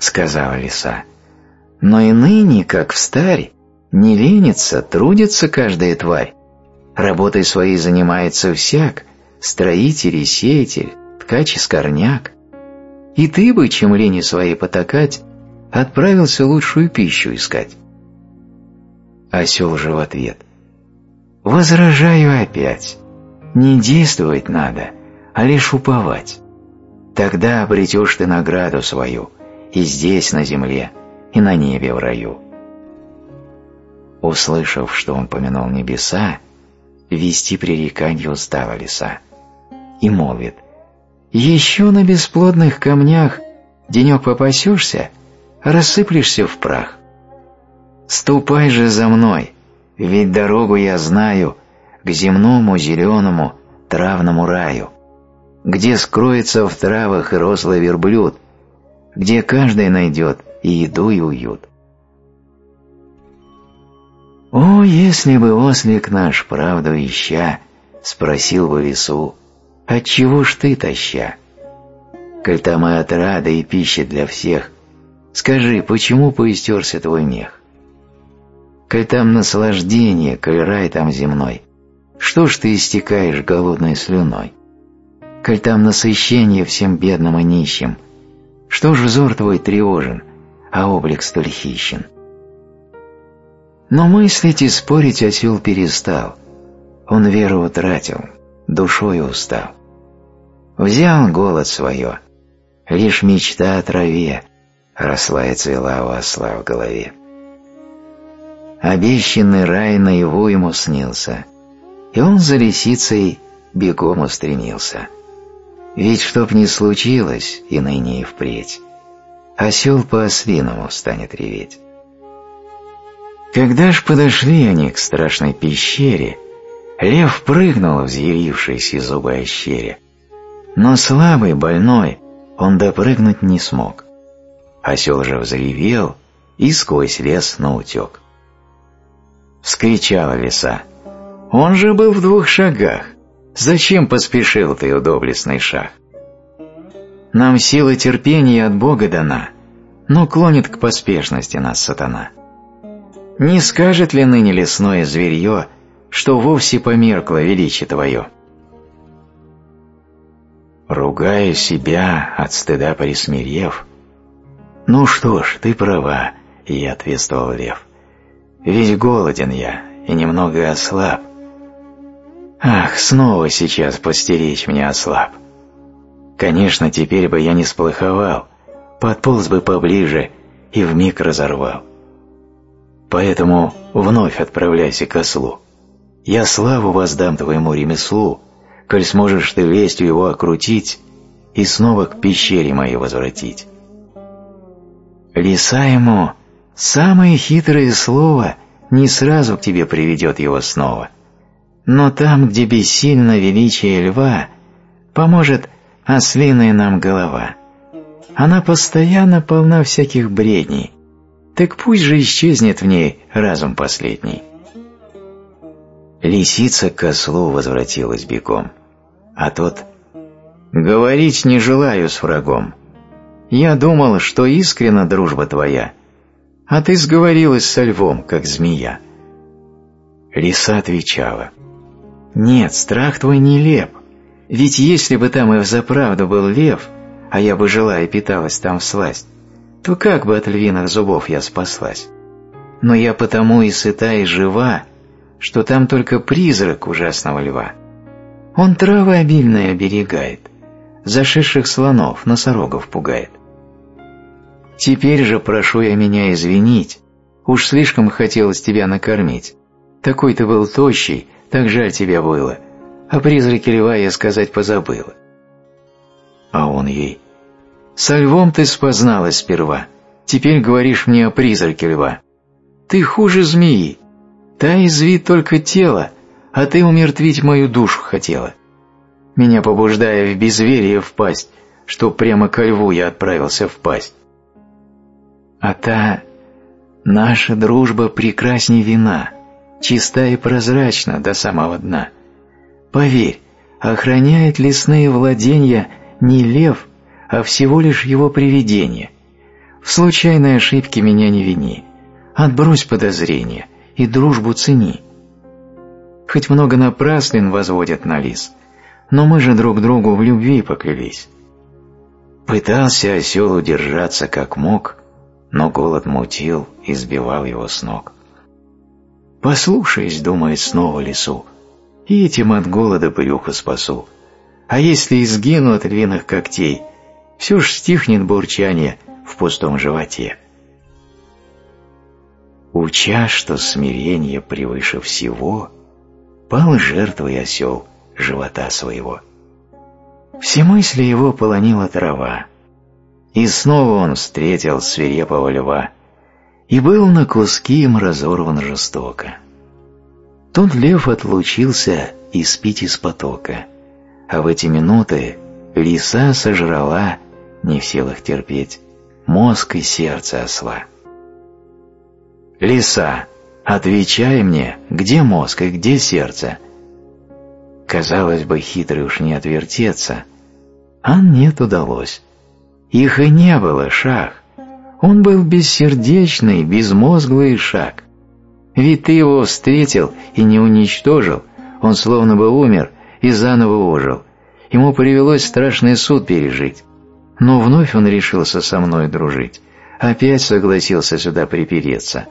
[SPEAKER 1] сказала лиса. Но и ныне, как в старь, не ленится, трудится каждая тварь. Работой своей занимается всяк, строитель и сеятель, ткач и скорняк. И ты бы, чем лени своей потакать, отправился лучшую пищу искать. Осел же в ответ. Возражаю опять. Не действовать надо, а лишь уповать. Тогда обретешь ты награду свою — и здесь, на земле, и на небе в раю. Услышав, что он помянул небеса, вести пререканью стала лиса. И молвит, «Еще на бесплодных камнях денек попасешься, рассыплешься в прах. Ступай же за мной, ведь дорогу я знаю к земному зеленому травному раю, где скроется в травах рослый верблюд, где каждый найдет и еду, и уют. О, если бы ослик наш, правду ища, спросил бы лесу, отчего ж ты таща? Коль там и отрада, и пища для всех, Скажи, почему поистерся твой мех? Коль там наслаждение, коль рай там земной, что ж ты истекаешь голодной слюной? Коль там насыщение всем бедным и нищим, что ж взор твой тревожен, а облик столь хищен? Но мыслить и спорить осел перестал, он веру утратил, душой устал. Взял голод свое, лишь мечта о траве росла и цвела у осла в голове. Обещанный рай наяву ему снился, и он за лисицей бегом устремился. Ведь чтоб не случилось и ныне и впредь, осел по-ослиному станет реветь. Когда ж подошли они к страшной пещере, лев прыгнул, взъярившийся зубы ощере, но слабый, больной, он допрыгнуть не смог. Осел же взревел и сквозь лес наутек. Вскричала лиса. «Он же был в двух шагах. Зачем поспешил ты, у доблестный шаг? Нам сила терпения от Бога дана, но клонит к поспешности нас сатана. Не скажет ли ныне лесное зверье, что вовсе померкло величие твое?» ругая себя, от стыда присмирев. «Ну что ж, ты права», — и ответствовал лев. «Ведь голоден я и немного ослаб. Ах, снова сейчас постеречь мне ослаб. Конечно, теперь бы я не сплоховал, подполз бы поближе и вмиг разорвал. Поэтому вновь отправляйся к ослу. Я славу воздам твоему ремеслу, коль сможешь ты вестью его окрутить и снова к пещере моей возвратить. Лиса ему самое хитрое слово не сразу к тебе приведет его снова, но там, где бессильно величие льва, поможет ослиная нам голова. Она постоянно полна всяких бредней, так пусть же исчезнет в ней разум последний. Лисица к ослу возвратилась бегом. А тот «Говорить не желаю с врагом. Я думал, что искренна дружба твоя, а ты сговорилась со львом, как змея». Лиса отвечала «Нет, страх твой нелеп, ведь если бы там и взаправду был лев, а я бы жила и питалась там всласть, то как бы от львиных зубов я спаслась? Но я потому и сыта и жива, что там только призрак ужасного льва». Он травы обильные оберегает, зашедших слонов, носорогов пугает. Теперь же прошу я меня извинить, уж слишком хотелось тебя накормить. Такой ты был тощий, так жаль тебя было, а призраке льва я сказать позабыла. А он ей, со львом ты спозналась сперва, теперь говоришь мне о призраке льва. Ты хуже змеи, та изви только тело, а ты умертвить мою душу хотела, меня побуждая в безверие впасть, что прямо ко льву я отправился впасть. А та наша дружба прекрасней вина, чиста и прозрачна до самого дна. Поверь, охраняет лесные владения не лев, а всего лишь его привидение. В случайной ошибке меня не вини, отбрось подозрения и дружбу цени хоть много напраслин возводят на лис, но мы же друг другу в любви поклялись. Пытался осел удержаться как мог, но голод мутил и сбивал его с ног. Послушаюсь, думает снова лесу, и этим от голода брюхо спасу. А если и сгину от львиных когтей, все ж стихнет бурчание в пустом животе. Уча, что смирение превыше всего — пал жертвой осел живота своего. Все мысли его полонила трава, и снова он встретил свирепого льва, и был на куски им разорван жестоко. Тут лев отлучился и спить из потока, а в эти минуты лиса сожрала, не в силах терпеть, мозг и сердце осла. Лиса, Отвечай мне, где мозг и где сердце? Казалось бы, хитрый уж не отвертеться, а нет удалось. Их и не было, шах.
[SPEAKER 2] Он был бессердечный, безмозглый шаг. Ведь ты его встретил и не уничтожил, он словно бы умер и заново ожил. Ему привелось страшный суд пережить. Но вновь он решился со мной дружить. Опять согласился сюда припереться.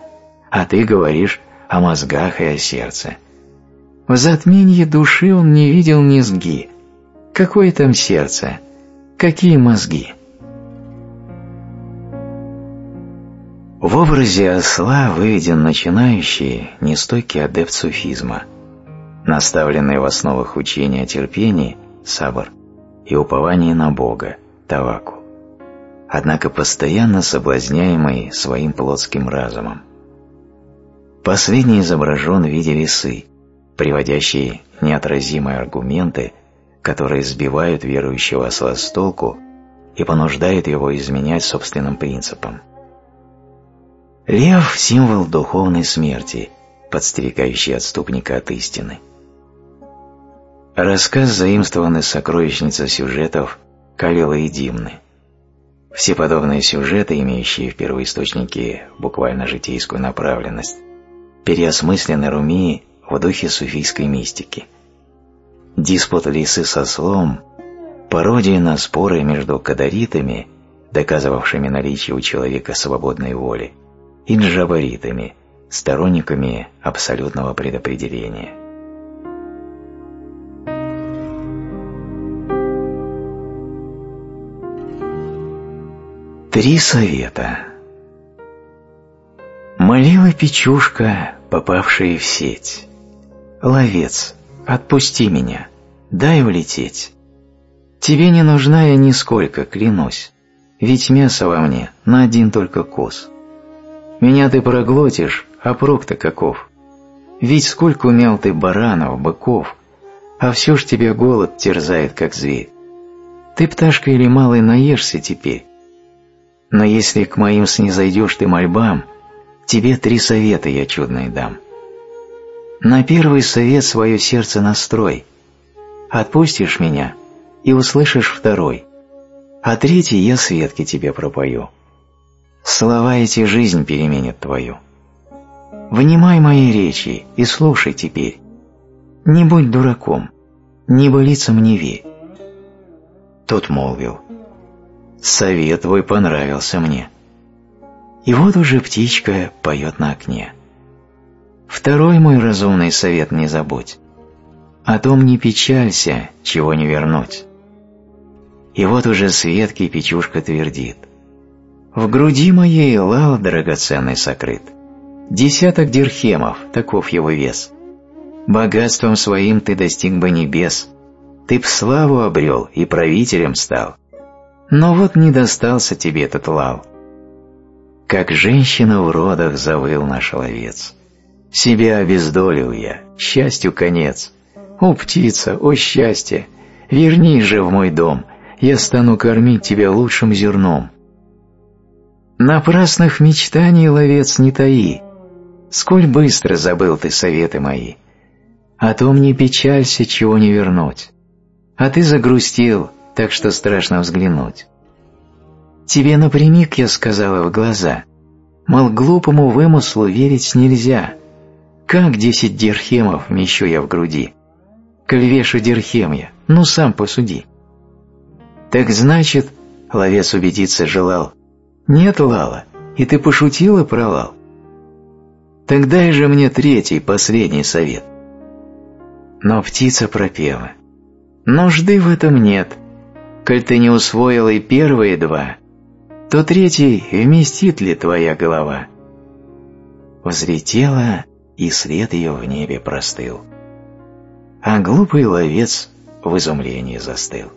[SPEAKER 2] А ты говоришь о мозгах и о сердце. В затмении души он не видел низги. Какое там сердце? Какие мозги? В образе осла выведен начинающий, нестойкий адепт суфизма, наставленный в основах учения о терпении, сабр, и уповании на Бога, таваку, однако постоянно соблазняемый своим плотским разумом. Последний изображен в виде весы, приводящие неотразимые аргументы, которые сбивают верующего с толку и понуждают его изменять собственным принципам. Лев – символ духовной смерти, подстерегающий отступника от истины. Рассказ заимствован из сокровищницы сюжетов Калила и Димны. Все подобные сюжеты, имеющие в первоисточнике буквально житейскую направленность, переосмыслены Румии в духе суфийской мистики. Диспут лисы со слом – пародия на споры между кадаритами, доказывавшими наличие у человека свободной воли, и джабаритами, сторонниками абсолютного предопределения. Три совета Молила печушка, попавшая в сеть. Ловец, отпусти меня, дай улететь. Тебе не нужна я нисколько, клянусь, ведь мясо во мне на один только кус. Меня ты проглотишь, а прок-то каков? Ведь сколько умел ты баранов, быков, а все ж тебя голод терзает, как зверь. Ты, пташка или малый, наешься теперь. Но если к моим снизойдешь ты мольбам, тебе три совета я чудные дам. На первый совет свое сердце настрой. Отпустишь меня, и услышишь второй, а третий я светки тебе пропою. Слова эти жизнь переменят твою. Внимай мои речи и слушай теперь. Не будь дураком, не болицам не верь. Тот молвил, совет твой понравился мне. И вот уже птичка поет на окне. Второй мой разумный совет не забудь. О том не печалься, чего не вернуть. И вот уже Светки Печушка твердит. В груди моей лал драгоценный сокрыт. Десяток дирхемов, таков его вес. Богатством своим ты достиг бы небес. Ты б славу обрел и правителем стал. Но вот не достался тебе этот лал. Как женщина в родах завыл наш ловец. Себя обездолил я, счастью конец. О, птица, о счастье, вернись же в мой дом, я стану кормить тебя лучшим зерном. Напрасных мечтаний, ловец, не таи. Сколь быстро забыл ты советы мои. О том не печалься, чего не вернуть. А ты загрустил, так что страшно взглянуть. Тебе напрямик я сказала в глаза, мол, глупому вымыслу верить нельзя. Как десять дирхемов мещу я в груди? Коль вешу дирхем я, ну сам посуди. Так значит, ловец убедиться желал, нет, Лала, и ты пошутила про Лал? Тогда и же мне третий, последний совет. Но птица пропела. Нужды в этом нет. Коль ты не усвоила и первые два, то третий вместит ли твоя голова? Взлетела, и след ее в небе простыл. А глупый ловец в изумлении застыл.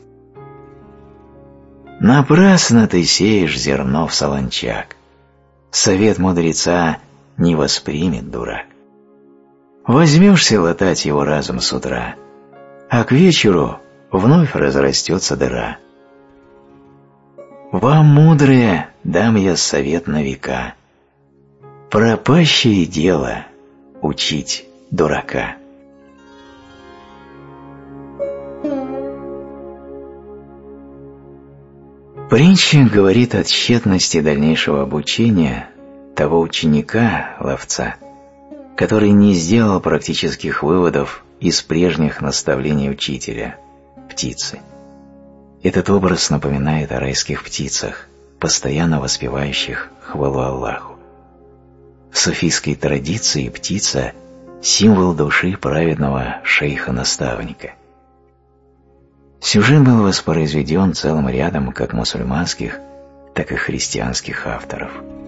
[SPEAKER 2] Напрасно ты сеешь зерно в солончак. Совет мудреца не воспримет дурак. Возьмешься латать его разум с утра, а к вечеру вновь разрастется дыра. Вам, мудрые, дам я совет на века. Пропащее дело учить дурака.
[SPEAKER 1] Притча говорит о тщетности дальнейшего обучения того ученика, ловца, который не сделал практических выводов из прежних наставлений учителя, птицы. Этот образ напоминает о райских птицах, постоянно воспевающих хвалу Аллаху. В суфийской традиции птица – символ души праведного шейха-наставника. Сюжет был воспроизведен целым рядом как мусульманских, так и христианских авторов –